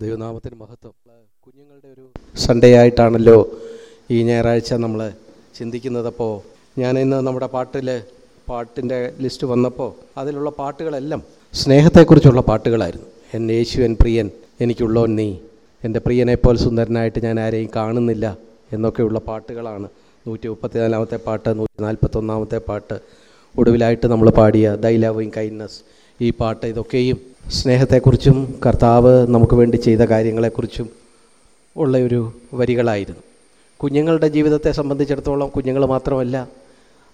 ദൈവനാമത്തിന് മഹത്വം. കുഞ്ഞുങ്ങളുടെ ഒരു സൺഡേ ആയിട്ടാണല്ലോ ഈ ഞായറാഴ്ച നമ്മൾ ചിന്തിക്കുന്നത്. അപ്പോൾ ഞാൻ ഇന്ന് നമ്മുടെ പാട്ടിൽ പാട്ടിന്റെ ലിസ്റ്റ് വന്നപ്പോൾ അതിലുള്ള പാട്ടുകളെല്ലാം സ്നേഹത്തെക്കുറിച്ചുള്ള പാട്ടുകളായിരുന്നു. എൻ യേശു എൻ പ്രിയൻ എനിക്കുള്ളോ നീ. എന്റെ പ്രിയനെപ്പോൾ സുന്ദരനായിട്ട് ഞാൻ ആരെയും കാണുന്നില്ല എന്നൊക്കെയുള്ള പാട്ടുകളാണ്. നൂറ്റി മുപ്പത്തിനാലാമത്തെ പാട്ട് നൂറ്റി നാൽപ്പത്തൊന്നാമത്തെ പാട്ട്. ഒടുവിലായിട്ട് നമ്മൾ പാടിയ ദൈ ലവിങ് കൈൻഡ്നസ് ഈ പാട്ട് ഇതൊക്കെയും സ്നേഹത്തെക്കുറിച്ചും കർത്താവ് നമുക്ക് വേണ്ടി ചെയ്ത കാര്യങ്ങളെക്കുറിച്ചും ഉള്ള ഒരു വരികളായിരുന്നു. കുഞ്ഞുങ്ങളുടെ ജീവിതത്തെ സംബന്ധിച്ചിടത്തോളം കുഞ്ഞുങ്ങൾ മാത്രമല്ല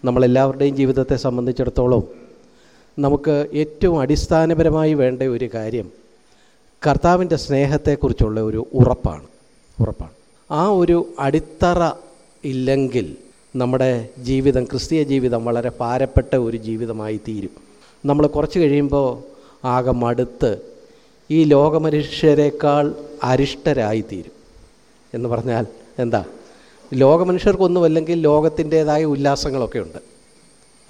നമ്മളെല്ലാവരുടെയും ജീവിതത്തെ സംബന്ധിച്ചിടത്തോളം നമുക്ക് ഏറ്റവും അടിസ്ഥാനപരമായി വേണ്ട ഒരു കാര്യം കർത്താവിന്റെ സ്നേഹത്തെക്കുറിച്ചുള്ള ഒരു ഉറപ്പാണ്. ഉറപ്പാണ്. ആ ഒരു അടിത്തറ ഇല്ലെങ്കിൽ നമ്മുടെ ജീവിതം ക്രിസ്തീയ ജീവിതം വളരെ പാരപ്പെട്ട ഒരു ജീവിതമായി തീരും നമ്മൾ കുറച്ച് കഴിയുമ്പോൾ ആകെ മടുത്ത് ഈ ലോകമനുഷ്യരെക്കാൾ അരിഷ്ടരായിത്തീരും. എന്ന് പറഞ്ഞാൽ എന്താ? ലോകമനുഷ്യർക്കൊന്നുമല്ലെങ്കിൽ ലോകത്തിന്റേതായ ഉല്ലാസങ്ങളൊക്കെ ഉണ്ട്.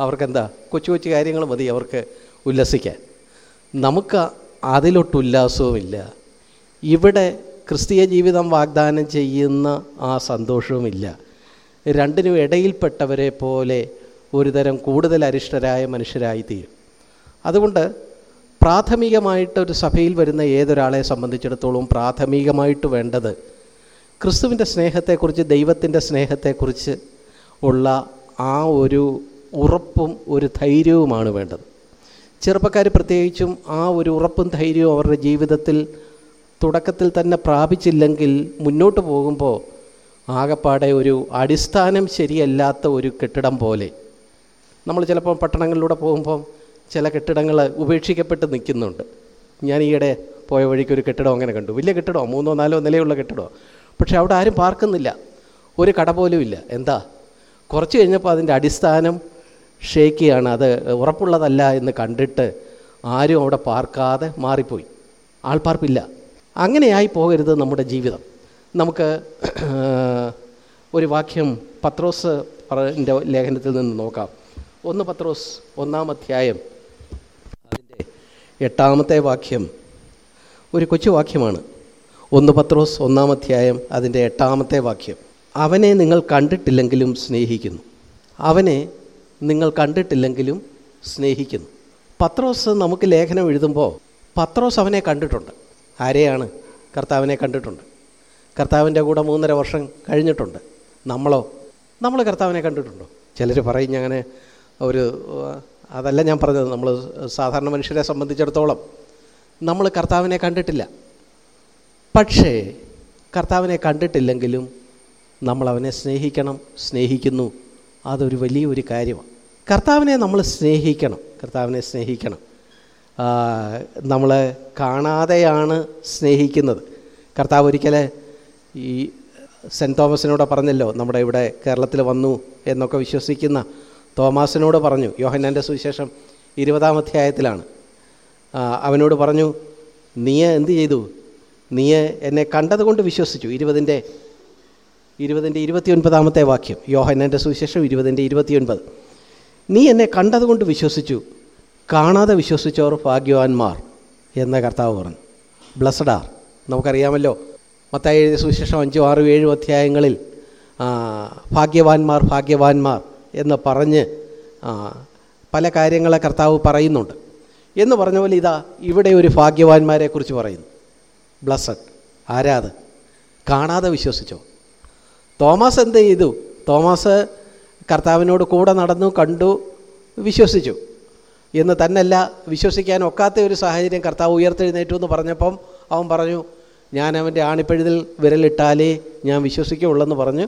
അവർക്കെന്താ? കൊച്ചു കൊച്ചു കാര്യങ്ങൾ മതി അവർക്ക് ഉല്ലസിക്കാൻ. നമുക്ക് അതിലൊട്ട് ഉല്ലാസവുമില്ല ഇവിടെ ക്രിസ്തീയ ജീവിതം വാഗ്ദാനം ചെയ്യുന്ന ആ സന്തോഷവുമില്ല. രണ്ടിനും ഇടയിൽപ്പെട്ടവരെ പോലെ ഒരുതരം കൂടുതൽ അരിഷ്ടരായ മനുഷ്യരായി തീരും അതുകൊണ്ട് പ്രാഥമികമായിട്ട് ഒരു സഭയിൽ വരുന്ന ഏതൊരാളെ സംബന്ധിച്ചിടത്തോളം പ്രാഥമികമായിട്ട് വേണ്ടത് ക്രിസ്തുവിന്റെ സ്നേഹത്തെക്കുറിച്ച് ദൈവത്തിന്റെ സ്നേഹത്തെക്കുറിച്ച് ഉള്ള ആ ഒരു ഉറപ്പും ഒരു ധൈര്യവുമാണ് വേണ്ടത്. ചെറുപ്പക്കാർ പ്രത്യേകിച്ചും ആ ഒരു ഉറപ്പും ധൈര്യവും അവരുടെ ജീവിതത്തിൽ തുടക്കത്തിൽ തന്നെ പ്രാപിച്ചില്ലെങ്കിൽ മുന്നോട്ട് പോകുമ്പോൾ ആകപ്പാടെ ഒരു അടിസ്ഥാനം ശരിയല്ലാത്ത ഒരു കെട്ടിടം പോലെ. നമ്മൾ ചിലപ്പോൾ പട്ടണങ്ങളിലൂടെ പോകുമ്പം ചില കെട്ടിടങ്ങൾ ഉപേക്ഷിക്കപ്പെട്ട് നിൽക്കുന്നുണ്ട്. ഞാൻ ഈയിടെ പോയ വഴിക്ക് ഒരു കെട്ടിടം അങ്ങനെ കണ്ടു. വലിയ കെട്ടിടമോ? മൂന്നോ നാലോ നിലയുള്ള കെട്ടിടമോ? പക്ഷേ അവിടെ ആരും പാർക്കുന്നില്ല. ഒരു കട പോലും ഇല്ല. എന്താ? കുറച്ച് കഴിഞ്ഞപ്പോൾ അതിന്റെ അടിസ്ഥാനം ഷേക്കിയാണ്. അത് ഉറപ്പുള്ളതല്ല എന്ന് കണ്ടിട്ട് ആരും അവിടെ പാർക്കാതെ മാറിപ്പോയി. ആൾപ്പാർപ്പില്ല. അങ്ങനെയായി പോകരുത് നമ്മുടെ ജീവിതം. നമുക്ക് ഒരു വാക്യം പത്രോസ് പറ ലേഖനത്തിൽ നിന്ന് നോക്കാം. ഒന്ന് പത്രോസ് ഒന്നാം അധ്യായം എട്ടാമത്തെ വാക്യം ഒരു കൊച്ചു വാക്യമാണ്. ഒന്ന് പത്രോസ് ഒന്നാം അധ്യായം അതിന്റെ എട്ടാമത്തെ വാക്യം. അവനെ നിങ്ങൾ കണ്ടിട്ടില്ലെങ്കിലും സ്നേഹിക്കുന്നു. അവനെ നിങ്ങൾ കണ്ടിട്ടില്ലെങ്കിലും സ്നേഹിക്കുന്നു. പത്രോസ് നമുക്ക് ലേഖനം എഴുതുമ്പോൾ പത്രോസ് അവനെ കണ്ടിട്ടുണ്ട്. ആരെയാണ്? കർത്താവിനെ കണ്ടിട്ടുണ്ട്. കർത്താവിന്റെ കൂടെ മൂന്നര വർഷം കഴിഞ്ഞിട്ടുണ്ട്. നമ്മളോ? നമ്മൾ കർത്താവിനെ കണ്ടിട്ടുണ്ടോ? ചിലർ പറയും അങ്ങനെ ഒരു അതല്ല ഞാൻ പറഞ്ഞത് നമ്മൾ സാധാരണ മനുഷ്യരെ സംബന്ധിച്ചിടത്തോളം നമ്മൾ കർത്താവിനെ കണ്ടിട്ടില്ല. പക്ഷേ കർത്താവിനെ കണ്ടിട്ടില്ലെങ്കിലും നമ്മൾ അവനെ സ്നേഹിക്കണം സ്നേഹിക്കുന്നു. അതൊരു വലിയൊരു കാര്യമാണ്. കർത്താവിനെ നമ്മൾ സ്നേഹിക്കണം കർത്താവിനെ സ്നേഹിക്കണം. നമ്മൾ കാണാതെയാണ് സ്നേഹിക്കുന്നത്. കർത്താവ് ഒരിക്കൽ ഈ സെന്റ് തോമസിനോട് പറഞ്ഞല്ലോ നമ്മുടെ ഇവിടെ കേരളത്തിൽ വന്നു എന്നൊക്കെ വിശ്വസിക്കുന്ന തോമാസിനോട് പറഞ്ഞു യോഹന്നാന്റെ സുവിശേഷം ഇരുപതാം അധ്യായത്തിലാണ്. അവനോട് പറഞ്ഞു നീ എന്ത് ചെയ്തു? നീ എന്നെ കണ്ടതുകൊണ്ട് വിശ്വസിച്ചു. ഇരുപതിന്റെ ഇരുപതിന്റെ ഇരുപത്തിയൊൻപതാമത്തെ വാക്യം യോഹന്നാന്റെ സുവിശേഷം ഇരുപതിന്റെ ഇരുപത്തിയൊൻപത്. നീ എന്നെ കണ്ടതുകൊണ്ട് വിശ്വസിച്ചു കാണാതെ വിശ്വസിച്ചവർ ഭാഗ്യവാന്മാർ എന്ന കർത്താവ് പറഞ്ഞു. ബ്ലസ്ഡാർ നമുക്കറിയാമല്ലോ മത്തായി സുവിശേഷം അഞ്ചും ആറും ഏഴും അധ്യായങ്ങളിൽ ഭാഗ്യവാന്മാർ ഭാഗ്യവാന്മാർ എന്ന് പറഞ്ഞ് പല കാര്യങ്ങളെ കർത്താവ് പറയുന്നുണ്ട്. എന്ന് പറഞ്ഞ പോലെ ഇതാ ഇവിടെ ഒരു ഭാഗ്യവാന്മാരെക്കുറിച്ച് പറയുന്നു. ബ്ലസ്സഡ് ആരാത്? കാണാതെ വിശ്വസിച്ചോ? തോമസ് എന്ത് ചെയ്തു? തോമസ് കർത്താവിനോട് കൂടെ നടന്നു കണ്ടു വിശ്വസിച്ചു. എന്ന് തന്നല്ല വിശ്വസിക്കാൻ ഒക്കാത്ത ഒരു സാഹചര്യം കർത്താവ് ഉയർത്തെഴുന്നേറ്റു എന്ന് പറഞ്ഞപ്പം അവൻ പറഞ്ഞു ഞാൻ അവന്റെ ആണിപ്പഴുതിൽ വിരലിട്ടാലേ ഞാൻ വിശ്വസിക്കുകയുള്ളെന്ന് പറഞ്ഞു.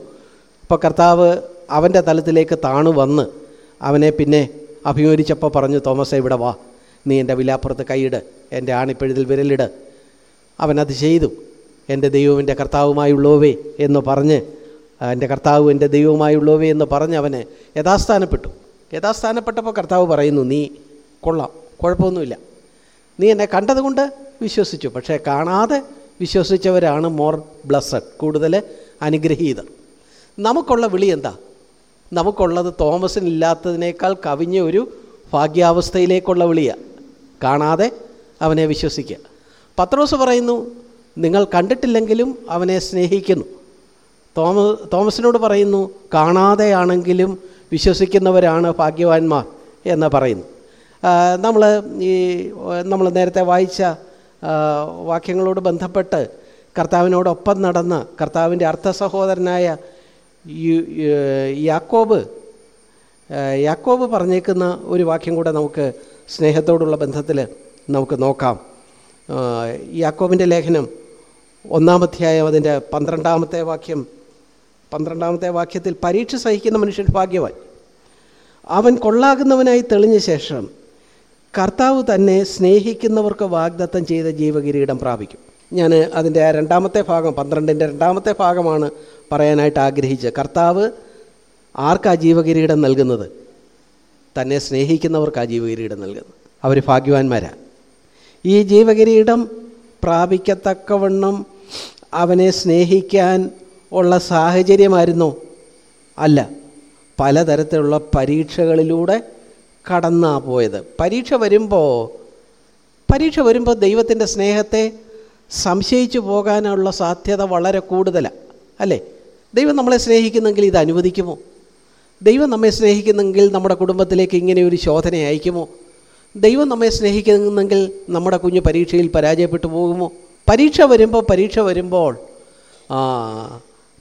അപ്പോൾ കർത്താവ് അവന്റെ തലത്തിലേക്ക് താണു വന്ന് അവനെ പിന്നെ അഭിമുഖിച്ചപ്പോൾ പറഞ്ഞു തോമസെ ഇവിടെ വാ. നീ എന്റെ വിലാപ്പുറത്ത് കൈയിട് എന്റെ ആണിപ്പഴുതിൽ വിരലിട്. അവനത് ചെയ്തു. എന്റെ ദൈവം കർത്താവുമായുള്ളവേ എന്ന് പറഞ്ഞ് എന്റെ കർത്താവ് എന്റെ ദൈവവുമായുള്ളവേ എന്ന് പറഞ്ഞ് അവന് യഥാസ്ഥാനപ്പെട്ടു. യഥാസ്ഥാനപ്പെട്ടപ്പോൾ കർത്താവ് പറയുന്നു നീ കൊള്ളാം. കുഴപ്പമൊന്നുമില്ല. നീ എന്നെ കണ്ടതുകൊണ്ട് വിശ്വസിച്ചു. പക്ഷേ കാണാതെ വിശ്വസിച്ചവരാണ് മോർ ബ്ലസ്സഡ് കൂടുതൽ അനുഗ്രഹീതർ. നമുക്കുള്ള വിളി എന്താ? നമുക്കുള്ളത് തോമസിനില്ലാത്തതിനേക്കാൾ കവിഞ്ഞ ഒരു ഭാഗ്യാവസ്ഥയിലേക്കുള്ള വിളിയാണ് കാണാതെ അവനെ വിശ്വസിക്കുക പത്രോസ് പറയുന്നു നിങ്ങൾ കണ്ടിട്ടില്ലെങ്കിലും അവനെ സ്നേഹിക്കുന്നു. തോമ തോമസിനോട് പറയുന്നു കാണാതെയാണെങ്കിലും വിശ്വസിക്കുന്നവരാണ് ഭാഗ്യവാന്മാർ എന്ന് പറയുന്നു. നമ്മൾ ഈ നമ്മൾ നേരത്തെ വായിച്ച വാക്യങ്ങളോട് ബന്ധപ്പെട്ട് കർത്താവിനോടൊപ്പം നടന്ന കർത്താവിന്റെ അർത്ഥ സഹോദരനായ യാക്കോബ് യാക്കോബ് പറഞ്ഞേക്കുന്ന ഒരു വാക്യം കൂടെ നമുക്ക് സ്നേഹത്തോടുള്ള ബന്ധത്തിൽ നമുക്ക് നോക്കാം. യാക്കോബിന്റെ ലേഖനം ഒന്നാമധ്യായം അതിന്റെ പന്ത്രണ്ടാമത്തെ വാക്യം. പന്ത്രണ്ടാമത്തെ വാക്യത്തിൽ പരീക്ഷ സഹിക്കുന്ന മനുഷ്യൻ ഭാഗ്യവാൻ. അവൻ കൊള്ളാകുന്നവനായി തെളിഞ്ഞ ശേഷം കർത്താവ് തന്നെ സ്നേഹിക്കുന്നവർക്ക് വാഗ്ദത്തം ചെയ്ത ജീവകിരീടം പ്രാപിക്കും. ഞാൻ അതിന്റെ രണ്ടാമത്തെ ഭാഗം പന്ത്രണ്ടിന്റെ രണ്ടാമത്തെ ഭാഗമാണ് പറയാനായിട്ട് ആഗ്രഹിച്ചത്. കർത്താവ് ആർക്കാ ജീവകിരീടം നൽകുന്നത്? തന്നെ സ്നേഹിക്കുന്നവർക്ക് ജീവകിരീടം നൽകുന്നത്. അവർ ഭാഗ്യവാന്മാരാ. ഈ ജീവകിരീടം പ്രാപിക്കത്തക്കവണ്ണം അവനെ സ്നേഹിക്കാൻ ഉള്ള സാഹചര്യമായിരുന്നോ അല്ല പലതരത്തിലുള്ള പരീക്ഷകളിലൂടെ കടന്നാ പോയത്. പരീക്ഷ വരുമ്പോൾ പരീക്ഷ വരുമ്പോൾ ദൈവത്തിന്റെ സ്നേഹത്തെ സംശയിച്ചു പോകാനുള്ള സാധ്യത വളരെ കൂടുതലാണ് അല്ലേ? ദൈവം നമ്മളെ സ്നേഹിക്കുന്നെങ്കിൽ ഇത് അനുവദിക്കുമോ? ദൈവം നമ്മെ സ്നേഹിക്കുന്നെങ്കിൽ നമ്മുടെ കുടുംബത്തിലേക്ക് ഇങ്ങനെ ഒരു ശോധന അയക്കുമോ? ദൈവം നമ്മെ സ്നേഹിക്കുന്നെങ്കിൽ നമ്മുടെ കുഞ്ഞ് പരീക്ഷയിൽ പരാജയപ്പെട്ടു പോകുമോ? പരീക്ഷ വരുമ്പോൾ പരീക്ഷ വരുമ്പോൾ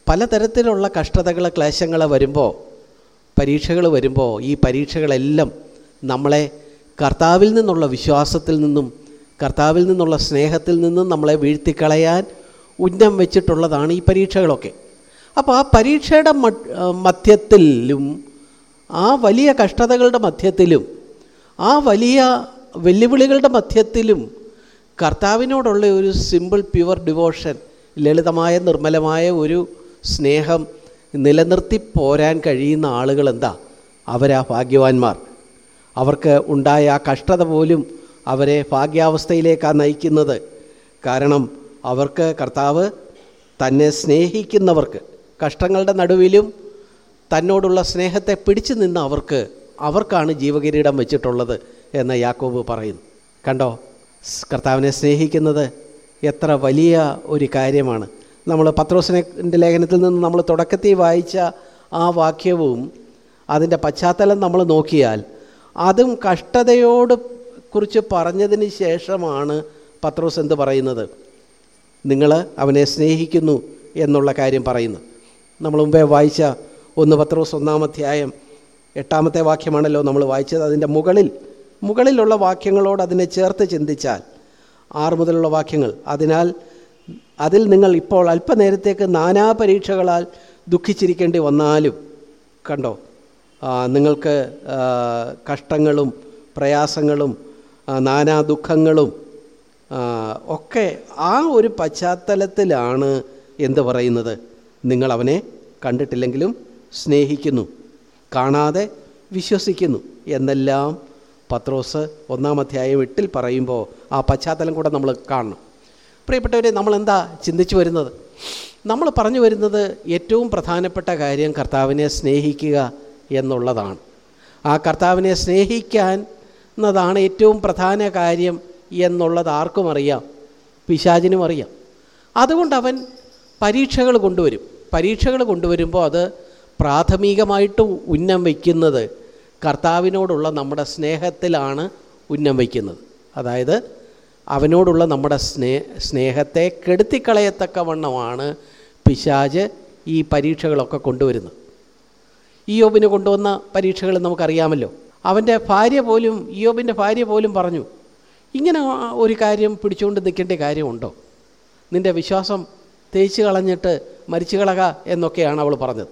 പലതരത്തിലുള്ള കഷ്ടതകൾ ക്ലേശങ്ങൾ വരുമ്പോൾ പരീക്ഷകൾ വരുമ്പോൾ ഈ പരീക്ഷകളെല്ലാം നമ്മളെ കർത്താവിൽ നിന്നുള്ള വിശ്വാസത്തിൽ നിന്നും കർത്താവിൽ നിന്നുള്ള സ്നേഹത്തിൽ നിന്നും നമ്മളെ വീഴ്ത്തിക്കളയാൻ ഉന്നം വെച്ചിട്ടുള്ളതാണ് ഈ പരീക്ഷകളൊക്കെ. അപ്പോൾ ആ പരീക്ഷയുടെ മധ്യത്തിലും ആ വലിയ കഷ്ടതകളുടെ മധ്യത്തിലും ആ വലിയ വെല്ലുവിളികളുടെ മധ്യത്തിലും കർത്താവിനോടുള്ള ഒരു സിമ്പിൾ പ്യുവർ ഡിവോഷൻ ലളിതമായ നിർമ്മലമായ ഒരു സ്നേഹം നിലനിർത്തി പോരാൻ കഴിയുന്ന ആളുകൾ എന്താ? അവരാ ഭാഗ്യവാന്മാർ. അവർക്ക് ഉണ്ടായ ആ കഷ്ടത പോലും അവരെ ഭാഗ്യാവസ്ഥയിലേക്കാണ് നയിക്കുന്നത്. കാരണം അവർക്ക് കർത്താവ് തന്നെ സ്നേഹിക്കുന്നവർക്ക് കഷ്ടങ്ങളുടെ നടുവിലും തന്നോടുള്ള സ്നേഹത്തെ പിടിച്ചു നിന്ന അവർക്ക് അവർക്കാണ് ജീവകിരീടം വെച്ചിട്ടുള്ളത് എന്ന് യാക്കോബ് പറയുന്നു. കണ്ടോ? കർത്താവിനെ സ്നേഹിക്കുന്നത് എത്ര വലിയ ഒരു കാര്യമാണ്. നമ്മൾ പത്രോസിനെ ലേഖനത്തിൽ നിന്ന് നമ്മൾ തുടക്കത്തിൽ വായിച്ച ആ വാക്യവും അതിന്റെ പശ്ചാത്തലം നമ്മൾ നോക്കിയാൽ അതും കഷ്ടതയോട് കുറിച്ച് പറഞ്ഞതിന് ശേഷമാണ് പത്രോസ് എന്ത് പറയുന്നത്? നിങ്ങൾ അവനെ സ്നേഹിക്കുന്നു എന്നുള്ള കാര്യം പറയുന്നു. നമ്മൾ മുമ്പേ വായിച്ച ഒന്ന് പത്രോസ് ഒന്നാമധ്യായം എട്ടാമത്തെ വാക്യമാണല്ലോ നമ്മൾ വായിച്ചത്. അതിന്റെ മുകളിൽ മുകളിലുള്ള വാക്യങ്ങളോട് അതിനെ ചേർത്ത് ചിന്തിച്ചാൽ ആറ് മുതലുള്ള വാക്യങ്ങൾ അതിനാൽ അതിൽ നിങ്ങൾ ഇപ്പോൾ അല്പനേരത്തേക്ക് നാനാ പരീക്ഷകളാൽ ദുഃഖിച്ചിരിക്കേണ്ടി വന്നാലും കണ്ടോ? നിങ്ങൾക്ക് കഷ്ടങ്ങളും പ്രയാസങ്ങളും നാനാ ദുഃഖങ്ങളും ഒക്കെ ആ ഒരു പശ്ചാത്തലത്തിലാണ് എന്ത് പറയുന്നത്. നിങ്ങൾ അവനെ കണ്ടിട്ടില്ലെങ്കിലും സ്നേഹിക്കുന്നു കാണാതെ വിശ്വസിക്കുന്നു എന്നെല്ലാം പത്രോസ് ഒന്നാം അധ്യായം എട്ടിൽ പറയുമ്പോൾ ആ പശ്ചാത്തലം കൂടെ നമ്മൾ കാണണം. പ്രിയപ്പെട്ടവരെ നമ്മൾ എന്താ ചിന്തിച്ചു വരുന്നത്? നമ്മൾ പറഞ്ഞു വരുന്നത് ഏറ്റവും പ്രധാനപ്പെട്ട കാര്യം കർത്താവിനെ സ്നേഹിക്കുക എന്നുള്ളതാണ്. ആ കർത്താവിനെ സ്നേഹിക്കാൻ എന്നതാണ് ഏറ്റവും പ്രധാന കാര്യം എന്നുള്ളത് ആർക്കും അറിയാം. പിശാചിനും അറിയാം. അതുകൊണ്ട് അവൻ പരീക്ഷകൾ കൊണ്ടുവരും. പരീക്ഷകൾ കൊണ്ടുവരുമ്പോൾ അത് പ്രാഥമികമായിട്ട് ഉന്നം വയ്ക്കുന്നത് കർത്താവിനോടുള്ള നമ്മുടെ സ്നേഹത്തിലാണ് ഉന്നം വയ്ക്കുന്നത്. അതായത് അവനോടുള്ള നമ്മുടെ സ്നേ സ്നേഹത്തെ കെടുത്തിക്കളയത്തക്കവണ്ണമാണ് പിശാജ് ഈ പരീക്ഷകളൊക്കെ കൊണ്ടുവരുന്നത്. ഈ ഒബിന് കൊണ്ടുവന്ന പരീക്ഷകൾ നമുക്കറിയാമല്ലോ. അവന്റെ ഭാര്യ പോലും ഇയോബിന്റെ ഭാര്യ പോലും പറഞ്ഞു ഇങ്ങനെ ഒരു കാര്യം പിടിച്ചുകൊണ്ട് നിൽക്കേണ്ട കാര്യമുണ്ടോ? നിന്റെ വിശ്വാസം തേച്ച് കളഞ്ഞിട്ട് മരിച്ചു കളക എന്നൊക്കെയാണ് അവൾ പറഞ്ഞത്.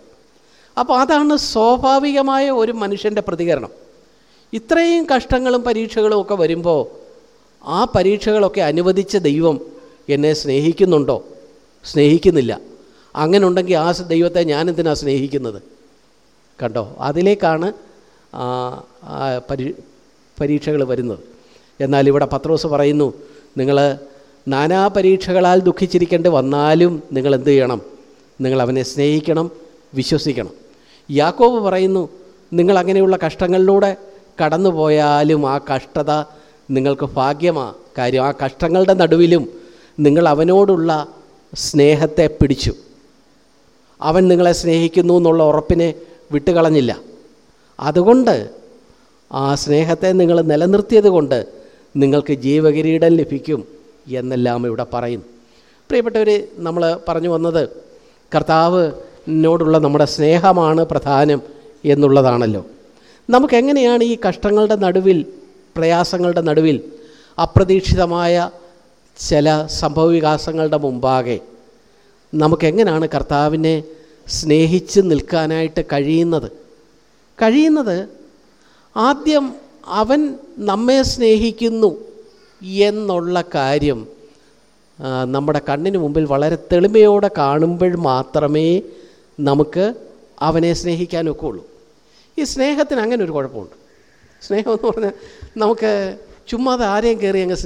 അപ്പോൾ അതാണ് സ്വാഭാവികമായ ഒരു മനുഷ്യന്റെ പ്രതികരണം. ഇത്രയും കഷ്ടങ്ങളും പരീക്ഷകളും ഒക്കെ വരുമ്പോൾ ആ പരീക്ഷകളൊക്കെ അനുവദിച്ച ദൈവം എന്നെ സ്നേഹിക്കുന്നുണ്ടോ? സ്നേഹിക്കുന്നില്ല. അങ്ങനെ ഉണ്ടെങ്കിൽ ആ ദൈവത്തെ ഞാനെന്തിനാണ് സ്നേഹിക്കുന്നത്? കണ്ടോ? അതിലേക്കാണ് പരീ പരീക്ഷകൾ വരുന്നത്. എന്നാൽ ഇവിടെ പത്രോസ് പറയുന്നു നിങ്ങൾ നാനാ പരീക്ഷകളാൽ ദുഃഖിച്ചിരിക്കേണ്ടി വന്നാലും നിങ്ങൾ എന്ത് ചെയ്യണം? നിങ്ങൾ അവനെ സ്നേഹിക്കണം വിശ്വസിക്കണം. യാക്കോബ് പറയുന്നു നിങ്ങൾ അങ്ങനെയുള്ള കഷ്ടങ്ങളിലൂടെ കടന്നു പോയാലും ആ കഷ്ടത നിങ്ങൾക്ക് ഭാഗ്യമാണ് കാര്യം ആ കഷ്ടങ്ങളുടെ നടുവിലും നിങ്ങൾ അവനോടുള്ള സ്നേഹത്തെ പിടിച്ചു. അവൻ നിങ്ങളെ സ്നേഹിക്കുന്നു എന്നുള്ള ഉറപ്പിനെ വിട്ടുകളഞ്ഞില്ല. അതുകൊണ്ട് ആ സ്നേഹത്തെ നിങ്ങൾ നിലനിർത്തിയത് കൊണ്ട് നിങ്ങൾക്ക് ജീവകിരീടം ലഭിക്കും എന്നെല്ലാം ഇവിടെ പറയുന്നു പ്രിയപ്പെട്ടവർ നമ്മൾ പറഞ്ഞു വന്നത് കർത്താവിനോടുള്ള നമ്മുടെ സ്നേഹമാണ് പ്രധാനം എന്നുള്ളതാണല്ലോ. നമുക്കെങ്ങനെയാണ് ഈ കഷ്ടങ്ങളുടെ നടുവിൽ പ്രയാസങ്ങളുടെ നടുവിൽ അപ്രതീക്ഷിതമായ ചില സംഭവവികാസങ്ങളുടെ മുമ്പാകെ നമുക്കെങ്ങനെയാണ് കർത്താവിനെ സ്നേഹിച്ച് നിൽക്കാനായിട്ട് കഴിയുന്നത്? കഴിയുന്നത് ആദ്യം അവൻ നമ്മെ സ്നേഹിക്കുന്നു എന്നുള്ള കാര്യം നമ്മുടെ കണ്ണിന് മുമ്പിൽ വളരെ തെളിമയോടെ കാണുമ്പോൾ മാത്രമേ നമുക്ക് അവനെ സ്നേഹിക്കാനൊക്കെ ഉള്ളൂ ഈ സ്നേഹത്തിന് അങ്ങനെ ഒരു കുഴപ്പമുണ്ട്. സ്നേഹം എന്ന് പറഞ്ഞാൽ നമുക്ക് ചുമ്മാതെ ആരെയും കയറി അങ്ങ്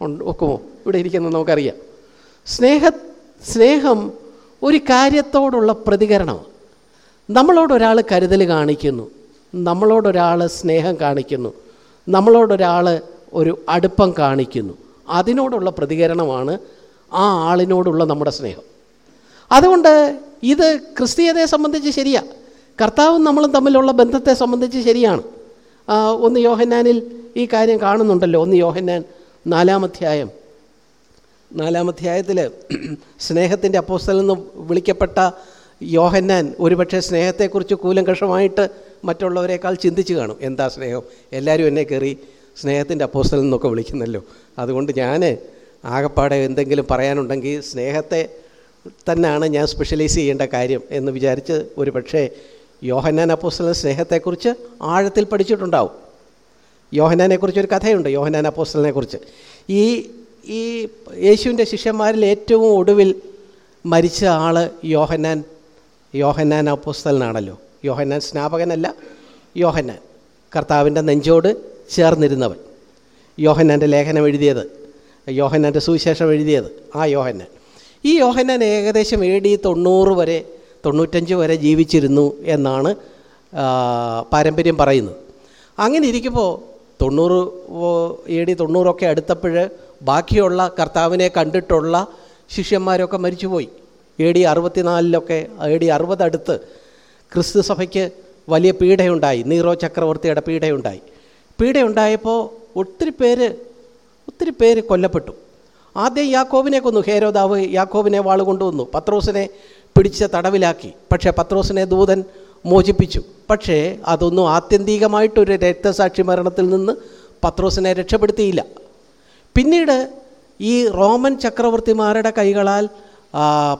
ഉണ്ട്- ഒക്കുമോ? ഇവിടെ ഇരിക്കുന്നത് നമുക്കറിയാം. സ്നേഹ സ്നേഹം ഒരു കാര്യത്തോടുള്ള പ്രതികരണമാണ്. നമ്മളോടൊരാൾ കരുതൽ കാണിക്കുന്നു. നമ്മളോടൊരാൾ സ്നേഹം കാണിക്കുന്നു. നമ്മളോടൊരാൾ ഒരു അടുപ്പം കാണിക്കുന്നു. അതിനോടുള്ള പ്രതികരണമാണ് ആ ആളിനോടുള്ള നമ്മുടെ സ്നേഹം. അതുകൊണ്ട് ഇത് ക്രിസ്തീയതയെ സംബന്ധിച്ച് ശരിയാണ് കർത്താവും നമ്മളും തമ്മിലുള്ള ബന്ധത്തെ സംബന്ധിച്ച് ശരിയാണ്. ഒന്ന് യോഹന്നാനിൽ ഈ കാര്യം കാണുന്നുണ്ടല്ലോ. ഒന്ന് യോഹന്നാൻ നാലാമധ്യായം നാലാമധ്യായത്തിൽ സ്നേഹത്തിന്റെ അപ്പോസ്റ്റലെന്ന് വിളിക്കപ്പെട്ട യോഹന്നാൻ ഒരുപക്ഷെ സ്നേഹത്തെക്കുറിച്ച് കൂലങ്കഷമായിട്ട് മറ്റുള്ളവരെക്കാൾ ചിന്തിച്ച് കാണും. എന്താ സ്നേഹം? എല്ലാവരും എന്നെ കയറി സ്നേഹത്തിന്റെ അപ്പോസ്റ്റൽ എന്നൊക്കെ വിളിക്കുന്നല്ലോ. അതുകൊണ്ട് ഞാൻ ആകപ്പാടെ എന്തെങ്കിലും പറയാനുണ്ടെങ്കിൽ സ്നേഹത്തെ തന്നെയാണ് ഞാൻ സ്പെഷ്യലൈസ് ചെയ്യേണ്ട കാര്യം എന്ന് വിചാരിച്ച് ഒരു പക്ഷേ യോഹന്നാൻ അപ്പോസ്റ്റലിന്റെ സ്നേഹത്തെക്കുറിച്ച് ആഴത്തിൽ പഠിച്ചിട്ടുണ്ടാവും. യോഹനാനെക്കുറിച്ച് ഒരു കഥയുണ്ട് യോഹനാൻ അപ്പോസ്റ്റലിനെ കുറിച്ച് ഈ ഈ യേശുവിന്റെ ശിഷ്യന്മാരിൽ ഏറ്റവും ഒടുവിൽ മരിച്ച ആൾ യോഹന്നാൻ യോഹന്നാൻ അപ്പോസ്തലനാണല്ലോ. യോഹന്നാൻ സ്നാപകനല്ല യോഹന്നാൻ കർത്താവിന്റെ നെഞ്ചോട് ചേർന്നിരുന്നവൻ. യോഹന്നാന്റെ ലേഖനം എഴുതിയത് യോഹന്നാന്റെ സുവിശേഷം എഴുതിയത് ആ യോഹന്നാൻ. ഈ യോഹന്നാൻ ഏകദേശം എ ഡി തൊണ്ണൂറ് വരെ തൊണ്ണൂറ്റഞ്ച് വരെ ജീവിച്ചിരുന്നു എന്നാണ് പാരമ്പര്യം പറയുന്നത്. അങ്ങനെ ഇരിക്കുമ്പോൾ തൊണ്ണൂറ് എ ഡി തൊണ്ണൂറൊക്കെ അടുത്തപ്പോൾ ബാക്കിയുള്ള കർത്താവിനെ കണ്ടിട്ടുള്ള ശിഷ്യന്മാരൊക്കെ മരിച്ചുപോയി. എ ഡി അറുപത്തിനാലിലൊക്കെ എ ഡി അറുപതടുത്ത് ക്രിസ്തു സഭയ്ക്ക് വലിയ പീഡയുണ്ടായി. നീറോ ചക്രവർത്തിയുടെ പീഡയുണ്ടായി. പീഡയുണ്ടായപ്പോൾ ഒത്തിരി പേര് ഒത്തിരി പേര് കൊല്ലപ്പെട്ടു. ആദ്യം യാക്കോബിനെ കൊന്നു. ഹേരോദാവ് യാക്കോബിനെ വാൾ കൊണ്ടുവന്നു. പത്രോസിനെ പിടിച്ച് തടവിലാക്കി. പക്ഷേ പത്രോസിനെ ദൂതൻ മോചിപ്പിച്ചു. പക്ഷേ അതൊന്നും ആത്യന്തികമായിട്ടൊരു രക്തസാക്ഷി മരണത്തിൽ നിന്ന് പത്രോസിനെ രക്ഷപ്പെടുത്തിയില്ല. പിന്നീട് ഈ റോമൻ ചക്രവർത്തിമാരുടെ കൈകളാൽ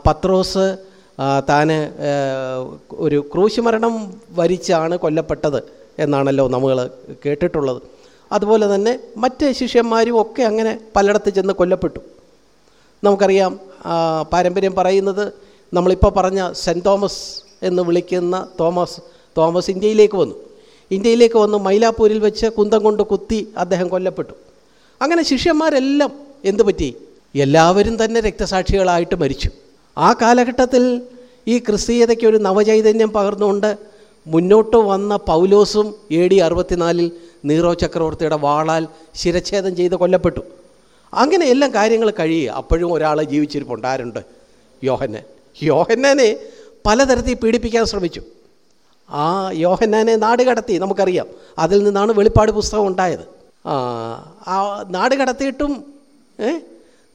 പത്രോസ് ഏ, ഒരു ക്രൂശ് മരണം വരിച്ചാണ് കൊല്ലപ്പെട്ടത് എന്നാണല്ലോ നമ്മൾ കേട്ടിട്ടുള്ളത്. അതുപോലെ തന്നെ മറ്റ് ശിഷ്യന്മാരും ഒക്കെ അങ്ങനെ പലയിടത്ത് ചെന്ന് കൊല്ലപ്പെട്ടു. നമുക്കറിയാം പാരമ്പര്യം പറയുന്നത് നമ്മളിപ്പോൾ പറഞ്ഞ സെന്റ് തോമസ് എന്ന് വിളിക്കുന്ന തോമസ് തോമസ് ഇന്ത്യയിലേക്ക് വന്നു. ഇന്ത്യയിലേക്ക് വന്ന് മൈലാപ്പൂരിൽ വെച്ച് കുന്തം കൊണ്ട് കുത്തി അദ്ദേഹം കൊല്ലപ്പെട്ടു. അങ്ങനെ ശിഷ്യന്മാരെല്ലാം എന്തു പറ്റി? എല്ലാവരും തന്നെ രക്തസാക്ഷികളായിട്ട് മരിച്ചു. ആ കാലഘട്ടത്തിൽ ഈ ക്രിസ്തീയതയ്ക്ക് ഒരു നവചൈതന്യം പകർന്നുകൊണ്ട് മുന്നോട്ട് വന്ന പൗലോസും എ ഡി അറുപത്തിനാലിൽ നീറോ ചക്രവർത്തിയുടെ വാളാൽ ശിരച്ഛേദം ചെയ്ത് കൊല്ലപ്പെട്ടു. അങ്ങനെ എല്ലാം കാര്യങ്ങൾ കഴിയുക അപ്പോഴും ഒരാൾ ജീവിച്ചിരിപ്പുണ്ട്. ആരുണ്ട്? യോഹന്നാൻ. യോഹന്നാനെ പലതരത്തിൽ പീഡിപ്പിക്കാൻ ശ്രമിച്ചു. ആ യോഹന്നാനെ നാട് കടത്തി നമുക്കറിയാം. അതിൽ നിന്നാണ് വെളിപ്പാട് പുസ്തകം ഉണ്ടായത്. ആ നാട് കടത്തിയിട്ടും ഏ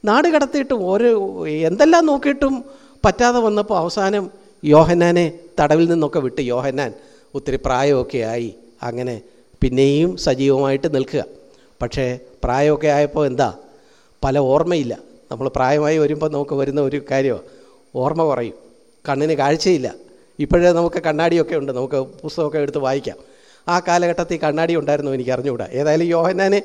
നാട് കടത്തിയിട്ടും ഓരോ എന്തെല്ലാം നോക്കിയിട്ടും പറ്റാതെ വന്നപ്പോൾ അവസാനം യോഹന്നാനെ തടവിൽ നിന്നൊക്കെ വിട്ട് യോഹന്നാൻ ഒത്തിരി പ്രായമൊക്കെ ആയി. അങ്ങനെ പിന്നെയും സജീവമായിട്ട് നിൽക്കുക. പക്ഷേ പ്രായമൊക്കെ ആയപ്പോൾ എന്താ? പല ഓർമ്മയില്ല. നമ്മൾ പ്രായമായി വരുമ്പോൾ നമുക്ക് വരുന്ന ഒരു കാര്യമാണ് ഓർമ്മ കുറയും. കണ്ണിന് കാഴ്ചയില്ല. ഇപ്പോഴേ നമുക്ക് കണ്ണാടിയൊക്കെ ഉണ്ട്. നമുക്ക് പുസ്തകമൊക്കെ എടുത്ത് വായിക്കാം. ആ കാലഘട്ടത്തിൽ കണ്ണാടി ഉണ്ടായിരുന്നു എനിക്ക് അറിഞ്ഞുകൂടാ ഏതായാലും യോഹന്നാനെ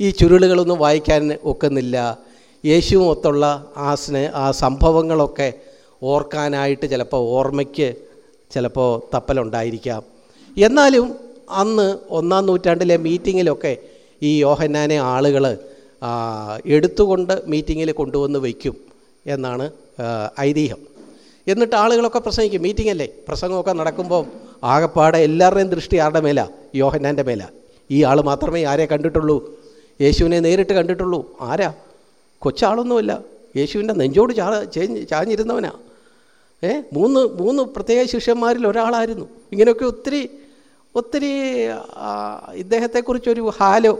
ഈ ചുരുളുകളൊന്നും വായിക്കാൻ ഒക്കുന്നില്ല. യേശുവും ഒത്തുള്ള ആ സ്നേ ആ സംഭവങ്ങളൊക്കെ ഓർക്കാനായിട്ട് ചിലപ്പോൾ ഓർമ്മയ്ക്ക് ചിലപ്പോൾ തപ്പലുണ്ടായിരിക്കാം. എന്നാലും അന്ന് ഒന്നാം നൂറ്റാണ്ടിലെ മീറ്റിങ്ങിലൊക്കെ ഈ യോഹന്നാനെ ആളുകൾ എടുത്തുകൊണ്ട് മീറ്റിങ്ങിൽ കൊണ്ടുവന്ന് വയ്ക്കും എന്നാണ് ഐതിഹ്യം. എന്നിട്ട് ആളുകളൊക്കെ പ്രസംഗിക്കും. മീറ്റിംഗ് അല്ലേ പ്രസംഗമൊക്കെ നടക്കുമ്പോൾ ആകെപ്പാടെ എല്ലാവരുടെയും ദൃഷ്ടി ആരുടെ മേലാ? യോഹന്നാന്റെ മേലാ. ഈ ആൾ മാത്രമേ ആരെ കണ്ടിട്ടുള്ളൂ? യേശുവിനെ നേരിട്ട് കണ്ടിട്ടുള്ളൂ? ആരാ? കൊച്ചാളൊന്നുമല്ല. യേശുവിന്റെ നെഞ്ചോട് ചാ ചേഞ്ഞ് ചാഞ്ഞിരുന്നവനാ. ഏ മൂന്ന് മൂന്ന് പ്രത്യേക ശിഷ്യന്മാരിൽ ഒരാളായിരുന്നു. ഇങ്ങനെയൊക്കെ ഒത്തിരി ഒത്തിരി ഇദ്ദേഹത്തെക്കുറിച്ചൊരു ഹാലോ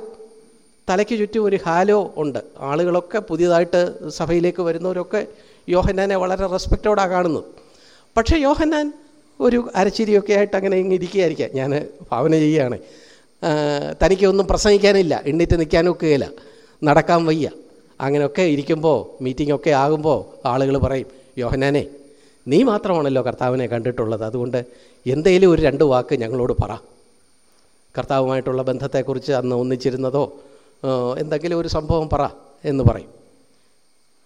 തലയ്ക്ക് ചുറ്റും ഒരു ഹാലോ ഉണ്ട്. ആളുകളൊക്കെ പുതിയതായിട്ട് സഭയിലേക്ക് വരുന്നവരൊക്കെ യോഹന്നാനെ വളരെ റെസ്പെക്റ്റോടാണ് കാണുന്നത്. പക്ഷേ യോഹന്നാൻ ഒരു അരച്ചിരിയൊക്കെ ആയിട്ട് അങ്ങനെ ഇങ്ങനെ ഇരിക്കുകയായിരിക്കാം. ഞാൻ ഭാവന ചെയ്യുകയാണ്. തനിക്കൊന്നും പ്രസംഗിക്കാനില്ല. എണ്ണീറ്റ് നിൽക്കാനൊക്കെയില്ല. നടക്കാൻ വയ്യ. അങ്ങനെയൊക്കെ ഇരിക്കുമ്പോൾ മീറ്റിംഗ് ഒക്കെ ആകുമ്പോൾ ആളുകൾ പറയും യോഹനാനെ നീ മാത്രമാണല്ലോ കർത്താവിനെ കണ്ടിട്ടുള്ളത്. അതുകൊണ്ട് എന്തെങ്കിലും ഒരു രണ്ട് വാക്ക് ഞങ്ങളോട് പറ. കർത്താവുമായിട്ടുള്ള ബന്ധത്തെക്കുറിച്ച് അന്ന് ഒന്നിച്ചിരുന്നതോ എന്തെങ്കിലും ഒരു സംഭവം പറ എന്ന് പറയും.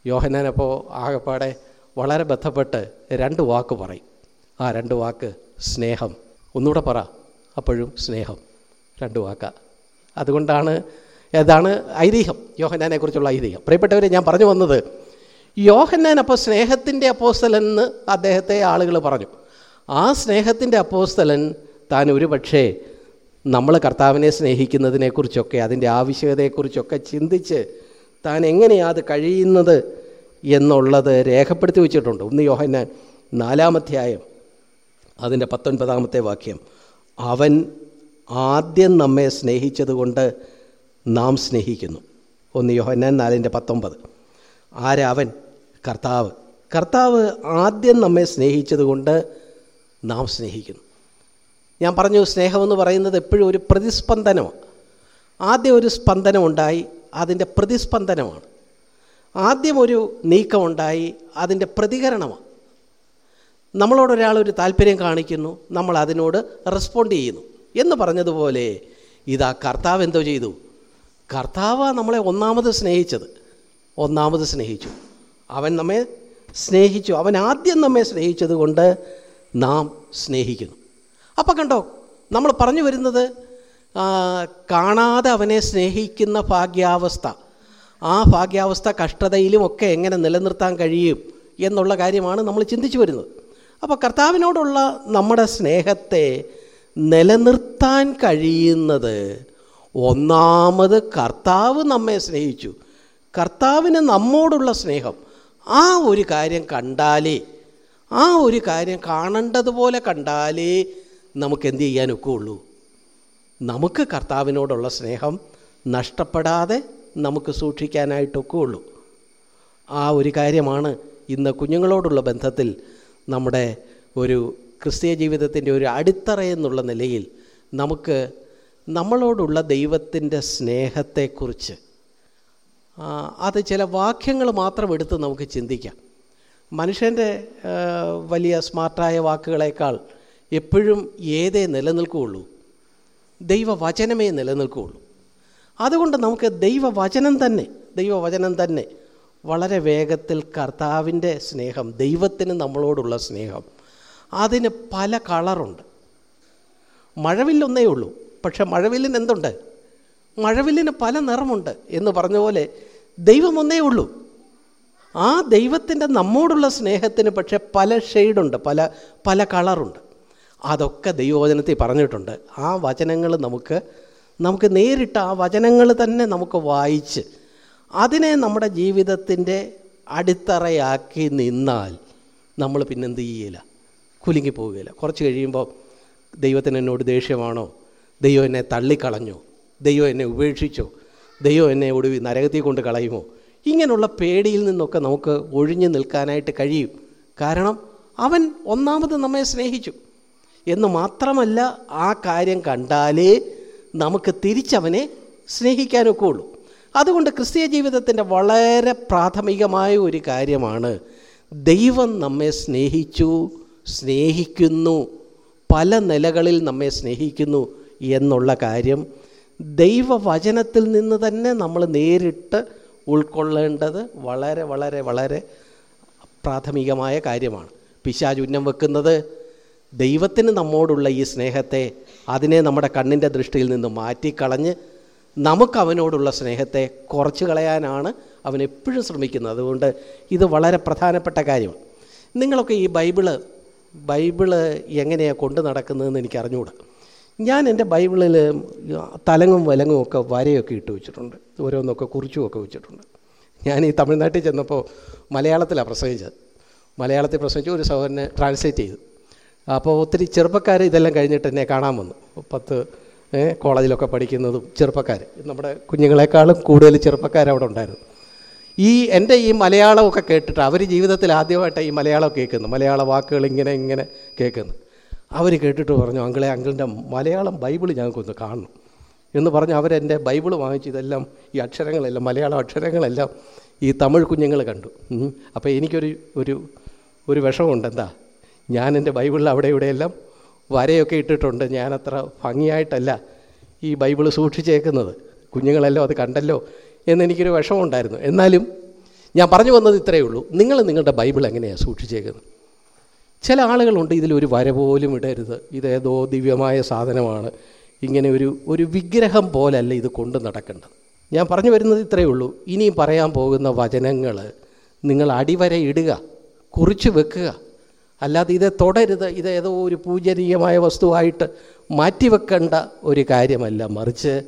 യോഹനാനപ്പോൾ ആകെപ്പാടെ വളരെ ബന്ധപ്പെട്ട് രണ്ട് വാക്ക് പറയും. ആ രണ്ട് വാക്ക് സ്നേഹം. ഒന്നുകൂടെ പറ അപ്പോഴും സ്നേഹം. രണ്ട് വാക്ക. അതുകൊണ്ടാണ് ഏതാണ് ഐതിഹ്യം? യോഹന്നാനെക്കുറിച്ചുള്ള ഐതിഹ്യം. പ്രിയപ്പെട്ടവരെ ഞാൻ പറഞ്ഞു വന്നത് യോഹന്നാൻ അപ്പോൾ സ്നേഹത്തിന്റെ അപ്പോസ്തലെന്ന് അദ്ദേഹത്തെ ആളുകൾ പറഞ്ഞു. ആ സ്നേഹത്തിന്റെ അപ്പോസ്തലൻ താൻ ഒരു പക്ഷേ നമ്മൾ കർത്താവിനെ സ്നേഹിക്കുന്നതിനെക്കുറിച്ചൊക്കെ അതിന്റെ ആവശ്യകതയെക്കുറിച്ചൊക്കെ ചിന്തിച്ച് താൻ എങ്ങനെയാണ് അത് കഴിയുന്നത് എന്നുള്ളത് രേഖപ്പെടുത്തി വെച്ചിട്ടുണ്ട്. ഒന്ന് യോഹന്നാൻ നാലാമധ്യായം അതിന്റെ പത്തൊൻപതാമത്തെ വാക്യം. അവൻ ആദ്യം നമ്മെ സ്നേഹിച്ചതുകൊണ്ട് നാം സ്നേഹിക്കുന്നു. ഒന്ന് യോഹന്നാൻ നാലിന്റെ പത്തൊമ്പത്. ആരാവൻ കർത്താവ്. കർത്താവ് ആദ്യം നമ്മെ സ്നേഹിച്ചതുകൊണ്ട് നാം സ്നേഹിക്കുന്നു. ഞാൻ പറഞ്ഞു സ്നേഹമെന്ന് പറയുന്നത് എപ്പോഴും ഒരു പ്രതിസ്പന്ദനമാണ് ആദ്യം ഒരു സ്പന്ദനമുണ്ടായി അതിന്റെ പ്രതിസ്പന്ദനമാണ്. ആദ്യം ഒരു നീക്കമുണ്ടായി അതിന്റെ പ്രതികരണമാണ് നമ്മളോടൊരാൾ ഒരു താല്പര്യം കാണിക്കുന്നു നമ്മൾ അതിനോട് റെസ്പോണ്ട് ചെയ്യുന്നു. എന്ന് പറഞ്ഞതുപോലെ ഇതാ കർത്താവ് എന്തോ ചെയ്തു? കർത്താവ് നമ്മളെ ഒന്നാമത് സ്നേഹിച്ചത്. ഒന്നാമത് സ്നേഹിച്ചു. അവൻ നമ്മെ സ്നേഹിച്ചു. അവൻ ആദ്യം നമ്മെ സ്നേഹിച്ചത് കൊണ്ട് നാം സ്നേഹിക്കുന്നു. അപ്പം കണ്ടോ നമ്മൾ പറഞ്ഞു വരുന്നത് കാണാതെ അവനെ സ്നേഹിക്കുന്ന ഭാഗ്യാവസ്ഥ. ആ ഭാഗ്യാവസ്ഥ കഷ്ടതയിലും ഒക്കെ എങ്ങനെ നിലനിർത്താൻ കഴിയും എന്നുള്ള കാര്യമാണ് നമ്മൾ ചിന്തിച്ചു വരുന്നത്. അപ്പോൾ കർത്താവിനോടുള്ള നമ്മുടെ സ്നേഹത്തെ നിലനിർത്താൻ കഴിയുന്നത് ഒന്നാമത് കർത്താവ് നമ്മെ സ്നേഹിച്ചു. കർത്താവിന് നമ്മോടുള്ള സ്നേഹം. ആ ഒരു കാര്യം കണ്ടാലേ ആ ഒരു കാര്യം കാണേണ്ടതുപോലെ കണ്ടാലേ നമുക്ക് എന്ത് ചെയ്യാനൊക്കെ ഉള്ളൂ നമുക്ക് കർത്താവിനോടുള്ള സ്നേഹം നഷ്ടപ്പെടാതെ നമുക്ക് സൂക്ഷിക്കാനായിട്ടൊക്കെ ഉള്ളൂ ആ ഒരു കാര്യമാണ് ഇന്ന് കുഞ്ഞുങ്ങളോടുള്ള ബന്ധത്തിൽ നമ്മുടെ ഒരു ക്രിസ്തീയ ജീവിതത്തിന്റെ ഒരു അടിത്തറയെന്നുള്ള നിലയിൽ നമുക്ക് നമ്മളോടുള്ള ദൈവത്തിന്റെ സ്നേഹത്തെക്കുറിച്ച്. അത് ചില വാക്യങ്ങൾ മാത്രം എടുത്ത് നമുക്ക് ചിന്തിക്കാം. മനുഷ്യന്റെ വലിയ സ്മാർട്ടായ വാക്കുകളേക്കാൾ എപ്പോഴും ഏതേ നിലനിൽക്കുകയുള്ളൂ. ദൈവവചനമേ നിലനിൽക്കുകയുള്ളൂ. അതുകൊണ്ട് നമുക്ക് ദൈവവചനം തന്നെ ദൈവവചനം തന്നെ വളരെ വേഗത്തിൽ കർത്താവിന്റെ സ്നേഹം ദൈവത്തിന് നമ്മളോടുള്ള സ്നേഹം അതിന് പല കളറുണ്ട്. മഴവില്ലൊന്നേ ഉള്ളൂ. പക്ഷെ മഴവില്ലിന് എന്തുണ്ട് മഴവില്ലിന് പല നിറമുണ്ട് എന്ന് പറഞ്ഞ പോലെ ദൈവമൊന്നേ ഉള്ളൂ. ആ ദൈവത്തിന്റെ നമ്മോടുള്ള സ്നേഹത്തിന് പക്ഷെ പല ഷെയ്ഡുണ്ട് പല പല കളറുണ്ട്. അതൊക്കെ ദൈവവചനത്തിൽ പറഞ്ഞിട്ടുണ്ട്. ആ വചനങ്ങൾ നമുക്ക് നമുക്ക് നേരിട്ട് ആ വചനങ്ങൾ തന്നെ നമുക്ക് വായിച്ച് അതിനെ നമ്മുടെ ജീവിതത്തിന്റെ അടിത്തറയാക്കി നിന്നാൽ നമ്മൾ പിന്നെന്ത് ചെയ്യില്ല കുലുങ്ങി പോവുകയില്ല കുറച്ച് കഴിയുമ്പോൾ ദൈവത്തിന് എന്നോട് ദേഷ്യമാണോ? ദൈവം എന്നെ തള്ളിക്കളഞ്ഞു. ദൈവം എന്നെ ഉപേക്ഷിച്ചു. ദൈവം എന്നെ ഒടുവി നരകത്തിൽ കൊണ്ട് കളയുമോ? ഇങ്ങനെയുള്ള പേടിയിൽ നിന്നൊക്കെ നമുക്ക് ഒഴിഞ്ഞു നിൽക്കാനായിട്ട് കഴിയും. കാരണം അവൻ ഒന്നാമത് നമ്മെ സ്നേഹിച്ചു. എന്ന് മാത്രമല്ല ആ കാര്യം കണ്ടാലേ നമുക്ക് തിരിച്ചവനെ സ്നേഹിക്കാനൊക്കെ ഉള്ളൂ. അതുകൊണ്ട് ക്രിസ്തീയ ജീവിതത്തിന്റെ വളരെ പ്രാഥമികമായ ഒരു കാര്യമാണ് ദൈവം നമ്മെ സ്നേഹിച്ചു സ്നേഹിക്കുന്നു പല നിലകളിൽ നമ്മെ സ്നേഹിക്കുന്നു എന്നുള്ള കാര്യം ദൈവവചനത്തിൽ നിന്ന് തന്നെ നമ്മൾ നേരിട്ട് ഉൾക്കൊള്ളേണ്ടത് വളരെ വളരെ വളരെ പ്രാഥമികമായ കാര്യമാണ്. പിശാജ് ഉന്നം വെക്കുന്നത് ദൈവത്തിന് നമ്മോടുള്ള ഈ സ്നേഹത്തെ അതിനെ നമ്മുടെ കണ്ണിന്റെ ദൃഷ്ടിയിൽ നിന്ന് മാറ്റിക്കളഞ്ഞ് നമുക്ക് അവനോടുള്ള സ്നേഹത്തെ കുറച്ച് കളയാനാണ് അവൻ എപ്പോഴും ശ്രമിക്കുന്നത്. അതുകൊണ്ട് ഇത് വളരെ പ്രധാനപ്പെട്ട കാര്യമാണ് നിങ്ങളൊക്കെ ഈ ബൈബിൾ ബൈബിൾ എങ്ങനെയാണ് കൊണ്ടു നടക്കുന്നതെന്ന് എനിക്ക് അറിഞ്ഞുകൂടാ ഞാൻ എന്റെ ബൈബിളിൽ തലങ്ങും വലങ്ങും ഒക്കെ വരയൊക്കെ ഇട്ട് വെച്ചിട്ടുണ്ട്. ഓരോന്നൊക്കെ കുറിച്ചുമൊക്കെ വെച്ചിട്ടുണ്ട്. ഞാൻ ഈ തമിഴ്നാട്ടിൽ ചെന്നപ്പോൾ മലയാളത്തിലാണ് പ്രസംഗിച്ചത്. മലയാളത്തിൽ പ്രസംഗിച്ചു ഒരു സഹോദരനെ ട്രാൻസ്ലേറ്റ് ചെയ്തു. അപ്പോൾ ഒത്തിരി ചെറുപ്പക്കാർ ഇതെല്ലാം കഴിഞ്ഞിട്ട് എന്നെ കാണാൻ വന്നു. പത്ത് കോളേജിലൊക്കെ പഠിക്കുന്നതും ചെറുപ്പക്കാർ. നമ്മുടെ കുഞ്ഞുങ്ങളെക്കാളും കൂടുതൽ ചെറുപ്പക്കാർ അവിടെ ഉണ്ടായിരുന്നു. ഈ എന്റെ ഈ മലയാളമൊക്കെ കേട്ടിട്ട് അവർ ജീവിതത്തിൽ ആദ്യമായിട്ടാണ് ഈ മലയാളം കേൾക്കുന്നു മലയാള വാക്കുകൾ ഇങ്ങനെ ഇങ്ങനെ കേൾക്കുന്നു അവർ കേട്ടിട്ട് പറഞ്ഞു അങ്കിളെ അങ്കിളിന്റെ മലയാളം ബൈബിൾ ഞങ്ങൾക്കൊന്ന് കാണണം. എന്ന് പറഞ്ഞ് അവരെന്റെ ബൈബിൾ വാങ്ങിച്ച് ഇതെല്ലാം ഈ അക്ഷരങ്ങളെല്ലാം മലയാള അക്ഷരങ്ങളെല്ലാം ഈ തമിഴ് കുഞ്ഞുങ്ങൾ കണ്ടു. അപ്പോൾ എനിക്കൊരു ഒരു ഒരു വിഷമമുണ്ട്. എന്താ? ഞാൻ എന്റെ ബൈബിളിൽ അവിടെ ഇവിടെയെല്ലാം വരയൊക്കെ ഇട്ടിട്ടുണ്ട്. ഞാനത്ര ഭംഗിയായിട്ടല്ല ഈ ബൈബിൾ സൂക്ഷിച്ചേക്കുന്നത്. കുഞ്ഞുങ്ങളെല്ലാം അത് കണ്ടല്ലോ എന്നെനിക്കൊരു വിഷമമുണ്ടായിരുന്നു. എന്നാലും ഞാൻ പറഞ്ഞു വന്നത് ഇത്രയേ ഉള്ളൂ. നിങ്ങൾ നിങ്ങളുടെ ബൈബിൾ എങ്ങനെയാണ് സൂക്ഷിച്ചേക്കുന്നത്? ചില ആളുകളുണ്ട് ഇതിലൊരു വര പോലും ഇടരുത്. ഇതേതോ ദിവ്യമായ സാധനമാണ്. ഇങ്ങനെ ഒരു ഒരു വിഗ്രഹം പോലല്ല ഇത് കൊണ്ട് നടക്കേണ്ടത്. ഞാൻ പറഞ്ഞു വരുന്നത് ഇത്രയേ ഉള്ളൂ. ഇനിയും പറയാൻ പോകുന്ന വചനങ്ങൾ നിങ്ങൾ അടിവര ഇടുക കുറിച്ച് വെക്കുക. അല്ലാതെ ഇത് തുടരുത്. ഇത് ഏതോ ഒരു പൂജനീയമായ വസ്തുവായിട്ട് മാറ്റിവെക്കേണ്ട ഒരു കാര്യമല്ല. മറിച്ച്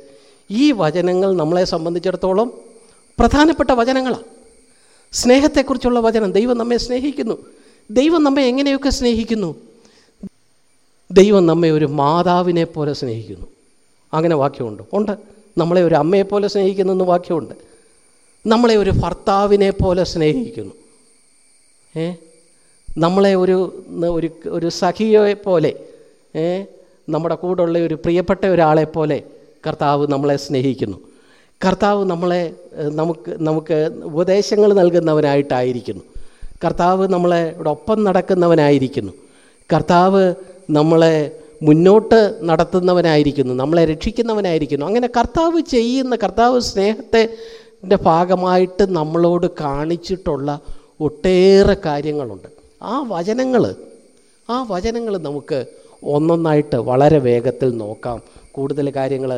ഈ വചനങ്ങൾ നമ്മളെ സംബന്ധിച്ചിടത്തോളം പ്രധാനപ്പെട്ട വചനങ്ങളാണ് സ്നേഹത്തെക്കുറിച്ചുള്ള വചനം ദൈവം നമ്മെ സ്നേഹിക്കുന്നു. ദൈവം നമ്മെ എങ്ങനെയൊക്കെ സ്നേഹിക്കുന്നു? ദൈവം നമ്മെ ഒരു മാതാവിനെ പോലെ സ്നേഹിക്കുന്നു. അങ്ങനെ വാക്യമുണ്ട്. ഉണ്ട്. നമ്മളെ ഒരു അമ്മയെ പോലെ സ്നേഹിക്കുന്നു എന്ന് വാക്യമുണ്ട്. നമ്മളെ ഒരു ഭർത്താവിനെ പോലെ സ്നേഹിക്കുന്നു. ഏ? നമ്മളെ ഒരു ഒരു ഒരു സഖിയെ പോലെ ഏ? നമ്മുടെ കൂടെയുള്ള ഒരു പ്രിയപ്പെട്ട ഒരാളെ പോലെ കർത്താവ് നമ്മളെ സ്നേഹിക്കുന്നു. കർത്താവ് നമ്മളെ നമുക്ക് നമുക്ക് ഉപദേശങ്ങൾ നൽകുന്നവനായിട്ടായിരിക്കുന്നു. കർത്താവ് നമ്മളെ ഒപ്പം നടക്കുന്നവനായിരിക്കുന്നു. കർത്താവ് നമ്മളെ മുന്നോട്ട് നടത്തുന്നവനായിരിക്കുന്നു നമ്മളെ രക്ഷിക്കുന്നവനായിരിക്കുന്നു. അങ്ങനെ കർത്താവ് ചെയ്യുന്ന കർത്താവ് സ്നേഹത്തെ ഭാഗമായിട്ട് നമ്മളോട് കാണിച്ചിട്ടുള്ള ഒട്ടേറെ കാര്യങ്ങളുണ്ട്. ആ വചനങ്ങൾ ആ വചനങ്ങൾ നമുക്ക് ഒന്നൊന്നായിട്ട് വളരെ വേഗത്തിൽ നോക്കാം. കൂടുതൽ കാര്യങ്ങൾ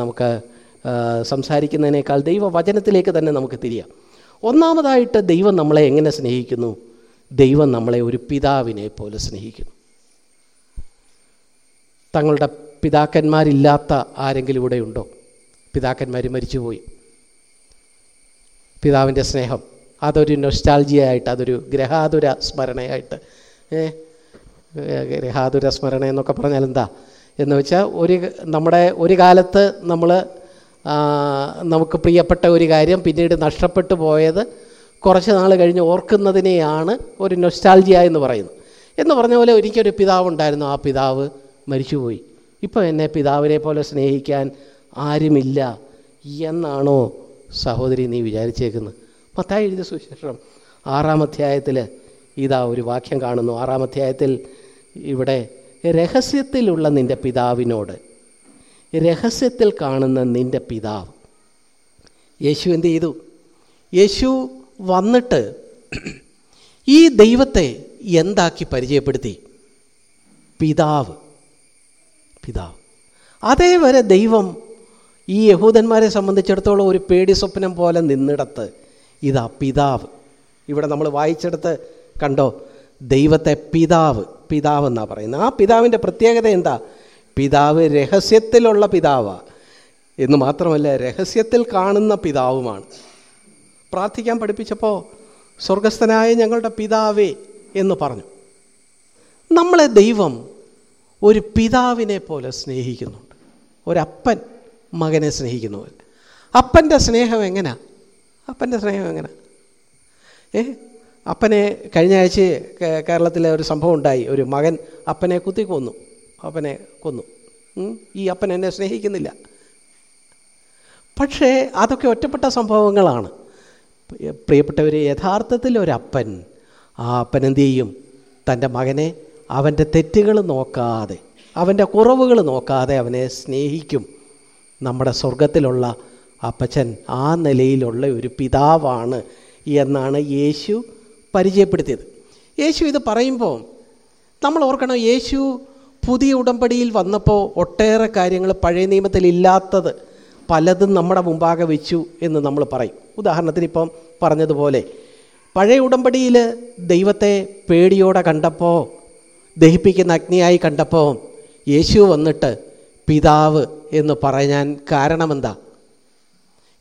നമുക്ക് സംസാരിക്കുന്നതിനേക്കാൾ ദൈവവചനത്തിലേക്ക് തന്നെ നമുക്ക് തിരിയാം. ഒന്നാമതായിട്ട് ദൈവം നമ്മളെ എങ്ങനെ സ്നേഹിക്കുന്നു? ദൈവം നമ്മളെ ഒരു പിതാവിനെ പോലെ സ്നേഹിക്കുന്നു. തങ്ങളുടെ പിതാക്കന്മാരില്ലാത്ത ആരെങ്കിലും ഇവിടെ ഉണ്ടോ? പിതാക്കന്മാർ മരിച്ചുപോയി. പിതാവിന്റെ സ്നേഹം അതൊരു നൊസ്റ്റാൾജിയായിട്ട് അതൊരു ഗ്രഹാതുര സ്മരണയായിട്ട്. ഗ്രഹാതുര സ്മരണ എന്നൊക്കെ പറഞ്ഞാൽ എന്താ? എന്ന് വെച്ചാൽ ഒരു നമ്മുടെ ഒരു കാലത്ത് നമ്മൾ നമുക്ക് പ്രിയപ്പെട്ട ഒരു കാര്യം പിന്നീട് നഷ്ടപ്പെട്ടു പോയത് കുറച്ച് നാൾ കഴിഞ്ഞ് ഓർക്കുന്നതിനെയാണ് ഒരു നൊസ്റ്റാൾജിയ എന്ന് പറയുന്നത്. എന്ന് പറഞ്ഞ പോലെ ഒരിക്കലൊരു പിതാവുണ്ടായിരുന്നു. ആ പിതാവ് മരിച്ചുപോയി. ഇപ്പോൾ എന്നെ പിതാവിനെ പോലെ സ്നേഹിക്കാൻ ആരുമില്ല എന്നാണോ സഹോദരി നീ വിചാരിച്ചേക്കുന്നത്. മത്തായി എഴുതിയ സുശേഷം ആറാം അധ്യായത്തിൽ ഇതാ ഒരു വാക്യം കാണുന്നു. ആറാം അധ്യായത്തിൽ ഇവിടെ രഹസ്യത്തിലുള്ള നിന്റെ പിതാവിനോട് രഹസ്യത്തിൽ കാണുന്ന നിന്റെ പിതാവ്. യേശു എന്ത് ചെയ്തു? യേശു വന്നിട്ട് ഈ ദൈവത്തെ എന്താക്കി പരിചയപ്പെടുത്തി? പിതാവ്. പിതാവ്. അതേവരെ ദൈവം ഈ യഹൂദന്മാരെ സംബന്ധിച്ചിടത്തോളം ഒരു പേടി സ്വപ്നം പോലെ നിന്നിടത്ത് ഇതാ പിതാവ്. ഇവിടെ നമ്മൾ വായിച്ചെടുത്ത് കണ്ടോ? ദൈവത്തെ പിതാവ് പിതാവ് എന്നാണ് പറയുന്നത്. ആ പിതാവിന്റെ പ്രത്യേകത എന്താ? പിതാവ് രഹസ്യത്തിലുള്ള പിതാവാണ് എന്ന് മാത്രമല്ല രഹസ്യത്തിൽ കാണുന്ന പിതാവുമാണ്. പ്രാർത്ഥിക്കാൻ പഠിപ്പിച്ചപ്പോൾ സ്വർഗസ്ഥനായ ഞങ്ങളുടെ പിതാവേ എന്ന് പറഞ്ഞു. നമ്മളെ ദൈവം ഒരു പിതാവിനെ പോലെ സ്നേഹിക്കുന്നുണ്ട്. ഒരപ്പൻ മകനെ സ്നേഹിക്കുന്നു അപ്പന്റെ സ്നേഹം എങ്ങനെയാ അപ്പന്റെ സ്നേഹം എങ്ങനെ? ഏ? അപ്പനെ കഴിഞ്ഞ ആഴ്ച കേരളത്തിലെ ഒരു സംഭവം ഉണ്ടായി. ഒരു മകൻ അപ്പനെ കുത്തി കൊന്നു അപ്പനെ കൊന്നു. ഈ അപ്പൻ എന്നെ സ്നേഹിക്കുന്നില്ല. പക്ഷേ അതൊക്കെ ഒറ്റപ്പെട്ട സംഭവങ്ങളാണ്. പ്രിയപ്പെട്ടവർ യഥാർത്ഥത്തിൽ ഒരപ്പൻ ആ അപ്പൻ എന്തു ചെയ്യും? തന്റെ മകനെ അവന്റെ തെറ്റുകൾ നോക്കാതെ അവന്റെ കുറവുകൾ നോക്കാതെ അവനെ സ്നേഹിക്കും. നമ്മുടെ സ്വർഗത്തിലുള്ള അപ്പച്ചൻ ആ നിലയിലുള്ള ഒരു പിതാവാണ് എന്നാണ് യേശു പരിചയപ്പെടുത്തിയത്. യേശു ഇത് പറയുമ്പോൾ നമ്മൾ ഓർക്കണം യേശു പുതിയ ഉടമ്പടിയിൽ വന്നപ്പോൾ ഒട്ടേറെ കാര്യങ്ങൾ പഴയ നിയമത്തിൽ ഇല്ലാത്തത് പലതും നമ്മുടെ മുമ്പാകെ വെച്ചു എന്ന് നമ്മൾ പറയും. ഉദാഹരണത്തിന് ഇപ്പം പറഞ്ഞതുപോലെ പഴയ ഉടമ്പടിയിൽ ദൈവത്തെ പേടിയോടെ കണ്ടപ്പോൾ ദഹിപ്പിക്കുന്ന അഗ്നിയായി കണ്ടപ്പോൾ യേശു വന്നിട്ട് പിതാവ് എന്ന് പറയാൻ കാരണമെന്താ?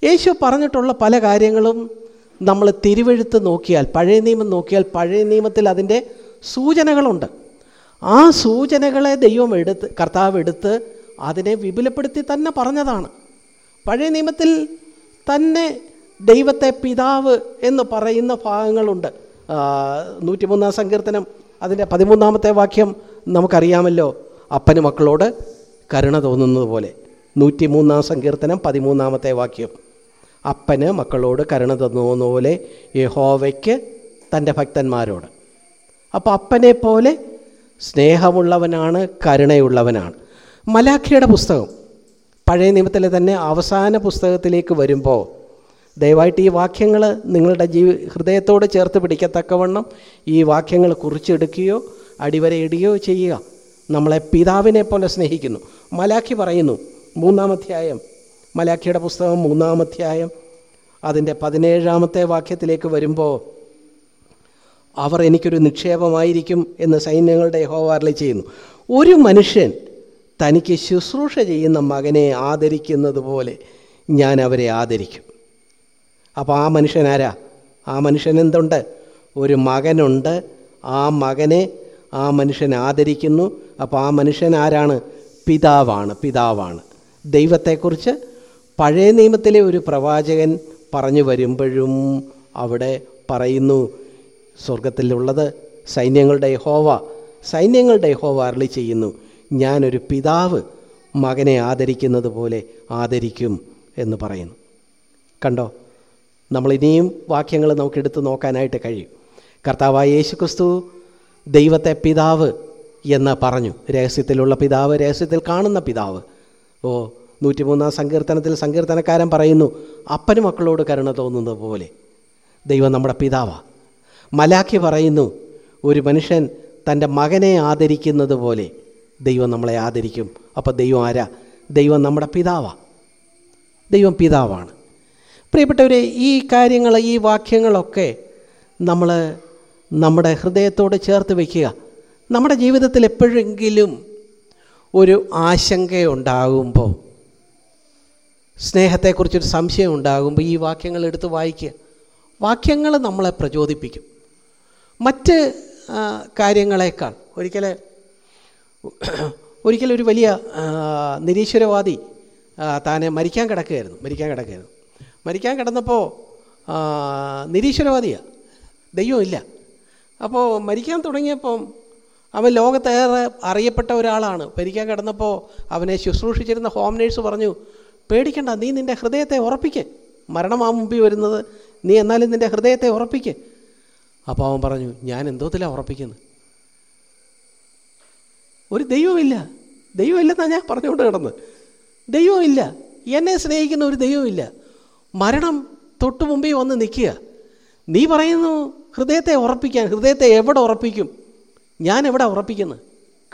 യേശു പറഞ്ഞിട്ടുള്ള പല കാര്യങ്ങളും നമ്മൾ തിരുവെഴുത്ത് നോക്കിയാൽ പഴയ നിയമം നോക്കിയാൽ പഴയ നിയമത്തിൽ അതിന്റെ സൂചനകളുണ്ട്. ആ സൂചനകളെ ദൈവം എടുത്ത് കർത്താവ് എടുത്ത് അതിനെ വിപുലപ്പെടുത്തി തന്നെ പറഞ്ഞതാണ്. പഴയ നിയമത്തിൽ തന്നെ ദൈവത്തെ പിതാവ് എന്ന് പറയുന്ന ഭാഗങ്ങളുണ്ട്. നൂറ്റിമൂന്നാം സങ്കീർത്തനം അതിന്റെ പതിമൂന്നാമത്തെ വാക്യം നമുക്കറിയാമല്ലോ. അപ്പന് മക്കളോട് കരുണ തോന്നുന്നത് പോലെ. നൂറ്റിമൂന്നാം സങ്കീർത്തനം പതിമൂന്നാമത്തെ വാക്യം. അപ്പന് മക്കളോട് കരുണ തോന്നുന്ന പോലെ യഹോവയ്ക്ക് തന്റെ ഭക്തന്മാരോട്. അപ്പോൾ അപ്പനെ പോലെ സ്നേഹമുള്ളവനാണ് കരുണയുള്ളവനാണ്. മലാഖിയുടെ പുസ്തകം. പഴയ നിയമത്തിലെ തന്നെ അവസാന പുസ്തകത്തിലേക്ക് വരുമ്പോൾ ദയവായിട്ട് ഈ വാക്യങ്ങൾ നിങ്ങളുടെ ജീവി ഹൃദയത്തോട് ചേർത്ത് പിടിക്കത്തക്കവണ്ണം ഈ വാക്യങ്ങൾ കുറിച്ചെടുക്കുകയോ അടിവരയിടുകയോ ചെയ്യുക. നമ്മളെ പിതാവിനെ പോലെ സ്നേഹിക്കുന്നു. മലാഖി പറയുന്നു മൂന്നാമധ്യായം മലാഖിയുടെ പുസ്തകം മൂന്നാമധ്യായം അതിന്റെ പതിനേഴാമത്തെ വാക്യത്തിലേക്ക് വരുമ്പോൾ അവർ എനിക്കൊരു നിക്ഷേപമായിരിക്കും എന്ന് സൈന്യങ്ങളുടെ ഹോവാറിൽ ചെയ്യുന്നു. ഒരു മനുഷ്യൻ തനിക്ക് ശുശ്രൂഷ ചെയ്യുന്ന മകനെ ആദരിക്കുന്നത് പോലെ ഞാൻ അവരെ ആദരിക്കും. അപ്പോൾ ആ മനുഷ്യനാരാ ആ മനുഷ്യൻ എന്തുണ്ട്? ഒരു മകനുണ്ട്. ആ മകനെ ആ മനുഷ്യൻ ആദരിക്കുന്നു. അപ്പോൾ ആ മനുഷ്യൻ ആരാണ്? പിതാവാണ് പിതാവാണ്. ദൈവത്തെക്കുറിച്ച് പഴയ നിയമത്തിലെ ഒരു പ്രവാചകൻ പറഞ്ഞു വരുമ്പോഴും അവിടെ പറയുന്നു സ്വർഗത്തിലുള്ളത് സൈന്യങ്ങളുടെ ഹോവ സൈന്യങ്ങളുടെ ഹോവ അരളി ചെയ്യുന്നു. ഞാനൊരു പിതാവ് മകനെ ആദരിക്കുന്നത് പോലെ ആദരിക്കും എന്ന് പറയുന്നു. കണ്ടോ? നമ്മൾ ഇനിയും വാക്യങ്ങൾ നമുക്ക് നോക്കാനായിട്ട് കഴിയും. കർത്താവായ യേശുക്രിസ്തു ദൈവത്തെ പിതാവ് എന്ന് പറഞ്ഞു. രഹസ്യത്തിലുള്ള പിതാവ് രഹസ്യത്തിൽ കാണുന്ന പിതാവ്. ഓ നൂറ്റിമൂന്നാം സങ്കീർത്തനത്തിൽ സങ്കീർത്തനക്കാരൻ പറയുന്നു അപ്പന് മക്കളോട് കരുണ തോന്നുന്നത് പോലെ ദൈവം നമ്മുടെ പിതാവാ. മലാഖി പറയുന്നു ഒരു മനുഷ്യൻ തന്റെ മകനെ ആദരിക്കുന്നത് പോലെ ദൈവം നമ്മളെ ആദരിക്കും. അപ്പോൾ ദൈവം ആരാ? ദൈവം നമ്മുടെ പിതാവാണ് ദൈവം പിതാവാണ്. പ്രിയപ്പെട്ടവരെ ഈ കാര്യങ്ങൾ ഈ വാക്യങ്ങളൊക്കെ നമ്മൾ നമ്മുടെ ഹൃദയത്തോട് ചേർത്ത് വയ്ക്കുക. നമ്മുടെ ജീവിതത്തിൽ എപ്പോഴെങ്കിലും ഒരു ആശങ്കയുണ്ടാകുമ്പോൾ സ്നേഹത്തെക്കുറിച്ചൊരു സംശയം ഉണ്ടാകുമ്പോൾ ഈ വാക്യങ്ങൾ എടുത്ത് വായിക്കുക. വാക്യങ്ങൾ നമ്മളെ പ്രചോദിപ്പിക്കും. മറ്റ് കാര്യങ്ങളേക്കാൾ ഒരിക്കൽ ഒരിക്കലൊരു വലിയ നിരീശ്വരവാദി താനെ മരിക്കാൻ കിടക്കുകയായിരുന്നു മരിക്കാൻ കിടക്കുകയായിരുന്നു. മരിക്കാൻ കിടന്നപ്പോൾ നിരീശ്വരവാദിയാണ് ദൈവമില്ല അപ്പോൾ മരിക്കാൻ തുടങ്ങിയപ്പം അവൻ ലോകത്തേറെ അറിയപ്പെട്ട ഒരാളാണ്. മരിക്കാൻ കിടന്നപ്പോൾ അവനെ ശുശ്രൂഷിച്ചിരുന്ന ഹോം നേഴ്സ് പറഞ്ഞു പേടിക്കണ്ട നീ നിന്റെ ഹൃദയത്തെ ഉറപ്പിക്കേ. മരണമാ മുമ്പിൽ വരുന്നത്. നീ എന്നാലും നിന്റെ ഹൃദയത്തെ ഉറപ്പിക്ക്. അപ്പോൾ അവൻ പറഞ്ഞു ഞാൻ എന്തോത്തിലാണ് ഉറപ്പിക്കുന്നു. ഒരു ദൈവമില്ല. ദൈവമില്ലെന്നാണ് ഞാൻ പറഞ്ഞുകൊണ്ട് കിടന്നത് ദൈവമില്ല. എന്നെ സ്നേഹിക്കുന്ന ഒരു ദൈവമില്ല. മരണം തൊട്ടു മുമ്പേ വന്ന് നിൽക്കുക. നീ പറയുന്നു ഹൃദയത്തെ ഉറപ്പിക്കാൻ ഹൃദയത്തെ എവിടെ ഉറപ്പിക്കും? ഞാൻ എവിടെ ഉറപ്പിക്കുന്നു?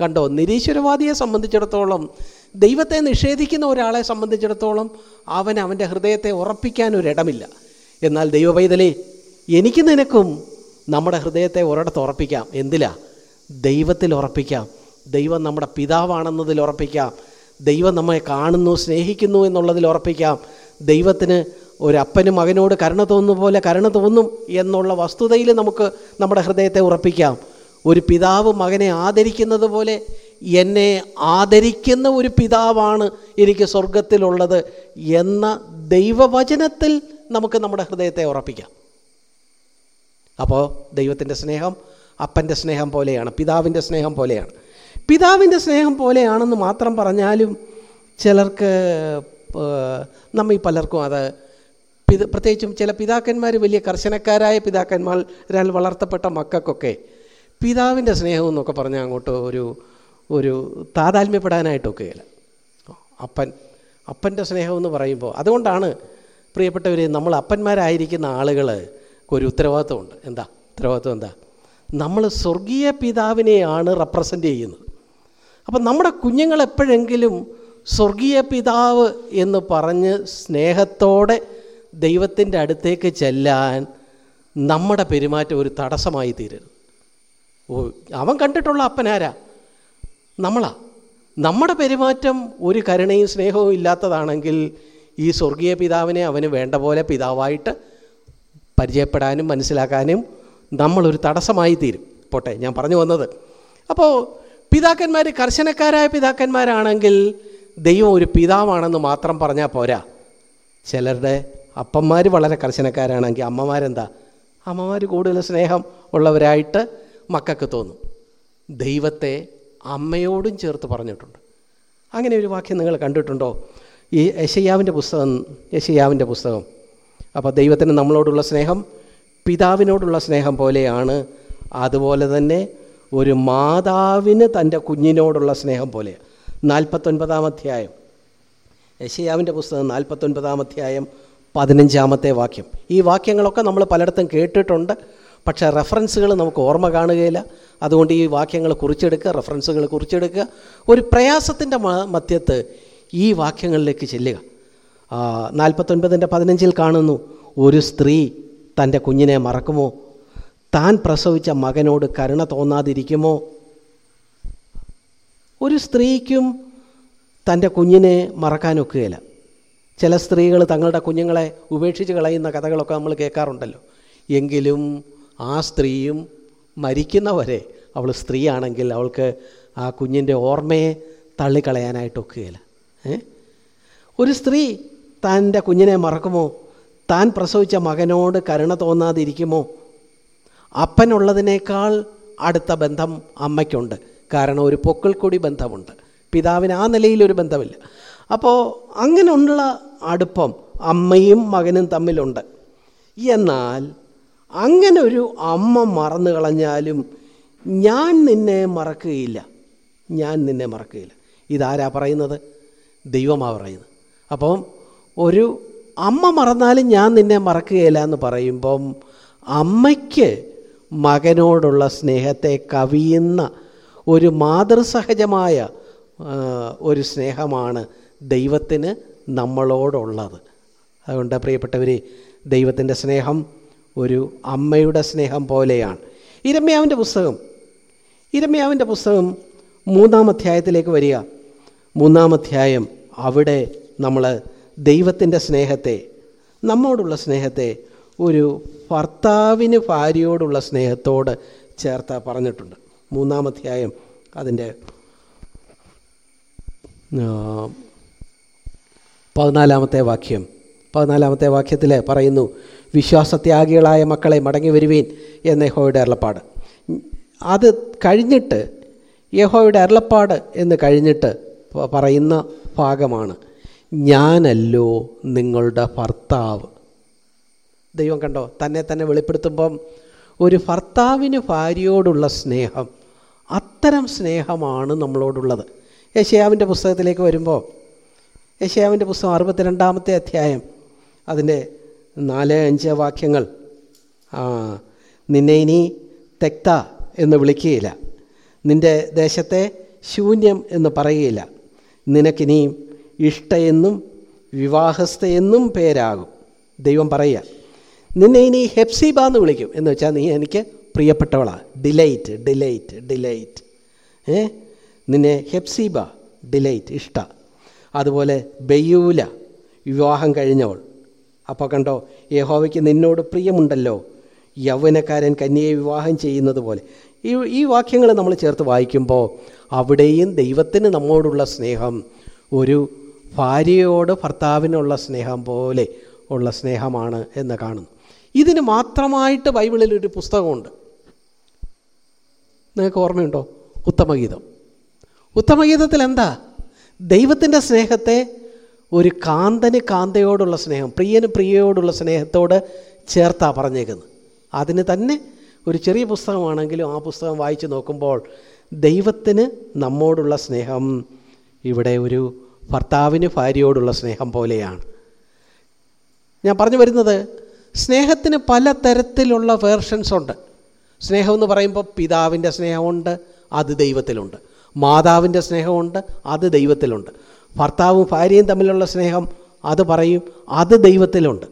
കണ്ടോ നിരീശ്വരവാദിയെ സംബന്ധിച്ചിടത്തോളം ദൈവത്തെ നിഷേധിക്കുന്ന ഒരാളെ സംബന്ധിച്ചിടത്തോളം അവൻ അവന്റെ ഹൃദയത്തെ ഉറപ്പിക്കാൻ ഒരിടമില്ല. എന്നാൽ ദൈവപൈതലേ എനിക്ക് നിനക്കും നമ്മുടെ ഹൃദയത്തെ ഒരിടത്ത് ഉറപ്പിക്കാം. എന്തിലാ? ദൈവത്തിൽ ഉറപ്പിക്കാം. ദൈവം നമ്മുടെ പിതാവാണെന്നതിൽ ഉറപ്പിക്കാം. ദൈവം നമ്മെ കാണുന്നു സ്നേഹിക്കുന്നു എന്നുള്ളതിൽ ഉറപ്പിക്കാം. ദൈവത്തിന് ഒരപ്പനും മകനോട് കരുണ തോന്നുന്ന പോലെ കരുണ തോന്നും എന്നുള്ള വസ്തുതയിൽ നമുക്ക് നമ്മുടെ ഹൃദയത്തെ ഉറപ്പിക്കാം. ഒരു പിതാവ് മകനെ ആദരിക്കുന്നത് പോലെ എന്നെ ആദരിക്കുന്ന ഒരു പിതാവാണ് എനിക്ക് സ്വർഗത്തിലുള്ളത് എന്ന ദൈവവചനത്തിൽ നമുക്ക് നമ്മുടെ ഹൃദയത്തെ ഉറപ്പിക്കാം. അപ്പോൾ ദൈവത്തിന്റെ സ്നേഹം അപ്പന്റെ സ്നേഹം പോലെയാണ് പിതാവിന്റെ സ്നേഹം പോലെയാണ്. പിതാവിന്റെ സ്നേഹം പോലെയാണെന്ന് മാത്രം പറഞ്ഞാലും ചിലർക്ക് നമ്മി പലർക്കും അത് പിത പ്രത്യേകിച്ചും ചില പിതാക്കന്മാർ വലിയ കർശനക്കാരായ പിതാക്കന്മാരാൽ വളർത്തപ്പെട്ട മക്കൾക്കൊക്കെ പിതാവിന്റെ സ്നേഹം എന്നൊക്കെ പറഞ്ഞാൽ അങ്ങോട്ട് ഒരു ഒരു താതാത്മ്യപ്പെടാനായിട്ടൊക്കെയില്ല. അപ്പൻ അപ്പന്റെ സ്നേഹമെന്ന് പറയുമ്പോൾ അതുകൊണ്ടാണ് പ്രിയപ്പെട്ടവരെ നമ്മൾ അപ്പന്മാരായിരിക്കുന്ന ആളുകൾ ഒരു ഉത്തരവാദിത്വമുണ്ട്. എന്താ? ഉത്തരവാദിത്വം എന്താ? നമ്മൾ സ്വർഗീയ പിതാവിനെയാണ് റെപ്രസെന്റ് ചെയ്യുന്നത്. അപ്പം നമ്മുടെ കുഞ്ഞുങ്ങൾ എപ്പോഴെങ്കിലും സ്വർഗീയ പിതാവ് എന്ന് പറഞ്ഞ് സ്നേഹത്തോടെ ദൈവത്തിന്റെ അടുത്തേക്ക് ചെല്ലാൻ നമ്മുടെ പെരുമാറ്റം ഒരു തടസ്സമായി തീരരുത്. ഓ അവൻ കണ്ടിട്ടുള്ള അപ്പനാരാ നമ്മളാ. നമ്മുടെ പെരുമാറ്റം ഒരു കരുണയും സ്നേഹവും ഇല്ലാത്തതാണെങ്കിൽ ഈ സ്വർഗീയ പിതാവിനെ അവന് വേണ്ട പോലെ പിതാവായിട്ട് പരിചയപ്പെടാനും മനസ്സിലാക്കാനും നമ്മളൊരു തടസ്സമായി തീരും. പോട്ടെ ഞാൻ പറഞ്ഞു വന്നത്. അപ്പോൾ പിതാക്കന്മാർ കർശനക്കാരായ പിതാക്കന്മാരാണെങ്കിൽ ദൈവം ഒരു പിതാവാണെന്ന് മാത്രം പറഞ്ഞാൽ പോരാ. ചിലരുടെ അപ്പന്മാർ വളരെ കർശനക്കാരാണെങ്കിൽ അമ്മമാരെന്താ? അമ്മമാർ കൂടുതൽ സ്നേഹം ഉള്ളവരായിട്ട് മക്കൾക്ക് തോന്നും. ദൈവത്തെ അമ്മയോടും ചേർത്ത് പറഞ്ഞിട്ടുണ്ട്. അങ്ങനെ ഒരു വാക്യം നിങ്ങൾ കണ്ടിട്ടുണ്ടോ? ഈ യശയ്യാവിന്റെ പുസ്തകം യശയ്യാവിന്റെ പുസ്തകം. അപ്പോൾ ദൈവത്തിന് നമ്മളോടുള്ള സ്നേഹം പിതാവിനോടുള്ള സ്നേഹം പോലെയാണ്. അതുപോലെ തന്നെ ഒരു മാതാവിന് തന്റെ കുഞ്ഞിനോടുള്ള സ്നേഹം പോലെ. നാൽപ്പത്തൊൻപതാം അധ്യായം. യശയാവിന്റെ പുസ്തകം നാൽപ്പത്തൊൻപതാം അധ്യായം പതിനഞ്ചാമത്തെ വാക്യം. ഈ വാക്യങ്ങളൊക്കെ നമ്മൾ പലയിടത്തും കേട്ടിട്ടുണ്ട്. പക്ഷേ റെഫറൻസുകൾ നമുക്ക് ഓർമ്മ കാണുകയില്ല. അതുകൊണ്ട് ഈ വാക്യങ്ങൾ കുറിച്ചെടുക്കുക റെഫറൻസുകൾ കുറിച്ചെടുക്കുക. ഒരു പ്രയാസത്തിന്റെ മധ്യത്ത് ഈ വാക്യങ്ങളിലേക്ക് ചെല്ലുക. നാൽപ്പത്തൊൻപതിന്റെ പതിനഞ്ചിൽ കാണുന്നു ഒരു സ്ത്രീ തന്റെ കുഞ്ഞിനെ മറക്കുമോ? താൻ പ്രസവിച്ച മകനോട് കരുണ തോന്നാതിരിക്കുമോ? ഒരു സ്ത്രീക്കും തന്റെ കുഞ്ഞിനെ മറക്കാനൊക്കുകയില്ല ചില സ്ത്രീകൾ തങ്ങളുടെ കുഞ്ഞുങ്ങളെ ഉപേക്ഷിച്ച് കളയുന്ന കഥകളൊക്കെ നമ്മൾ കേൾക്കാറുണ്ടല്ലോ. എങ്കിലും ആ സ്ത്രീയും മരിക്കുന്നവരെ അവൾ സ്ത്രീയാണെങ്കിൽ അവൾക്ക് ആ കുഞ്ഞിന്റെ ഓർമ്മയെ തള്ളിക്കളയാനായിട്ടൊക്കുകയില്ല ഒരു സ്ത്രീ തന്റെ കുഞ്ഞിനെ മറക്കുമോ? താൻ പ്രസവിച്ച മകനോട് കരുണ തോന്നാതിരിക്കുമോ? അപ്പനുള്ളതിനേക്കാൾ അടുത്ത ബന്ധം അമ്മയ്ക്കുണ്ട്. കാരണം ഒരു പൊക്കിൾക്കൊടി ബന്ധമുണ്ട്. പിതാവിന് ആ നിലയിലൊരു ബന്ധമില്ല. അപ്പോൾ അങ്ങനെയുള്ള അടുപ്പം അമ്മയും മകനും തമ്മിലുണ്ട്. എന്നാൽ അങ്ങനെ ഒരു അമ്മ മറന്നു കളഞ്ഞാലും ഞാൻ നിന്നെ മറക്കുകയില്ല. ഞാൻ നിന്നെ മറക്കുകയില്ല. ഇതാരാ പറയുന്നത്? ദൈവമാണ് പറയുന്നത്. അപ്പം ഒരു അമ്മ മറന്നാലും ഞാൻ നിന്നെ മറക്കുകയില്ല എന്ന് പറയുമ്പം അമ്മയ്ക്ക് മകനോടുള്ള സ്നേഹത്തെ കവിയുന്ന ഒരു മാതൃസഹജമായ ഒരു സ്നേഹമാണ് ദൈവത്തിന് നമ്മളോടുള്ളത്. അതുകൊണ്ട് പ്രിയപ്പെട്ടവർ ദൈവത്തിന്റെ സ്നേഹം ഒരു അമ്മയുടെ സ്നേഹം പോലെയാണ്. ഇരമ്യാവിന്റെ പുസ്തകം ഇരമ്യാവിന്റെ പുസ്തകം മൂന്നാം അധ്യായത്തിലേക്ക് വരിക. മൂന്നാം അധ്യായം അവിടെ നമ്മൾ ദൈവത്തിന്റെ സ്നേഹത്തെ നമ്മോടുള്ള സ്നേഹത്തെ ഒരു ഭർത്താവിന് ഭാര്യയോടുള്ള സ്നേഹത്തോട് ചേർത്ത് പറഞ്ഞിട്ടുണ്ട്. മൂന്നാം അധ്യായം അതിന്റെ പതിനാലാമത്തെ വാക്യം. പതിനാലാമത്തെ വാക്യത്തിൽ പറയുന്നു വിശ്വാസത്യാഗികളായ മക്കളെ മടങ്ങി വരുവീൻ എന്ന യഹോയുടെ അരുളപ്പാട്. അത് കഴിഞ്ഞിട്ട് യഹോയുടെ അരുളപ്പാട് എന്ന് കഴിഞ്ഞിട്ട് പറയുന്ന ഭാഗമാണ്. ഞാനല്ലോ നിങ്ങളുടെ ഭർത്താവ്. ദൈവം കണ്ടോ തന്നെ തന്നെ വെളിപ്പെടുത്തുമ്പം ഒരു ഭർത്താവിന് ഭാര്യയോടുള്ള സ്നേഹം അത്തരം സ്നേഹമാണ് നമ്മളോടുള്ളത്. യശയാവിന്റെ പുസ്തകത്തിലേക്ക് വരുമ്പോൾ യശയാവിന്റെ പുസ്തകം അറുപത്തിരണ്ടാമത്തെ അധ്യായം അതിന്റെ നാല് അഞ്ച് വാക്യങ്ങൾ. നിന്നെ ഇനി തെക്ത എന്ന് വിളിക്കുകയില്ല. നിന്റെ ദേശത്തെ ശൂന്യം എന്ന് പറയുകയില്ല. നിനക്കിനിയും ഇഷ്ടയെന്നും വിവാഹസ്ഥയെന്നും പേരാകും. ദൈവം പറയുക നിന്നെ ഇനി ഹെപ്സിബ എന്ന് വിളിക്കും. എന്ന് വെച്ചാൽ നീ എനിക്ക് പ്രിയപ്പെട്ടവളാണ് ഡിലൈറ്റ് ഡിലൈറ്റ് ഡിലൈറ്റ് ഏ? നിന്നെ ഹെപ്സിബ ഡിലൈറ്റ് ഇഷ്ട. അതുപോലെ ബെയ്യൂല വിവാഹം കഴിഞ്ഞവൾ. അപ്പോൾ കണ്ടോ യഹോവയ്ക്ക് നിന്നോട് പ്രിയമുണ്ടല്ലോ. യൗവനക്കാരൻ കന്യയെ വിവാഹം ചെയ്യുന്നത് പോലെ. ഈ ഈ വാക്യങ്ങൾ നമ്മൾ ചേർത്ത് വായിക്കുമ്പോൾ അവിടെയും ദൈവത്തിന് നമ്മോടുള്ള സ്നേഹം ഒരു ഭാര്യയോട് ഭർത്താവിനുള്ള സ്നേഹം പോലെ ഉള്ള സ്നേഹമാണ് എന്ന് കാണുന്നു. ഇതിന് മാത്രമായിട്ട് ബൈബിളിൽ ഒരു പുസ്തകമുണ്ട്. നിങ്ങൾക്ക് ഓർമ്മയുണ്ടോ? ഉത്തമഗീതം. ഉത്തമഗീതത്തിൽ എന്താ? ദൈവത്തിന്റെ സ്നേഹത്തെ ഒരു കാന്തന് കാന്തയോടുള്ള സ്നേഹം പ്രിയന് പ്രിയയോടുള്ള സ്നേഹത്തോട് ചേർത്താ പറഞ്ഞേക്കുന്നത്. അതിന് തന്നെ ഒരു ചെറിയ പുസ്തകമാണെങ്കിലും ആ പുസ്തകം വായിച്ച് നോക്കുമ്പോൾ ദൈവത്തിന് നമ്മോടുള്ള സ്നേഹം ഇവിടെ ഒരു ഭർത്താവിന് ഭാര്യയോടുള്ള സ്നേഹം പോലെയാണ്. ഞാൻ പറഞ്ഞു വരുന്നത് സ്നേഹത്തിന് പല തരത്തിലുള്ള വേർഷൻസ് ഉണ്ട്. സ്നേഹമെന്ന് പറയുമ്പോൾ പിതാവിന്റെ സ്നേഹമുണ്ട് അത് ദൈവത്തിലുണ്ട്. മാതാവിന്റെ സ്നേഹമുണ്ട് അത് ദൈവത്തിലുണ്ട്. ഭർത്താവും ഭാര്യയും തമ്മിലുള്ള സ്നേഹം അത് പറയും അത് ദൈവത്തിലുണ്ട്.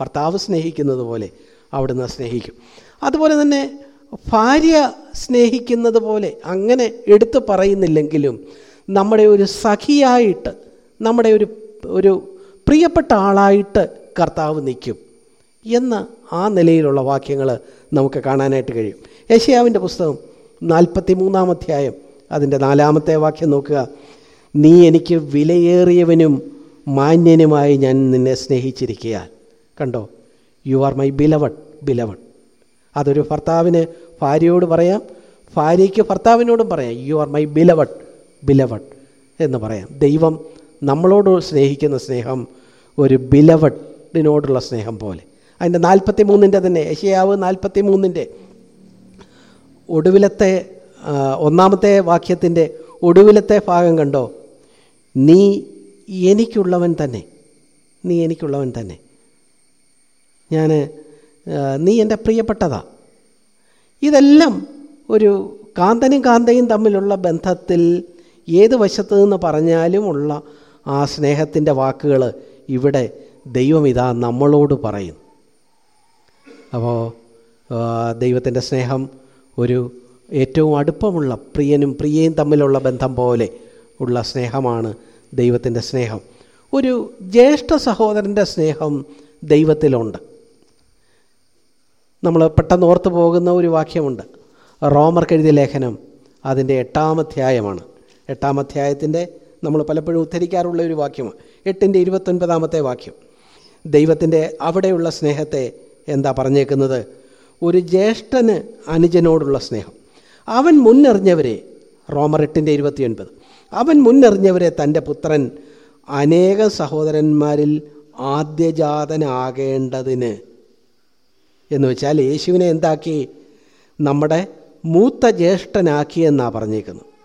ഭർത്താവ് സ്നേഹിക്കുന്നത് പോലെ അവിടുന്ന് സ്നേഹിക്കും. അതുപോലെ തന്നെ ഭാര്യ സ്നേഹിക്കുന്നത് പോലെ അങ്ങനെ എടുത്തു പറയുന്നില്ലെങ്കിലും നമ്മുടെ ഒരു സഖിയായിട്ട് നമ്മുടെ ഒരു ഒരു പ്രിയപ്പെട്ട ആളായിട്ട് കർത്താവ് നിൽക്കും എന്ന ആ നിലയിലുള്ള വാക്യങ്ങൾ നമുക്ക് കാണാനായിട്ട് കഴിയും. യശയാവിന്റെ പുസ്തകം നാൽപ്പത്തി മൂന്നാം അധ്യായം അതിന്റെ നാലാമത്തെ വാക്യം നോക്കുക. നീ എനിക്ക് വിലയേറിയവനും മാന്യനുമായി ഞാൻ നിന്നെ സ്നേഹിച്ചിരിക്കുകയാൽ കണ്ടോ? You are my beloved beloved അതൊരു ഭർത്താവിന് ഭാര്യയോട് പറയാം ഭാര്യയ്ക്ക് ഭർത്താവിനോടും പറയാം you are my beloved beloved എന്ന് പറയാം. ദൈവം നമ്മളോട് സ്നേഹിക്കുന്ന സ്നേഹം ഒരു ബിലവഡിനോടുള്ള സ്നേഹം പോലെ. അതിന്റെ നാൽപ്പത്തി മൂന്നിന്റെ തന്നെ യശയാവ് നാൽപ്പത്തി മൂന്നിന്റെ ഒടുവിലത്തെ ഒന്നാമത്തെ വാക്യത്തിന്റെ ഒടുവിലത്തെ ഭാഗം കണ്ടോ? നീ എനിക്കുള്ളവൻ തന്നെ. നീ എനിക്കുള്ളവൻ തന്നെ. ഞാൻ നീ എന്റെ പ്രിയപ്പെട്ടതാ. ഇതെല്ലാം ഒരു കാന്തനും കാന്തയും തമ്മിലുള്ള ബന്ധത്തിൽ ഏത് വശത്ത് നിന്ന് പറഞ്ഞാലും ഉള്ള ആ സ്നേഹത്തിന്റെ വാക്കുകൾ ഇവിടെ ദൈവം ഇതാ നമ്മളോട് പറയും. അപ്പോൾ ദൈവത്തിന്റെ സ്നേഹം ഒരു ഏറ്റവും അടുപ്പമുള്ള പ്രിയനും പ്രിയയും തമ്മിലുള്ള ബന്ധം പോലെ ഉള്ള സ്നേഹമാണ് ദൈവത്തിന്റെ സ്നേഹം. ഒരു ജ്യേഷ്ഠ സഹോദരന്റെ സ്നേഹം ദൈവത്തിലുണ്ട്. നമ്മൾ പെട്ടെന്ന് ഓർത്ത് പോകുന്ന ഒരു വാക്യമുണ്ട്. റോമർക്ക് എഴുതിയ ലേഖനം അതിന്റെ എട്ടാം അധ്യായമാണ് എട്ടാം അധ്യായത്തിന്റെ നമ്മൾ പലപ്പോഴും ഉദ്ധരിക്കാറുള്ള ഒരു വാക്യമാണ് എട്ടിന്റെ ഇരുപത്തൊൻപതാമത്തെ വാക്യം. ദൈവത്തിന്റെ അവിടെയുള്ള സ്നേഹത്തെ എന്താ പറഞ്ഞേക്കുന്നത്? ഒരു ജ്യേഷ്ഠന് അനുജനോടുള്ള സ്നേഹം. അവൻ മുന്നറിഞ്ഞവരെ റോമർ എട്ടിന്റെ ഇരുപത്തിയൊൻപത് അവൻ മുന്നറിഞ്ഞവരെ തന്റെ പുത്രൻ അനേക സഹോദരന്മാരിൽ ആദ്യജാതനാകേണ്ടതിന്. എന്ന് വെച്ചാൽ യേശുവിനെ എന്താക്കി? നമ്മുടെ മൂത്ത ജ്യേഷ്ഠനാക്കി എന്നാണ് പറഞ്ഞേക്കുന്നത്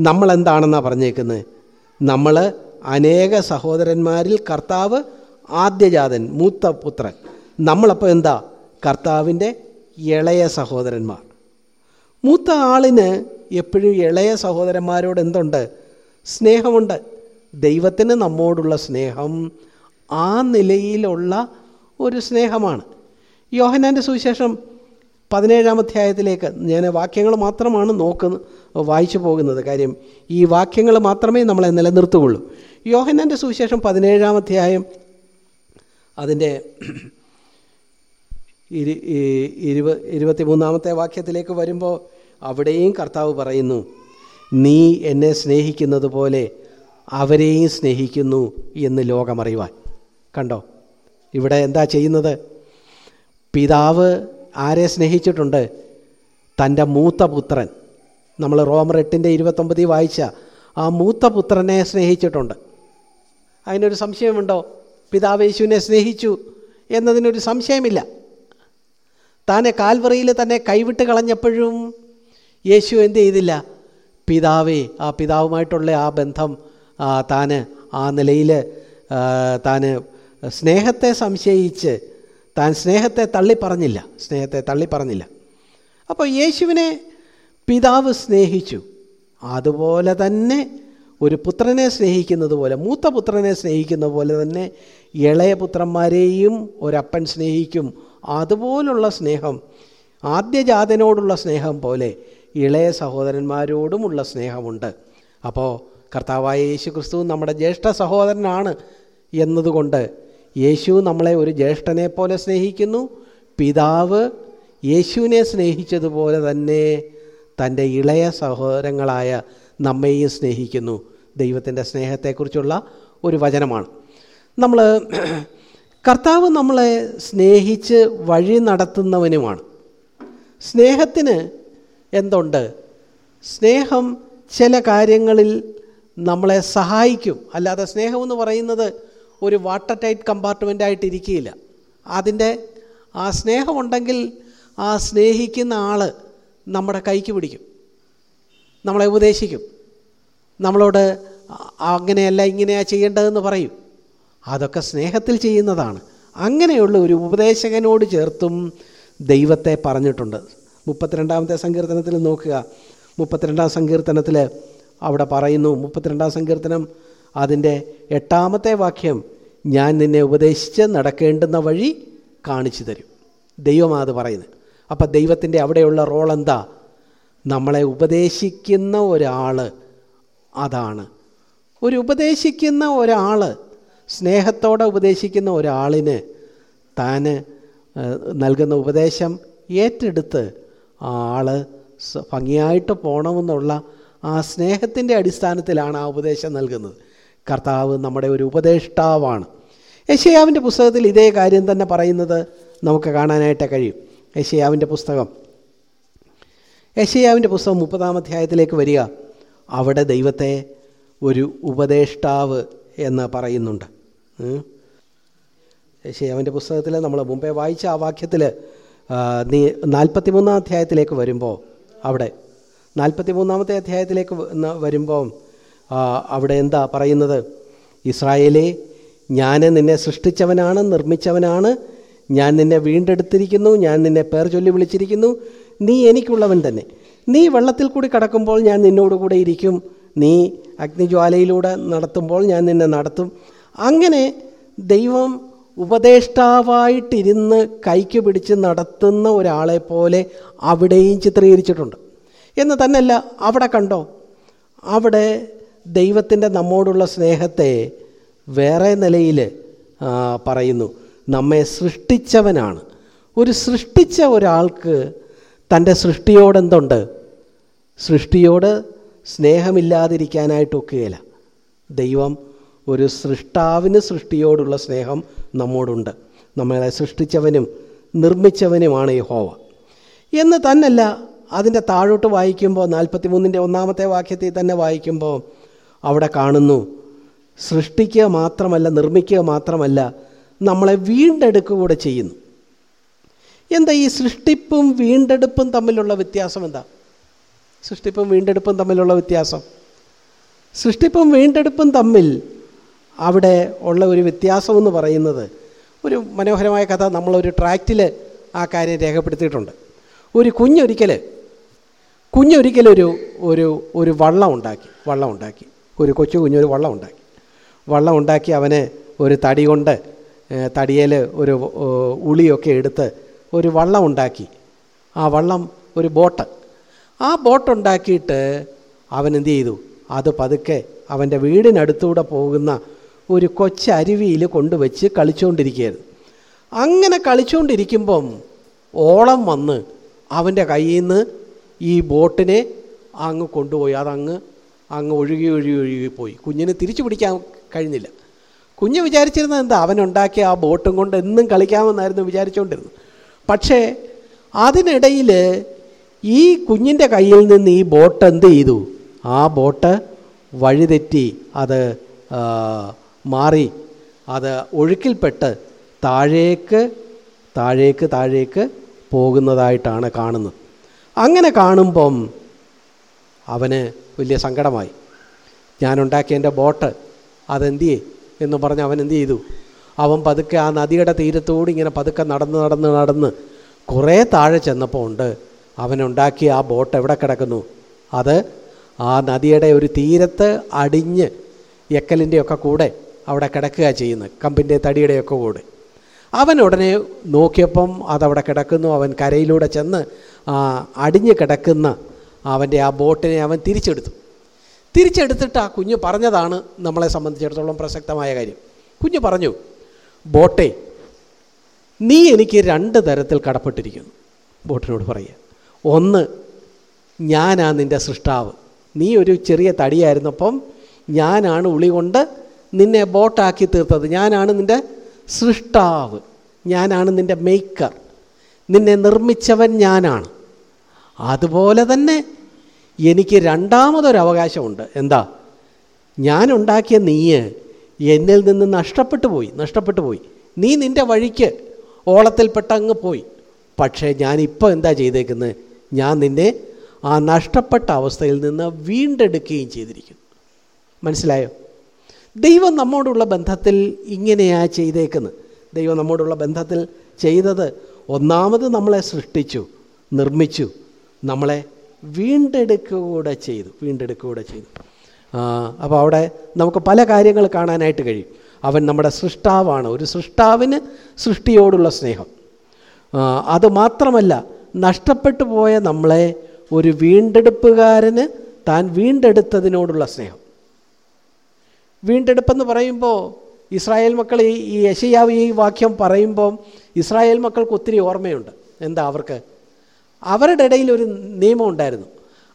നമ്മളെന്താണെന്നാണ് പറഞ്ഞേക്കുന്നത് നമ്മൾ അനേക സഹോദരന്മാരിൽ കർത്താവ് ആദ്യജാതൻ മൂത്ത പുത്രൻ. നമ്മളപ്പോൾ എന്താ? കർത്താവിന്റെ ഇളയ സഹോദരന്മാർ. മൂത്ത ആളിന് എപ്പോഴും ഇളയ സഹോദരന്മാരോട് എന്തുണ്ട്? സ്നേഹമുണ്ട്. ദൈവത്തിന് നമ്മോടുള്ള സ്നേഹം ആ നിലയിലുള്ള ഒരു സ്നേഹമാണ്. യോഹനാന്റെ സുവിശേഷം പതിനേഴാം അധ്യായത്തിലേക്ക് ഞാൻ വാക്യങ്ങൾ മാത്രമാണ് നോക്കുന്നത് വായിച്ചു പോകുന്നത്. കാര്യം ഈ വാക്യങ്ങൾ മാത്രമേ നമ്മളെ നിലനിർത്തുകയുള്ളൂ. യോഹനന്റെ സുവിശേഷം പതിനേഴാം അധ്യായം അതിന്റെ ഇരു ഇരുപ ഇരുപത്തി മൂന്നാമത്തെ വാക്യത്തിലേക്ക് വരുമ്പോൾ അവിടെയും കർത്താവ് പറയുന്നു നീ എന്നെ സ്നേഹിക്കുന്നത് പോലെ അവരെയും സ്നേഹിക്കുന്നു എന്ന് ലോകമറിയുവാൻ. കണ്ടോ? ഇവിടെ എന്താ ചെയ്യുന്നത്? പിതാവ് ആരെ സ്നേഹിച്ചിട്ടുണ്ട്? തന്റെ മൂത്ത പുത്രൻ. നമ്മൾ റോമർ എട്ടിന്റെ ഇരുപത്തൊമ്പതിൽ വായിച്ച ആ മൂത്ത പുത്രനെ സ്നേഹിച്ചിട്ടുണ്ട്. അതിനൊരു സംശയമുണ്ടോ? പിതാവ് യേശുവിനെ സ്നേഹിച്ചു എന്നതിനൊരു സംശയമില്ല. താനെ കാൽവറിയിൽ തന്നെ കൈവിട്ട് കളഞ്ഞപ്പോഴും യേശു എന്ത് ചെയ്തില്ല? പിതാവേ ആ പിതാവുമായിട്ടുള്ള ആ ബന്ധം താന് ആ നിലയിൽ താന് സ്നേഹത്തെ സംശയിച്ച് താൻ സ്നേഹത്തെ തള്ളിപ്പറഞ്ഞില്ല. സ്നേഹത്തെ തള്ളിപ്പറഞ്ഞില്ല. അപ്പോൾ യേശുവിനെ പിതാവ് സ്നേഹിച്ചു. അതുപോലെ തന്നെ ഒരു പുത്രനെ സ്നേഹിക്കുന്നത് പോലെ മൂത്ത പുത്രനെ സ്നേഹിക്കുന്ന പോലെ തന്നെ ഇളയ പുത്രന്മാരെയും ഒരപ്പൻ സ്നേഹിക്കും. അതുപോലുള്ള സ്നേഹം ആദ്യജാതനോടുള്ള സ്നേഹം പോലെ ഇളയ സഹോദരന്മാരോടുമുള്ള സ്നേഹമുണ്ട്. അപ്പോൾ കർത്താവായ യേശു ക്രിസ്തു നമ്മുടെ ജ്യേഷ്ഠ സഹോദരനാണ് എന്നതുകൊണ്ട് യേശു നമ്മളെ ഒരു ജ്യേഷ്ഠനെ പോലെ സ്നേഹിക്കുന്നു. പിതാവ് യേശുവിനെ സ്നേഹിച്ചതുപോലെ തന്നെ തന്റെ ഇളയ സഹോദരങ്ങളായ നമ്മെയും സ്നേഹിക്കുന്നു. ദൈവത്തിന്റെ സ്നേഹത്തെക്കുറിച്ചുള്ള ഒരു വചനമാണ്. നമ്മൾ കർത്താവ് നമ്മളെ സ്നേഹിച്ച് വഴി നടത്തുന്നവനുമാണ്. സ്നേഹത്തിന് എന്തുണ്ട്? സ്നേഹം ചില കാര്യങ്ങളിൽ നമ്മളെ സഹായിക്കും. അല്ലാതെ സ്നേഹമെന്ന് പറയുന്നത് ഒരു വാട്ടർ ടൈറ്റ് കമ്പാർട്ട്മെന്റ് ആയിട്ട് ഇരിക്കുകയില്ല അതിന്റെ ആ സ്നേഹമുണ്ടെങ്കിൽ ആ സ്നേഹിക്കുന്ന ആൾ നമ്മുടെ കൈക്ക് പിടിക്കും. നമ്മളെ ഉപദേശിക്കും. നമ്മളോട് അങ്ങനെയല്ല ഇങ്ങനെയാ ചെയ്യേണ്ടതെന്ന് പറയും. അതൊക്കെ സ്നേഹത്തിൽ ചെയ്യുന്നതാണ്. അങ്ങനെയുള്ള ഒരു ഉപദേശകനോട് ചേർത്തും ദൈവത്തെ പറഞ്ഞിട്ടുണ്ട്. മുപ്പത്തിരണ്ടാമത്തെ സങ്കീർത്തനത്തിൽ നോക്കുക. മുപ്പത്തിരണ്ടാം സങ്കീർത്തനത്തിൽ അവിടെ പറയുന്നു മുപ്പത്തിരണ്ടാം സങ്കീർത്തനം അതിന്റെ എട്ടാമത്തെ വാക്യം ഞാൻ നിന്നെ ഉപദേശിച്ച് നടക്കേണ്ടുന്ന വഴി കാണിച്ചു തരും. ദൈവമാണ് അത് പറയുന്നത്. അപ്പം ദൈവത്തിന്റെ അവിടെയുള്ള റോൾ എന്താ? നമ്മളെ ഉപദേശിക്കുന്ന ഒരാൾ അതാണ്. ഒരു ഉപദേശിക്കുന്ന ഒരാൾ സ്നേഹത്തോടെ ഉപദേശിക്കുന്ന ഒരാളിന് താൻ നൽകുന്ന ഉപദേശം ഏറ്റെടുത്ത് ആ ആൾ ഭംഗിയായിട്ട് പോകണമെന്നുള്ള ആ സ്നേഹത്തിന്റെ അടിസ്ഥാനത്തിലാണ് ആ ഉപദേശം നൽകുന്നത്. കർത്താവ് നമ്മുടെ ഒരു ഉപദേഷ്ടാവാണ്. യശയാവിന്റെ പുസ്തകത്തിൽ ഇതേ കാര്യം തന്നെ പറയുന്നത് നമുക്ക് കാണാനായിട്ട് കഴിയും. യശയാവിന്റെ പുസ്തകം. യശയാവിന്റെ പുസ്തകം മുപ്പതാം അധ്യായത്തിലേക്ക് വരിക. അവിടെ ദൈവത്തെ ഒരു ഉപദേഷ്ടാവ് എന്ന് പറയുന്നുണ്ട്. യശയാവിന്റെ പുസ്തകത്തിൽ നമ്മൾ മുമ്പേ വായിച്ച ആ വാക്യത്തിൽ നീ നാൽപ്പത്തിമൂന്നാം അധ്യായത്തിലേക്ക് വരുമ്പോൾ അവിടെ നാൽപ്പത്തിമൂന്നാമത്തെ അധ്യായത്തിലേക്ക് വരുമ്പോൾ അവിടെ എന്താ പറയുന്നത്? ഇസ്രായേലേ ഞാൻ നിന്നെ സൃഷ്ടിച്ചവനാണ് നിർമ്മിച്ചവനാണ് ഞാൻ നിന്നെ വീണ്ടെടുത്തിരിക്കുന്നു ഞാൻ നിന്നെ പേർ ചൊല്ലി വിളിച്ചിരിക്കുന്നു. നീ എനിക്കുള്ളവൻ തന്നെ. നീ വെള്ളത്തിൽ കൂടി കടക്കുമ്പോൾ ഞാൻ നിന്നോടുകൂടെ ഇരിക്കും. നീ അഗ്നിജ്വാലയിലൂടെ നടത്തുമ്പോൾ ഞാൻ നിന്നെ നടത്തും. അങ്ങനെ ദൈവം ഉപദേഷ്ടാവായിട്ടിരുന്ന് കൈക്ക് പിടിച്ച് നടത്തുന്ന ഒരാളെ പോലെ അവിടെയും ചിത്രീകരിച്ചിട്ടുണ്ട്. എന്ന് തന്നെയല്ല അവിടെ കണ്ടോ? അവിടെ ദൈവത്തിന്റെ നമ്മോടുള്ള സ്നേഹത്തെ വേറെ നിലയിൽ പറയുന്നു. നമ്മെ സൃഷ്ടിച്ചവനാണ്. ഒരു സൃഷ്ടിച്ച ഒരാൾക്ക് തന്റെ സൃഷ്ടിയോട് എന്തുണ്ട് സൃഷ്ടിയോട് സ്നേഹമില്ലാതിരിക്കാനായിട്ടൊക്കുകയില്ല. ദൈവം ഒരു സൃഷ്ടാവിന് സൃഷ്ടിയോടുള്ള സ്നേഹം നമ്മോടുണ്ട്. നമ്മളെ സൃഷ്ടിച്ചവനും നിർമ്മിച്ചവനുമാണ് യഹോവ. എന്ന് തന്നല്ല അതിന്റെ താഴോട്ട് വായിക്കുമ്പോൾ നാൽപ്പത്തി മൂന്നിന്റെ ഒന്നാമത്തെ വാക്യത്തിൽ തന്നെ വായിക്കുമ്പോൾ അവിടെ കാണുന്നു സൃഷ്ടിക്കുക മാത്രമല്ല നിർമ്മിക്കുക മാത്രമല്ല നമ്മളെ വീണ്ടെടുക്കുക കൂടെ ചെയ്യുന്നു. എന്താ ഈ സൃഷ്ടിപ്പും വീണ്ടെടുപ്പും തമ്മിലുള്ള വ്യത്യാസം എന്താ? സൃഷ്ടിപ്പും വീണ്ടെടുപ്പും തമ്മിലുള്ള വ്യത്യാസം. സൃഷ്ടിപ്പും വീണ്ടെടുപ്പും തമ്മിൽ അവിടെ ഉള്ള ഒരു വ്യത്യാസമെന്ന് പറയുന്നത് ഒരു മനോഹരമായ കഥ നമ്മളൊരു ട്രാക്റ്റിൽ ആ കാര്യം രേഖപ്പെടുത്തിയിട്ടുണ്ട്. ഒരു കുഞ്ഞൊരിക്കൽ കുഞ്ഞൊരിക്കലൊരു ഒരു ഒരു വള്ളം ഉണ്ടാക്കി വള്ളം ഉണ്ടാക്കി. ഒരു കൊച്ചു കുഞ്ഞൊരു വള്ളം ഉണ്ടാക്കി. വള്ളം ഉണ്ടാക്കി അവനെ ഒരു തടി കൊണ്ട് തടിയിൽ ഒരു ഉളിയൊക്കെ എടുത്ത് ഒരു വള്ളം ഉണ്ടാക്കി. ആ വള്ളം ഒരു ബോട്ട്. ആ ബോട്ട് ഉണ്ടാക്കിയിട്ട് അവൻ എന്ത് ചെയ്തു? അത് പതുക്കെ അവന്റെ വീടിനടുത്തൂടെ പോകുന്ന ഒരു കൊച്ചരുവിയിൽ കൊണ്ടുവച്ച് കളിച്ചുകൊണ്ടിരിക്കുകയായിരുന്നു അങ്ങനെ കളിച്ചുകൊണ്ടിരിക്കുമ്പം ഓളം വന്ന് അവന്റെ കയ്യിൽ നിന്ന് ഈ ബോട്ടിനെ അങ്ങ് കൊണ്ടുപോയി. അതങ്ങ് അങ്ങ് ഒഴുകി ഒഴുകി ഒഴുകി പോയി. കുഞ്ഞിനെ തിരിച്ചു പിടിക്കാൻ കഴിഞ്ഞില്ല. കുഞ്ഞ് വിചാരിച്ചിരുന്നത് എന്താ? അവനുണ്ടാക്കിയ ആ ബോട്ടും കൊണ്ട് എന്നും കളിക്കാമെന്നായിരുന്നു വിചാരിച്ചുകൊണ്ടിരുന്നത്. പക്ഷേ അതിനിടയിൽ ഈ കുഞ്ഞിന്റെ കയ്യിൽ നിന്ന് ഈ ബോട്ട് എന്ത് ചെയ്തു? ആ ബോട്ട് വഴിതെറ്റി അത് മാറി. അത് ഒഴുക്കിൽപ്പെട്ട് താഴേക്ക് താഴേക്ക് താഴേക്ക് പോകുന്നതായിട്ടാണ് കാണുന്നത്. അങ്ങനെ കാണുമ്പം അവന് വലിയ സങ്കടമായി. ഞാനുണ്ടാക്കിയ എന്റെ ബോട്ട് അതെന്തിയേ എന്ന് പറഞ്ഞ് അവൻ എന്ത് ചെയ്തു? അവൻ പതുക്കെ ആ നദിയുടെ തീരത്തോട് ഇങ്ങനെ പതുക്കെ നടന്ന് നടന്ന് നടന്ന് കുറേ താഴെ ചെന്നപ്പോൾ ഉണ്ട്. അവനുണ്ടാക്കിയ ആ ബോട്ട് എവിടെ കിടക്കുന്നു? അത് ആ നദിയുടെ ഒരു തീരത്ത് അടിഞ്ഞ് എക്കലിന്റെയൊക്കെ കൂടെ അവിടെ കിടക്കുക ചെയ്യുന്നത് കമ്പിന്റെ തടിയുടെയൊക്കെ കൂടെ. അവൻ ഉടനെ നോക്കിയപ്പം അതവിടെ കിടക്കുന്നു. അവൻ കരയിലൂടെ ചെന്ന് അടിഞ്ഞ് കിടക്കുന്ന അവന്റെ ആ ബോട്ടിനെ അവൻ തിരിച്ചെടുത്തു. തിരിച്ചെടുത്തിട്ട് ആ കുഞ്ഞ് പറഞ്ഞതാണ് നമ്മളെ സംബന്ധിച്ചിടത്തോളം പ്രസക്തമായ കാര്യം. കുഞ്ഞ് പറഞ്ഞു ബോട്ടെ നീ എനിക്ക് രണ്ട് തരത്തിൽ കടപ്പെട്ടിരിക്കുന്നു. ബോട്ടിനോട് പറയുക ഒന്ന് ഞാനാ നിന്റെ സൃഷ്ടാവ്. നീ ഒരു ചെറിയ തടിയായിരുന്നപ്പം ഞാനാണ് ഉളി കൊണ്ട് നിന്നെ ബോട്ടാക്കി തീർത്തത്. ഞാനാണ് നിന്റെ സൃഷ്ടാവ്. ഞാനാണ് നിന്റെ മേക്കർ. നിന്നെ നിർമ്മിച്ചവൻ ഞാനാണ്. അതുപോലെ തന്നെ എനിക്ക് രണ്ടാമതൊരവകാശമുണ്ട്. എന്താ? ഞാനുണ്ടാക്കിയ നീയ് എന്നിൽ നിന്ന് നഷ്ടപ്പെട്ടു പോയി നഷ്ടപ്പെട്ടു പോയി. നീ നിന്റെ വഴിക്ക് ഓളത്തിൽപ്പെട്ട അങ്ങ് പോയി. പക്ഷേ ഞാനിപ്പോൾ എന്താ ചെയ്തേക്കുന്നത് ഞാൻ നിന്നെ ആ നഷ്ടപ്പെട്ട അവസ്ഥയിൽ നിന്ന് വീണ്ടെടുക്കുകയും ചെയ്തിരിക്കുന്നു. മനസ്സിലായോ? ദൈവം നമ്മോടുള്ള ബന്ധത്തിൽ ഇങ്ങനെയാ ചെയ്തേക്കുന്നത് ദൈവം നമ്മോടുള്ള ബന്ധത്തിൽ ചെയ്തത് ഒന്നാമത് നമ്മളെ സൃഷ്ടിച്ചു നിർമ്മിച്ചു നമ്മളെ വീണ്ടെടുക്കുക ചെയ്തു വീണ്ടെടുക്കുകൂടെ ചെയ്തു. അപ്പോൾ അവിടെ നമുക്ക് പല കാര്യങ്ങൾ കാണാനായിട്ട് കഴിയും. അവൻ നമ്മുടെ സൃഷ്ടാവാണ് ഒരു സൃഷ്ടാവിന് സൃഷ്ടിയോടുള്ള സ്നേഹം. അതുമാത്രമല്ല നഷ്ടപ്പെട്ടു പോയ നമ്മളെ ഒരു വീണ്ടെടുപ്പുകാരന് താൻ വീണ്ടെടുത്തതിനോടുള്ള സ്നേഹം. വീണ്ടെടുപ്പെന്ന് പറയുമ്പോൾ ഇസ്രായേൽ മക്കൾ ഈ യശയാവ് ഈ വാക്യം പറയുമ്പം ഇസ്രായേൽ മക്കൾക്ക് ഒത്തിരി ഓർമ്മയുണ്ട്. എന്താ അവർക്ക്? അവരുടെ ഇടയിൽ ഒരു നിയമം ഉണ്ടായിരുന്നു.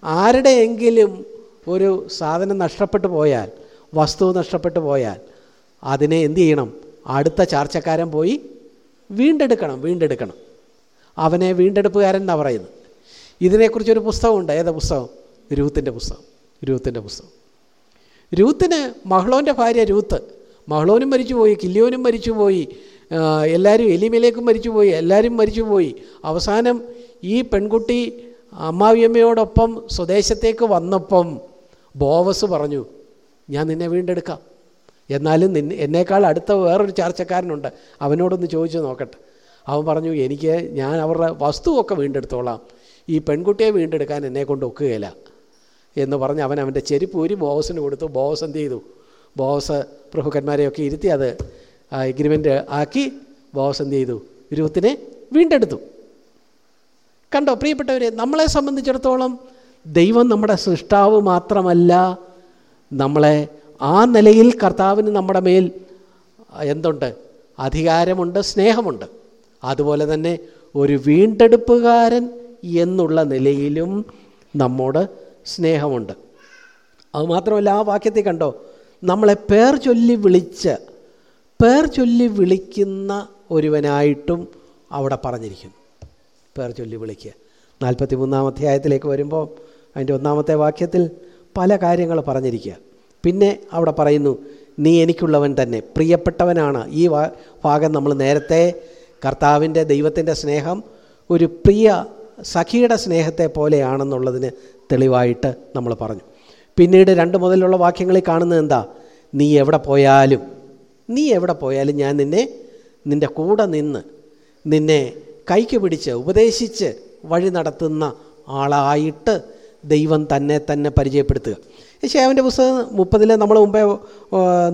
ആരുടെയെങ്കിലും ഒരു സാധനം നഷ്ടപ്പെട്ടു പോയാൽ വസ്തു നഷ്ടപ്പെട്ടു പോയാൽ അതിനെ എന്തു ചെയ്യണം? അടുത്ത ചാർച്ചക്കാരൻ പോയി വീണ്ടെടുക്കണം വീണ്ടെടുക്കണം. അവനെ വീണ്ടെടുപ്പുകാരൻ എന്നാണ് പറയുന്നത്? ഇതിനെക്കുറിച്ചൊരു പുസ്തകമുണ്ട്. ഏതാ പുസ്തകം? രൂത്തിന്റെ പുസ്തകം. രൂത്തിന്റെ പുസ്തകം. രൂത്തിന് മഹ്ളോന്റെ ഭാര്യ രൂത്ത്. മഹ്ളോനും മരിച്ചുപോയി കില്ലിയോനും മരിച്ചുപോയി എല്ലാവരും എലിമിലേക്കും മരിച്ചുപോയി എല്ലാവരും മരിച്ചുപോയി. അവസാനം ഈ പെൺകുട്ടി അമ്മാവിയമ്മയോടൊപ്പം സ്വദേശത്തേക്ക് വന്നപ്പം ബോവസ് പറഞ്ഞു ഞാൻ നിന്നെ വീണ്ടെടുക്കാം. എന്നാലും നിന്നെ എന്നേക്കാൾ അടുത്ത വേറൊരു ചാർച്ചക്കാരനുണ്ട്. അവനോടൊന്ന് ചോദിച്ചു നോക്കട്ടെ. അവൻ പറഞ്ഞു എനിക്ക് ഞാൻ അവരുടെ വസ്തുവൊക്കെ വീണ്ടെടുത്തോളാം. ഈ പെൺകുട്ടിയെ വീണ്ടെടുക്കാൻ എന്നെ കൊണ്ട് ഒക്കുകയില്ല. എന്ന് പറഞ്ഞ് അവൻ അവന്റെ ചെരുപ്പ് ഊരി ബോസിന് കൊടുത്തു. ബോവസ് എന്ത് ചെയ്തു? ബോവസ് പ്രഭുക്കന്മാരെയൊക്കെ ഇരുത്തി അത് എഗ്രിമെന്റ് ആക്കി ബോവസ് എന്ത് ചെയ്തു? രൂത്തിനെ വീണ്ടെടുത്തു. കണ്ടോ പ്രിയപ്പെട്ടവരെ നമ്മളെ സംബന്ധിച്ചിടത്തോളം ദൈവം നമ്മുടെ സൃഷ്ടാവ് മാത്രമല്ല നമ്മളെ ആ നിലയിൽ കർത്താവിന് നമ്മുടെ മേൽ എന്തുണ്ട്? അധികാരമുണ്ട് സ്നേഹമുണ്ട്. അതുപോലെ തന്നെ ഒരു വീണ്ടെടുപ്പുകാരൻ എന്നുള്ള നിലയിലും നമ്മോട് സ്നേഹമുണ്ട്. അതുമാത്രമല്ല ആ വാക്യത്തിൽ കണ്ടോ നമ്മളെ പേർ ചൊല്ലി വിളിച്ച് പേർ ചൊല്ലി വിളിക്കുന്ന ഒരുവനായിട്ടും അവിടെ പറഞ്ഞിരിക്കുന്നു. പേർ ചൊല്ലി വിളിക്കുക. നാൽപ്പത്തി മൂന്നാം അധ്യായത്തിലേക്ക് വരുമ്പോൾ അതിന്റെ ഒന്നാമത്തെ വാക്യത്തിൽ പല കാര്യങ്ങൾ പറഞ്ഞിരിക്കുക. പിന്നെ അവിടെ പറയുന്നു നീ എനിക്കുള്ളവൻ തന്നെ. പ്രിയപ്പെട്ടവനാണ്. ഈ ഭാഗം നമ്മൾ നേരത്തെ കർത്താവിന്റെ ദൈവത്തിന്റെ സ്നേഹം ഒരു പ്രിയ സഖിയുടെ സ്നേഹത്തെ പോലെയാണെന്നുള്ളതിന് തെളിവായിട്ട് നമ്മൾ പറഞ്ഞു. പിന്നീട് രണ്ട് മുതലുള്ള വാക്യങ്ങളിൽ കാണുന്നത് എന്താ? നീ എവിടെ പോയാലും നീ എവിടെ പോയാലും ഞാൻ നിന്നെ നിന്റെ കൂടെ നിന്ന് നിന്നെ കൈക്ക് പിടിച്ച് ഉപദേശിച്ച് വഴി നടത്തുന്ന ആളായിട്ട് ദൈവം തന്നെ തന്നെ പരിചയപ്പെടുത്തുക. യേശയാവിന്റെ പുസ്തകം മുപ്പതിൽ നമ്മൾ മുമ്പേ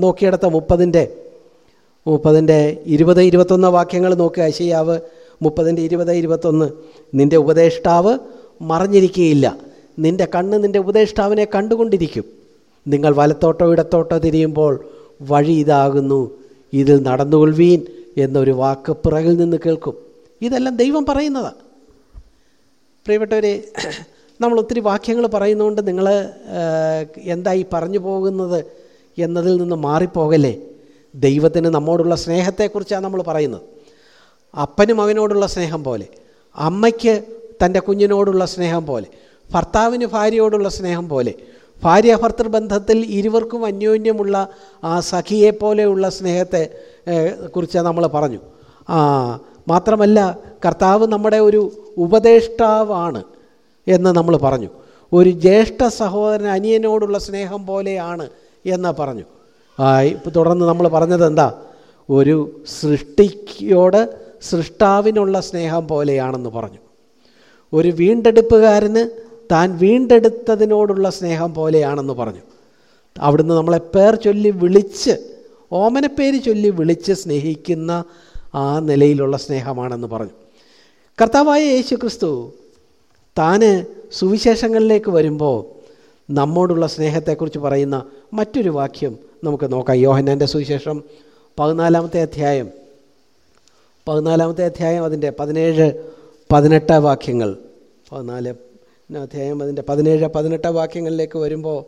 നോക്കിയെടുത്ത മുപ്പതിന്റെ മുപ്പതിന്റെ ഇരുപത് ഇരുപത്തൊന്ന് വാക്യങ്ങൾ നോക്കുക. യശയാവ് മുപ്പതിന്റെ ഇരുപത് ഇരുപത്തൊന്ന്. നിന്റെ ഉപദേഷ്ടാവ് മറിഞ്ഞിരിക്കുകയില്ല നിന്റെ കണ്ണ് നിന്റെ ഉപദേഷ്ടാവിനെ കണ്ടുകൊണ്ടിരിക്കും. നിങ്ങൾ വലത്തോട്ടോ ഇടത്തോട്ടോ തിരിയുമ്പോൾ വഴി ഇതാകുന്നു. ഇതിൽ നടന്നുകൊള്ളുവീൻ എന്നൊരു വാക്ക് പിറകിൽ നിന്ന് കേൾക്കും. ഇതെല്ലാം ദൈവം പറയുന്നതാണ് പ്രിയപ്പെട്ടവരെ നമ്മൾ ഒത്തിരി വാക്യങ്ങൾ പറയുന്നതുകൊണ്ട് നിങ്ങൾ എന്തായി പറഞ്ഞു പോകുന്നത് എന്നതിൽ നിന്ന് മാറിപ്പോകല്ലേ? ദൈവത്തിന് നമ്മോടുള്ള സ്നേഹത്തെക്കുറിച്ചാണ് നമ്മൾ പറയുന്നത്. അപ്പനും മകനോടുള്ള സ്നേഹം പോലെ അമ്മയ്ക്ക് തന്റെ കുഞ്ഞിനോടുള്ള സ്നേഹം പോലെ ഭർത്താവിന് ഭാര്യയോടുള്ള സ്നേഹം പോലെ ഭാര്യ ഭർത്തൃബന്ധത്തിൽ ഇരുവർക്കും അന്യോന്യമുള്ള ആ സഖിയെപ്പോലെയുള്ള സ്നേഹത്തെ കുറിച്ച് നമ്മൾ പറഞ്ഞു. ആ മാത്രമല്ല കർത്താവ് നമ്മുടെ ഒരു ഉപദേഷ്ടാവാണ് എന്ന് നമ്മൾ പറഞ്ഞു. ഒരു ജ്യേഷ്ഠ സഹോദരൻ അനിയനോടുള്ള സ്നേഹം പോലെയാണ് എന്ന് പറഞ്ഞു. തുടർന്ന് നമ്മൾ പറഞ്ഞത് എന്താ? ഒരു സൃഷ്ടിയോട് സൃഷ്ടാവിനുള്ള സ്നേഹം പോലെയാണെന്ന് പറഞ്ഞു. ഒരു വീണ്ടെടുപ്പുകാരന് താൻ വീണ്ടെടുത്തതിനോടുള്ള സ്നേഹം പോലെയാണെന്ന് പറഞ്ഞു. അവിടുന്ന് നമ്മളെ പേർ ചൊല്ലി വിളിച്ച് ഓമനപ്പേര് ചൊല്ലി വിളിച്ച് സ്നേഹിക്കുന്ന ആ നിലയിലുള്ള സ്നേഹമാണെന്ന് പറഞ്ഞു. കർത്താവായ യേശു ക്രിസ്തു താന് സുവിശേഷങ്ങളിലേക്ക് വരുമ്പോൾ നമ്മോടുള്ള സ്നേഹത്തെക്കുറിച്ച് പറയുന്ന മറ്റൊരു വാക്യം നമുക്ക് നോക്കാം. യോഹന്നാന്റെ സുവിശേഷം പതിനാലാമത്തെ അധ്യായം. പതിനാലാമത്തെ അധ്യായം അതിന്റെ പതിനേഴ് പതിനെട്ട് വാക്യങ്ങൾ. പതിനാല് അധ്യായം അതിന്റെ പതിനേഴ് പതിനെട്ട് വാക്യങ്ങളിലേക്ക് വരുമ്പോൾ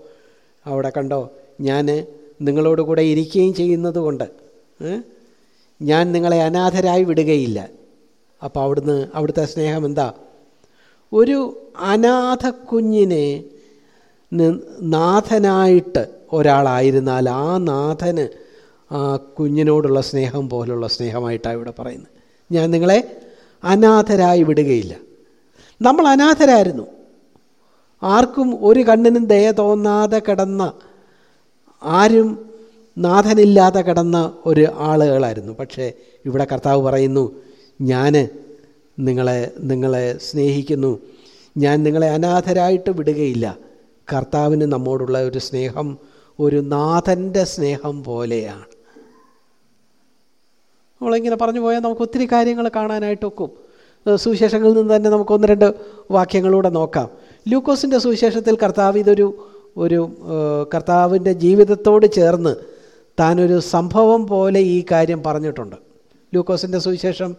അവിടെ കണ്ടോ ഞാൻ നിങ്ങളോട് കൂടെ ഇരിക്കുകയും ചെയ്യുന്നത് കൊണ്ട്? ഞാൻ നിങ്ങളെ അനാഥരായി വിടുകയില്ല. അപ്പോൾ അവിടുന്ന് അവിടുത്തെ സ്നേഹം എന്താ? ഒരു അനാഥ കുഞ്ഞിനെ നാഥനായിട്ട് ഒരാളായിരുന്നാൽ ആ നാഥന് ആ കുഞ്ഞിനോടുള്ള സ്നേഹം പോലുള്ള സ്നേഹമായിട്ടാണ് ഇവിടെ പറയുന്നത്. ഞാൻ നിങ്ങളെ അനാഥരായി വിടുകയില്ല. നമ്മൾ അനാഥരായിരുന്നു. ആർക്കും ഒരു കണ്ണിനും ദയ തോന്നാതെ കിടന്ന ആരും നാഥനില്ലാതെ കിടന്ന ഒരു ആളുകളായിരുന്നു. പക്ഷേ ഇവിടെ കർത്താവ് പറയുന്നു ഞാൻ നിങ്ങളെ നിങ്ങളെ സ്നേഹിക്കുന്നു. ഞാൻ നിങ്ങളെ അനാഥരായിട്ട് വിടുകയില്ല. കർത്താവിന് നമ്മോടുള്ള ഒരു സ്നേഹം ഒരു നാഥന്റെ സ്നേഹം പോലെയാണ്. നമ്മളിങ്ങനെ പറഞ്ഞു പോയാൽ നമുക്ക് ഒത്തിരി കാര്യങ്ങൾ കാണാനായിട്ടൊക്കും സുവിശേഷങ്ങളിൽ നിന്ന് തന്നെ നമുക്ക് ഒന്ന് രണ്ട് വാക്യങ്ങളൂടെ നോക്കാം. ലൂക്കോസിന്റെ സുവിശേഷത്തിൽ കർത്താവ് ഇതൊരു ഒരു കർത്താവിന്റെ ജീവിതത്തോട് ചേർന്ന് താനൊരു സംഭവം പോലെ ഈ കാര്യം പറഞ്ഞിട്ടുണ്ട്. ലൂക്കോസിന്റെ സുവിശേഷം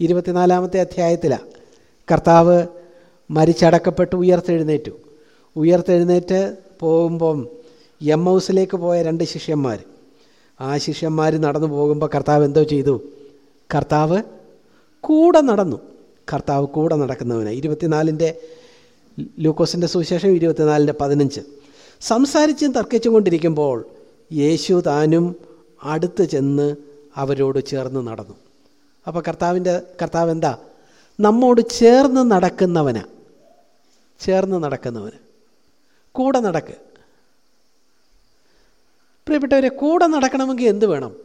ഇരുപത്തിനാലാമത്തെ അധ്യായത്തിലാണ് കർത്താവ് മരിച്ചടക്കപ്പെട്ട് ഉയർത്തെഴുന്നേറ്റു. ഉയർത്തെഴുന്നേറ്റ് പോകുമ്പം എം ഹൗസിലേക്ക് പോയ രണ്ട് ശിഷ്യന്മാർ. ആ ശിഷ്യന്മാർ നടന്നു പോകുമ്പോൾ കർത്താവ് എന്തോ ചെയ്തു? കർത്താവ് കൂടെ നടന്നു. കർത്താവ് കൂടെ നടക്കുന്നവന്. ഇരുപത്തിനാലിന്റെ ലൂക്കോസിന്റെ സുവിശേഷം ഇരുപത്തിനാലിന്റെ പതിനഞ്ച്. സംസാരിച്ചും തർക്കിച്ചും കൊണ്ടിരിക്കുമ്പോൾ യേശു താനും അടുത്ത് ചെന്ന് അവരോട് ചേർന്ന് നടന്നു. അപ്പോൾ കർത്താവിന്റെ കർത്താവ് എന്താ? നമ്മോട് ചേർന്ന് നടക്കുന്നവനാ. ചേർന്ന് നടക്കുന്നവന്. കൂടെ നടക്ക്. പ്രിയപ്പെട്ടവരെ കൂടെ നടക്കണമെങ്കിൽ എന്ത് വേണം?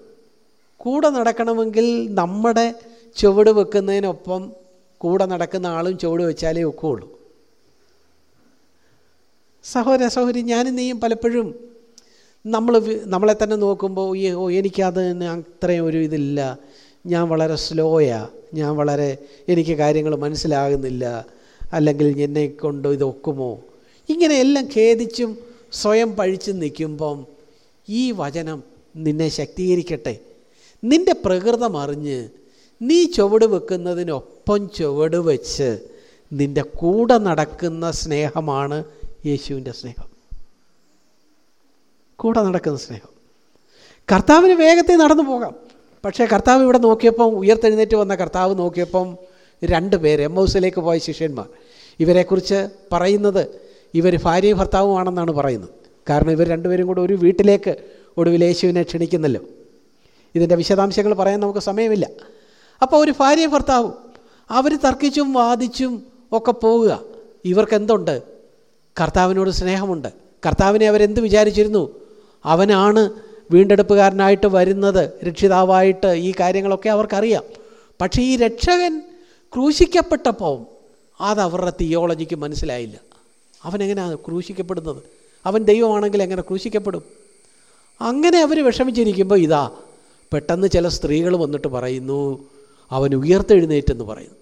കൂടെ നടക്കണമെങ്കിൽ നമ്മുടെ ചുവട് വെക്കുന്നതിനൊപ്പം കൂടെ നടക്കുന്ന ആളും ചുവട് വെച്ചാലേ ഒക്കുള്ളൂ. സഹോദര സഹോദരി ഞാനും നീയും പലപ്പോഴും നമ്മൾ നമ്മളെ തന്നെ നോക്കുമ്പോൾ ഈ ഓ എനിക്കത് അത്രയും ഒരു ഇതില്ല. ഞാൻ വളരെ സ്ലോയാ. ഞാൻ വളരെ എനിക്ക് കാര്യങ്ങൾ മനസ്സിലാകുന്നില്ല. അല്ലെങ്കിൽ എന്നെ കൊണ്ട് ഇത് ഒക്കുമോ ഇങ്ങനെയെല്ലാം ഖേദിച്ചും സ്വയം പഴിച്ചും നിൽക്കുമ്പം ഈ വചനം നിന്നെ ശക്തീകരിക്കട്ടെ. നിന്റെ പ്രകൃതം അറിഞ്ഞ് നീ ചുവട് വെക്കുന്നതിനൊപ്പം ചുവട് വെച്ച് നിന്റെ കൂടെ നടക്കുന്ന സ്നേഹമാണ് യേശുവിന്റെ സ്നേഹം. കൂടെ നടക്കുന്ന സ്നേഹം. കർത്താവിന് വേഗത്തിൽ നടന്നു പോകാം. പക്ഷേ കർത്താവ് ഇവിടെ നോക്കിയപ്പം ഉയർത്തെഴുന്നേറ്റ് വന്ന കർത്താവ് നോക്കിയപ്പം രണ്ട് പേര് എം ഹൗസിലേക്ക് പോയ ശിഷ്യന്മാർ. ഇവരെക്കുറിച്ച് പറയുന്നത് ഇവർ ഭാര്യയും ഭർത്താവുമാണെന്നാണ് പറയുന്നത്. കാരണം ഇവർ രണ്ടുപേരും കൂടെ ഒരു വീട്ടിലേക്ക് ഒടുവിൽ യേശുവിനെ ക്ഷണിക്കുന്നല്ലോ. ഇതിന്റെ വിശദാംശങ്ങൾ പറയാൻ നമുക്ക് സമയമില്ല. അപ്പോൾ ഒരു ഭാര്യയും ഭർത്താവും അവർ തർക്കിച്ചും വാദിച്ചും ഒക്കെ പോവുക. ഇവർക്ക് എന്തുണ്ട് കർത്താവിനോട് സ്നേഹമുണ്ട്. കർത്താവിനെ അവരെന്ത് വിചാരിച്ചിരുന്നു? അവനാണ് വീണ്ടെടുപ്പുകാരനായിട്ട് വരുന്നത്. രക്ഷിതാവായിട്ട് ഈ കാര്യങ്ങളൊക്കെ അവർക്കറിയാം. പക്ഷേ ഈ രക്ഷകൻ ക്രൂശിക്കപ്പെട്ടപ്പോൾ അതവരുടെ തിയോളജിക്ക് മനസ്സിലായില്ല. അവനെങ്ങനെയാണ് ക്രൂശിക്കപ്പെടുന്നത്? അവൻ ദൈവമാണെങ്കിൽ എങ്ങനെ ക്രൂശിക്കപ്പെടും? അങ്ങനെ അവർ വിഷമിച്ചിരിക്കുമ്പോൾ ഇതാ പെട്ടെന്ന് ചില സ്ത്രീകൾ വന്നിട്ട് പറയുന്നു അവൻ ഉയർത്തെഴുന്നേറ്റെന്ന് പറയുന്നു.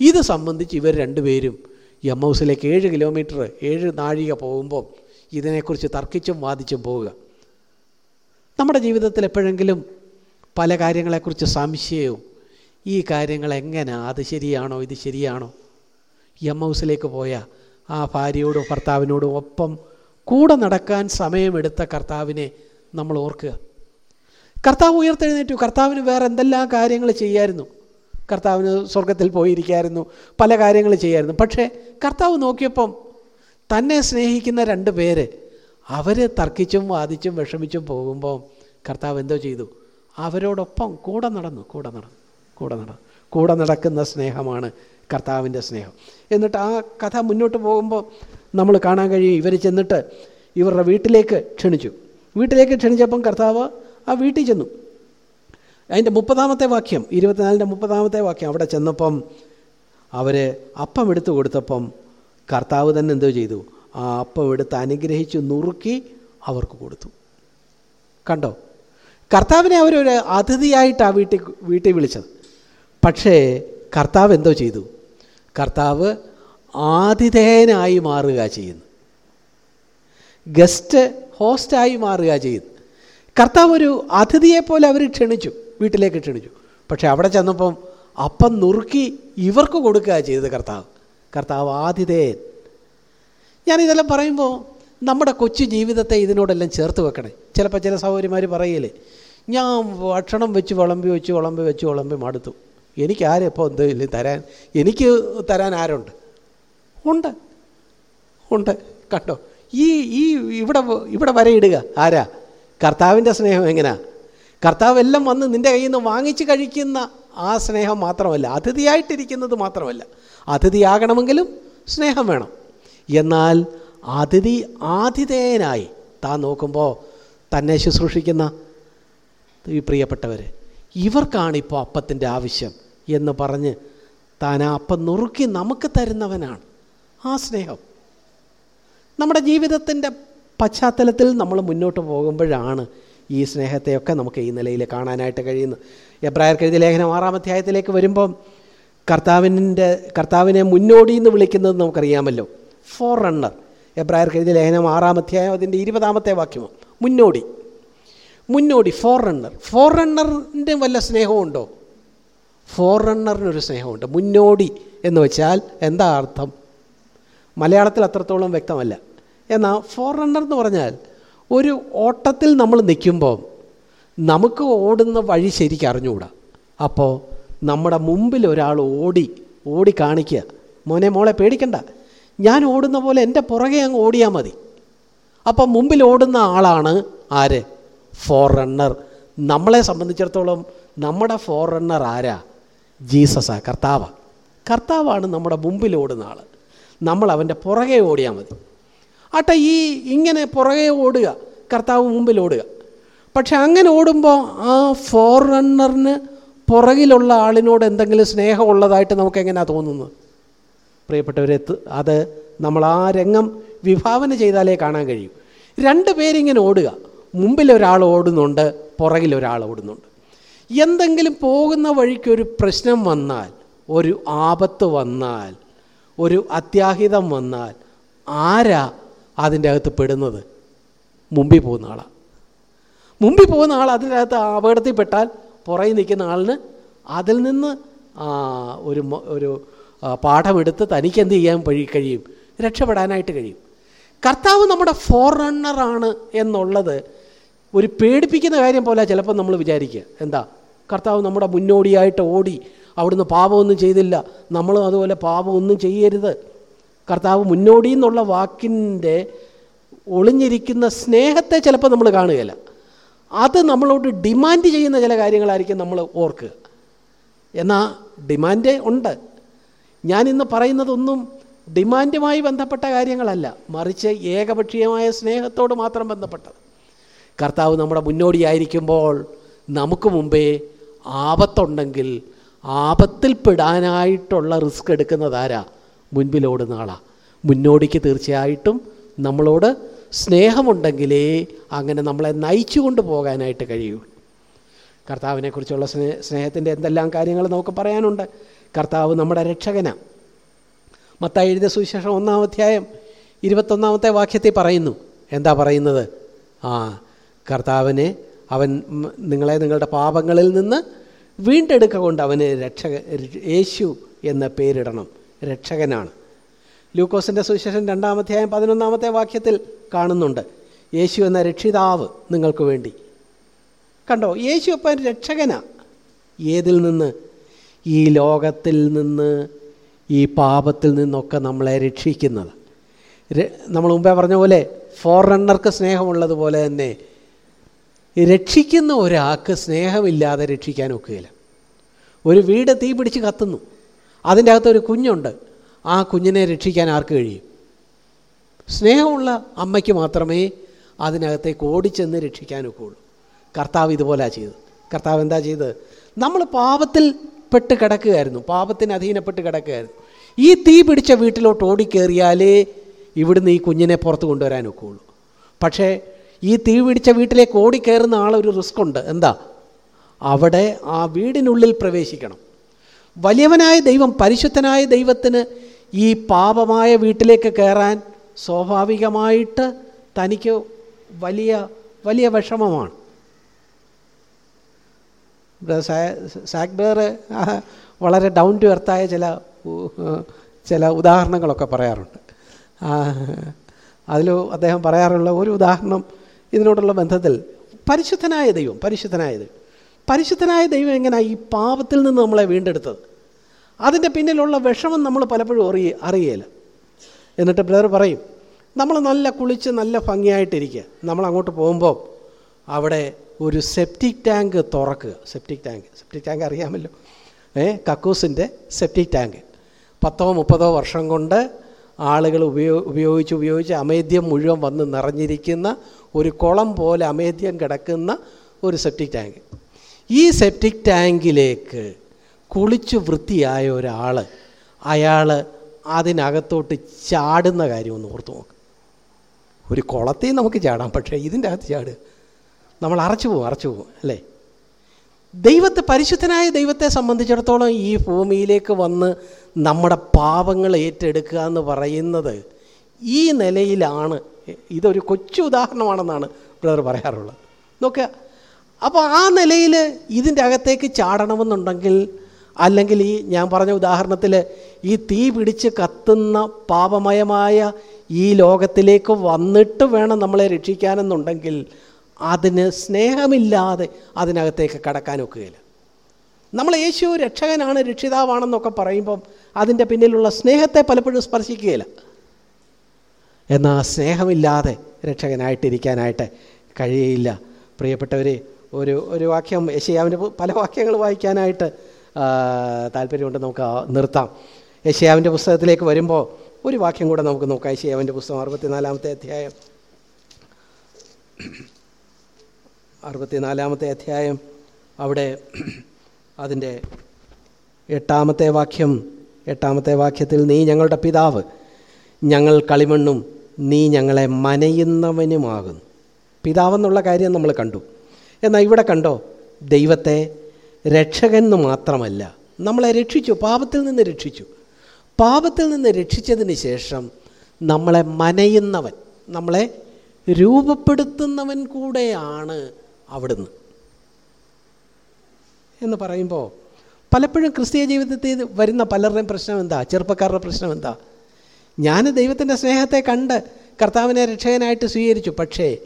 ഇത് സംബന്ധിച്ച് ഇവർ രണ്ടുപേരും എം ഹൗസിലേക്ക് ഏഴ് കിലോമീറ്റർ ഏഴ് നാഴിക പോകുമ്പോൾ ഇതിനെക്കുറിച്ച് തർക്കിച്ചും വാദിച്ചും പോവുക. നമ്മുടെ ജീവിതത്തിൽ എപ്പോഴെങ്കിലും പല കാര്യങ്ങളെക്കുറിച്ച് സംശയവും ഈ കാര്യങ്ങൾ എങ്ങനെ അത് ശരിയാണോ ഇത് ശരിയാണോ? എം ഹൗസിലേക്ക് പോയ ആ ഭാര്യയോടും ഭർത്താവിനോടും ഒപ്പം കൂടെ നടക്കാൻ സമയമെടുത്ത കർത്താവിനെ നമ്മൾ ഓർക്കുക. കർത്താവ് ഉയർത്തെഴുന്നേറ്റു. കർത്താവിന് വേറെ എന്തെല്ലാം കാര്യങ്ങൾ ചെയ്യായിരുന്നു? കർത്താവിന് സ്വർഗത്തിൽ പോയിരിക്കായിരുന്നു പല കാര്യങ്ങൾ ചെയ്യായിരുന്നു. പക്ഷേ കർത്താവ് നോക്കിയപ്പം തന്നെ സ്നേഹിക്കുന്ന രണ്ട് പേര് അവർ തർക്കിച്ചും വാദിച്ചും വിഷമിച്ചും പോകുമ്പോൾ കർത്താവ് എന്തോ ചെയ്തു? അവരോടൊപ്പം കൂടെ നടന്നു കൂടെ നടന്നു കൂടെ നടന്നു. കൂടെ നടക്കുന്ന സ്നേഹമാണ് കർത്താവിന്റെ സ്നേഹം. എന്നിട്ട് ആ കഥ മുന്നോട്ട് പോകുമ്പോൾ നമ്മൾ കാണാൻ കഴിയും ഇവർ ചെന്നിട്ട് ഇവരുടെ വീട്ടിലേക്ക് ക്ഷണിച്ചു. വീട്ടിലേക്ക് ക്ഷണിച്ചപ്പം കർത്താവ് ആ വീട്ടിൽ ചെന്നു. അതിന്റെ മുപ്പതാമത്തെ വാക്യം ഇരുപത്തിനാലിന്റെ മുപ്പതാമത്തെ വാക്യം അവിടെ ചെന്നപ്പം അവർ അപ്പം എടുത്തു കൊടുത്തപ്പം കർത്താവ് തന്നെ എന്തോ ചെയ്തു? ആ അപ്പം എടുത്ത് അനുഗ്രഹിച്ച് നുറുക്കി അവർക്ക് കൊടുത്തു. കണ്ടോ? കർത്താവിനെ അവരൊരു അതിഥിയായിട്ട് ആ വീട്ടിൽ വീട്ടിൽ വിളിച്ചത്. പക്ഷേ കർത്താവ് എന്തോ ചെയ്തു? കർത്താവ് ആതിഥേയനായി മാറുക ചെയ്യുന്നു. ഗസ്റ്റ് ഹോസ്റ്റായി മാറുക ചെയ്യുന്നു കർത്താവ് ഒരു അതിഥിയെപ്പോലെ അവർ ക്ഷണിച്ചു വീട്ടിലേക്ക് ക്ഷണിച്ചു. പക്ഷേ അവിടെ ചെന്നപ്പം അപ്പം നുറുക്കി ഇവർക്ക് കൊടുക്കുക ചെയ്തത് കർത്താവ്. കർത്താവ് ആതിഥേയൻ. ഞാനിതെല്ലാം പറയുമ്പോൾ നമ്മുടെ കൊച്ചു ജീവിതത്തെ ഇതിനോടെല്ലാം ചേർത്ത് വെക്കണേ. ചിലപ്പോൾ ചില സഹോദരിമാർ പറയലേ ഞാൻ ഭക്ഷണം വെച്ച് വിളമ്പി വെച്ച് വിളമ്പി വെച്ച് വിളമ്പി മടുത്തു. എനിക്ക് ആരെപ്പോൾ എന്തെങ്കിലും തരാൻ? എനിക്ക് തരാൻ ആരുണ്ട്? ഉണ്ട്. ഉണ്ട്. കണ്ടോ? ഈ ഈ ഇവിടെ ഇവിടെ ഇടുക. ആരാ? കർത്താവിന്റെ സ്നേഹം എങ്ങനെയാ കർത്താവ് എല്ലാം വന്ന് നിന്റെ കയ്യിൽ നിന്ന് വാങ്ങിച്ച് കഴിക്കുന്ന ആ സ്നേഹം മാത്രമല്ല അതിഥിയായിട്ടിരിക്കുന്നത് മാത്രമല്ല. അതിഥിയാകണമെങ്കിലും സ്നേഹം വേണം. എന്നാൽ അതിഥി ആതിഥേയനായി താൻ നോക്കുമ്പോൾ തന്നെ ശുശ്രൂഷിക്കുന്ന ഈ പ്രിയപ്പെട്ടവർ ഇവർക്കാണിപ്പോൾ അപ്പത്തിന്റെ ആവശ്യം എന്ന് പറഞ്ഞ് താൻ ആ അപ്പം നുറുക്കി നമുക്ക് തരുന്നവനാണ് ആ സ്നേഹം. നമ്മുടെ ജീവിതത്തിന്റെ പശ്ചാത്തലത്തിൽ നമ്മൾ മുന്നോട്ട് പോകുമ്പോഴാണ് ഈ സ്നേഹത്തെയൊക്കെ നമുക്ക് ഈ നിലയിൽ കാണാനായിട്ട് കഴിയുന്നത്. എബ്രായർക്ക് എഴുതിയ ലേഖനം ആറാം അധ്യായത്തിലേക്ക് വരുമ്പം കർത്താവിന്റെ കർത്താവിനെ മുന്നോടി എന്ന് വിളിക്കുന്നത് നമുക്കറിയാമല്ലോ. ഫോർ റണ്ണർ എബ്രായർക്ക് എഴുതിയ ലേഖനം ആറാം അധ്യായം അതിന്റെ ഇരുപതാമത്തെ വാക്യമാണ്. മുന്നോടി. മുന്നോടി ഫോർ റണ്ണർ ഫോർ റണ്ണറിന്റെ വല്ല സ്നേഹമുണ്ടോ? ഫോർ റണ്ണറിനൊരു സ്നേഹമുണ്ട്. മുന്നോടി എന്ന് വെച്ചാൽ എന്താ അർത്ഥം? മലയാളത്തിൽ അത്രത്തോളം വ്യക്തമല്ല. എന്നാൽ ഫോർ റണ്ണർ എന്ന് പറഞ്ഞാൽ ഒരു ഓട്ടത്തിൽ നമ്മൾ നിൽക്കുമ്പോൾ നമുക്ക് ഓടുന്ന വഴി ശരിക്കും അറിഞ്ഞുകൂടാ. അപ്പോൾ നമ്മുടെ മുമ്പിൽ ഒരാൾ ഓടി ഓടി കാണിക്കുക. മോനെ മോളെ പേടിക്കണ്ട. ഞാൻ ഓടുന്ന പോലെ എന്റെ പുറകെ അങ്ങ് ഓടിയാൽ മതി. അപ്പം മുമ്പിൽ ഓടുന്ന ആളാണ് ആര്? ഫോർ റണ്ണർ നമ്മളെ സംബന്ധിച്ചിടത്തോളം നമ്മുടെ ഫോർ റണ്ണർ ആരാ? ജീസസാ കർത്താവ. കർത്താവാണ് നമ്മുടെ മുമ്പിൽ ഓടുന്ന ആൾ നമ്മൾ അവന്റെ പുറകെ ഓടിയാൽ മതി. ആട്ടെ ഈ ഇങ്ങനെ പുറകെ ഓടുക കർത്താവ് മുമ്പിൽ ഓടുക. പക്ഷെ അങ്ങനെ ഓടുമ്പോൾ ആ ഫോർ റണ്ണറിന് പുറകിലുള്ള ആളിനോട് എന്തെങ്കിലും സ്നേഹമുള്ളതായിട്ട് നമുക്ക് എങ്ങനെയാണ് തോന്നുന്നത്? പ്രിയപ്പെട്ടവരെ അത് നമ്മൾ ആ രംഗം വിഭാവന ചെയ്താലേ കാണാൻ കഴിയും. രണ്ട് പേരിങ്ങനെ ഓടുക. മുമ്പിൽ ഒരാൾ ഓടുന്നുണ്ട് പുറകിൽ ഒരാൾ ഓടുന്നുണ്ട്. എന്തെങ്കിലും പോകുന്ന വഴിക്കൊരു പ്രശ്നം വന്നാൽ ഒരു ആപത്ത് വന്നാൽ ഒരു അത്യാഹിതം വന്നാൽ ആരാ അതിന്റെ അകത്ത് പെടുന്നത്? മുമ്പിൽ പോകുന്ന ആളാണ് മുമ്പിൽ പോകുന്ന ആൾ അതിന്റെ അതിനകത്ത് അപകടത്തിൽപ്പെട്ടാൽ പുറകിൽ നിൽക്കുന്ന ആളിന് അതിൽ നിന്ന് ഒരു ഒരു പാഠമെടുത്ത് തനിക്ക് എന്ത് ചെയ്യാൻ കഴിയും? രക്ഷപ്പെടാനായിട്ട് കഴിയും. കർത്താവ് നമ്മുടെ ഫോർ റണ്ണറാണ് എന്നുള്ളത് ഒരു പേടിപ്പിക്കുന്ന കാര്യം പോലെ ചിലപ്പോൾ നമ്മൾ വിചാരിക്കുക. എന്താ? കർത്താവ് നമ്മുടെ മുന്നോടിയായിട്ട് ഓടി അവിടുന്ന് പാപമൊന്നും ചെയ്തില്ല. നമ്മളും അതുപോലെ പാപമൊന്നും ചെയ്യരുത്. കർത്താവ് മുന്നോടി എന്നുള്ള വാക്കിന്റെ ഒളിഞ്ഞിരിക്കുന്ന സ്നേഹത്തെ ചിലപ്പോൾ നമ്മൾ കാണുകയില്ല. അത് നമ്മളോട് ഡിമാൻഡ് ചെയ്യുന്ന ചില കാര്യങ്ങളായിരിക്കും നമ്മൾ ഓർക്കുക. എന്നാൽ ഡിമാൻഡ് ഉണ്ട്. ഞാനിന്ന് പറയുന്നതൊന്നും ഡിമാൻഡുമായി ബന്ധപ്പെട്ട കാര്യങ്ങളല്ല. മറിച്ച് ഏകപക്ഷീയമായ സ്നേഹത്തോട് മാത്രം ബന്ധപ്പെട്ടത്. കർത്താവ് നമ്മുടെ മുന്നോടിയായിരിക്കുമ്പോൾ നമുക്ക് മുമ്പേ ആപത്തുണ്ടെങ്കിൽ ആപത്തിൽപ്പെടാനായിട്ടുള്ള റിസ്ക് എടുക്കുന്നതാരാ മുൻപിലോടുന്ന ആളാ മുന്നോടിക്ക് തീർച്ചയായിട്ടും നമ്മളോട് സ്നേഹമുണ്ടെങ്കിലേ അങ്ങനെ നമ്മളെ നയിച്ചു കൊണ്ട് പോകാനായിട്ട് കഴിയൂ. കർത്താവിനെക്കുറിച്ചുള്ള സ്നേ സ്നേഹത്തിന്റെ എന്തെല്ലാം കാര്യങ്ങൾ നമുക്ക് പറയാനുണ്ട്? കർത്താവ് നമ്മുടെ രക്ഷകനാണ് മത്തായി എഴുതിയ സുവിശേഷം ഒന്നാം അധ്യായം ഇരുപത്തൊന്നാമത്തെ വാക്യത്തിൽ പറയുന്നു. എന്താ പറയുന്നത്? ആ കർത്താവിനെ അവൻ നിങ്ങളെ നിങ്ങളുടെ പാപങ്ങളിൽ നിന്ന് വീണ്ടെടുക്ക കൊണ്ട് അവന് രക്ഷക യേശു എന്ന പേരിടണം. രക്ഷകനാണ്. ലൂക്കോസിന്റെ സുവിശേഷം രണ്ടാമധ്യായം പതിനൊന്നാമത്തെ വാക്യത്തിൽ കാണുന്നുണ്ട്. യേശു എന്ന രക്ഷിതാവ് നിങ്ങൾക്ക് വേണ്ടി. കണ്ടോ? യേശു അപ്പം രക്ഷകനാണ് ഏതിൽ നിന്ന്? ഈ ലോകത്തിൽ നിന്ന് ഈ പാപത്തിൽ നിന്നൊക്കെ നമ്മളെ രക്ഷിക്കുന്നത്. നമ്മൾ മുമ്പേ പറഞ്ഞ പോലെ ഫോർ റണ്ണർക്ക് സ്നേഹമുള്ളതുപോലെ തന്നെ രക്ഷിക്കുന്ന ഒരാൾക്ക് സ്നേഹമില്ലാതെ രക്ഷിക്കാൻ ഒക്കുകയില്ല. ഒരു വീട് തീ പിടിച്ച് കത്തുന്നു. അതിന്റെ അകത്ത് ഒരു കുഞ്ഞുണ്ട്. ആ കുഞ്ഞിനെ രക്ഷിക്കാൻ ആർക്ക് കഴിയും? സ്നേഹമുള്ള അമ്മയ്ക്ക് മാത്രമേ അതിനകത്തേക്ക് ഓടിച്ചെന്ന് രക്ഷിക്കാനൊക്കെയുള്ളൂ കർത്താവ് ഇതുപോലെയാണ് ചെയ്തത്. കർത്താവ് എന്താ ചെയ്തത്? നമ്മൾ പാപത്തിൽ പെട്ട് കിടക്കുകയായിരുന്നു. പാപത്തിന് അധീനപ്പെട്ട് കിടക്കുകയായിരുന്നു. ഈ തീ പിടിച്ച വീട്ടിലോട്ട് ഓടിക്കേറിയാലേ ഇവിടുന്ന് ഈ കുഞ്ഞിനെ പുറത്ത് കൊണ്ടുവരാൻ ഒക്കുള്ളൂ. പക്ഷേ ഈ തീ പിടിച്ച വീട്ടിലേക്ക് ഓടിക്കയറുന്ന ആളൊരു റിസ്ക് ഉണ്ട് എന്താ? അവിടെ ആ വീടിനുള്ളിൽ പ്രവേശിക്കണം. വലിയവനായ ദൈവം പരിശുദ്ധനായ ദൈവത്തിന് ഈ പാപമായ വീട്ടിലേക്ക് കയറാൻ സ്വാഭാവികമായിട്ട് തനിക്ക് വലിയ വലിയ വിഷമമാണ്. സാക്ബേർ വളരെ ഡൗൺ ടു എർത്തായ ചില ചില ഉദാഹരണങ്ങളൊക്കെ പറയാറുണ്ട്. അതിൽ അദ്ദേഹം പറയാറുള്ള ഒരു ഉദാഹരണം ഇതിനോടുള്ള ബന്ധത്തിൽ പരിശുദ്ധനായ ദൈവം പരിശുദ്ധനായ ദൈവം. പരിശുദ്ധനായ ദൈവം എങ്ങനെയാണ് ഈ പാപത്തിൽ നിന്ന് നമ്മളെ വീണ്ടെടുത്തത്? അതിന്റെ പിന്നിലുള്ള വിഷമം നമ്മൾ പലപ്പോഴും അറിയ അറിയേല. എന്നിട്ട് ബ്രദർ പറയും നമ്മൾ നല്ല കുളിച്ച് നല്ല ഭംഗിയായിട്ടിരിക്കുക നമ്മൾ അങ്ങോട്ട് പോകുമ്പോൾ അവിടെ ഒരു സെപ്റ്റിക് ടാങ്ക് തുറക്കുക സെപ്റ്റിക് ടാങ്ക് സെപ്റ്റിക് ടാങ്ക് അറിയാമല്ലോ. ഏ കക്കൂസിന്റെ സെപ്റ്റിക് ടാങ്ക് പത്തോ മുപ്പതോ വർഷം കൊണ്ട് ആളുകൾ ഉപയോ ഉപയോഗിച്ച് ഉപയോഗിച്ച് അമേദ്യം മുഴുവൻ വന്ന് നിറഞ്ഞിരിക്കുന്ന ഒരു കുളം പോലെ അമേദ്യം കിടക്കുന്ന ഒരു സെപ്റ്റിക് ടാങ്ക് ഈ സെപ്റ്റിക് ടാങ്കിലേക്ക് കുളിച്ച് വൃത്തിയായ ഒരാൾ അയാൾ അതിനകത്തോട്ട് ചാടുന്ന കാര്യം ഒന്ന് ഓർത്ത് നോക്ക്. ഒരു കുളത്തിൽ നമുക്ക് ചാടാം പക്ഷേ ഇതിന്റെ അകത്ത് ചാടുക നമ്മൾ അറച്ചു പോകും അറച്ചു പോകും അല്ലേ? ദൈവത്തെ പരിശുദ്ധനായ ദൈവത്തെ സംബന്ധിച്ചിടത്തോളം ഈ ഭൂമിയിലേക്ക് വന്ന് നമ്മുടെ പാപങ്ങൾ ഏറ്റെടുക്കുക എന്ന് പറയുന്നത് ഈ നിലയിലാണ്. ഇതൊരു കൊച്ചു ഉദാഹരണമാണെന്നാണ് ബ്രദർ പറയാറുള്ളത്. നോക്കുക അപ്പോൾ ആ നിലയിൽ ഇതിന്റെ അകത്തേക്ക് ചാടണമെന്നുണ്ടെങ്കിൽ അല്ലെങ്കിൽ ഈ ഞാൻ പറഞ്ഞ ഉദാഹരണത്തിൽ ഈ തീ പിടിച്ച് കത്തുന്ന പാപമയമായ ഈ ലോകത്തിലേക്ക് വന്നിട്ട് വേണം നമ്മളെ രക്ഷിക്കാനെന്നുണ്ടെങ്കിൽ അതിന് സ്നേഹമില്ലാതെ അതിനകത്തേക്ക് കടക്കാൻ ഒക്കുകയില്ല. നമ്മൾ യേശു രക്ഷകനാണ് രക്ഷിതാവാണെന്നൊക്കെ പറയുമ്പം അതിന്റെ പിന്നിലുള്ള സ്നേഹത്തെ പലപ്പോഴും സ്പർശിക്കുകയില്ല. എന്നാൽ സ്നേഹമില്ലാതെ രക്ഷകനായിട്ടിരിക്കാനായിട്ട് കഴിയയില്ല. പ്രിയപ്പെട്ടവരെ ഒരു ഒരു വാക്യം യശയാവിന്റെ പല വാക്യങ്ങൾ വായിക്കാനായിട്ട് താല്പര്യമുണ്ട് നമുക്ക് നിർത്താം. യശയാവിന്റെ പുസ്തകത്തിലേക്ക് വരുമ്പോൾ ഒരു വാക്യം കൂടെ നമുക്ക് നോക്കാം. യശയാവിന്റെ പുസ്തകം അറുപത്തിനാലാമത്തെ അധ്യായം. അറുപത്തിനാലാമത്തെ അധ്യായം. അവിടെ അതിന്റെ എട്ടാമത്തെ വാക്യം എട്ടാമത്തെ വാക്യത്തിൽ നീ ഞങ്ങളുടെ പിതാവ് ഞങ്ങൾ കളിമണ്ണും നീ ഞങ്ങളെ മനയുന്നവനുമാകുന്നു. പിതാവെന്നുള്ള കാര്യം നമ്മൾ കണ്ടു. എന്നാൽ ഇവിടെ കണ്ടോ ദൈവത്തെ രക്ഷകൻ മാത്രമല്ല നമ്മളെ രക്ഷിച്ചു പാപത്തിൽ നിന്ന് രക്ഷിച്ചു. പാപത്തിൽ നിന്ന് രക്ഷിച്ചതിന് ശേഷം നമ്മളെ മനയുന്നവൻ നമ്മളെ രൂപപ്പെടുത്തുന്നവൻ കൂടെയാണ് അവിടുന്ന്. എന്ന് പറയുമ്പോൾ പലപ്പോഴും ക്രിസ്തീയ ജീവിതത്തിൽ വരുന്ന പലരുടെയും പ്രശ്നം എന്താ? ചെറുപ്പക്കാരുടെ പ്രശ്നം എന്താ? ഞാൻ ദൈവത്തിന്റെ സ്നേഹത്തെ കണ്ട് കർത്താവിനെ രക്ഷകനായിട്ട് സ്വീകരിച്ചു. പക്ഷേ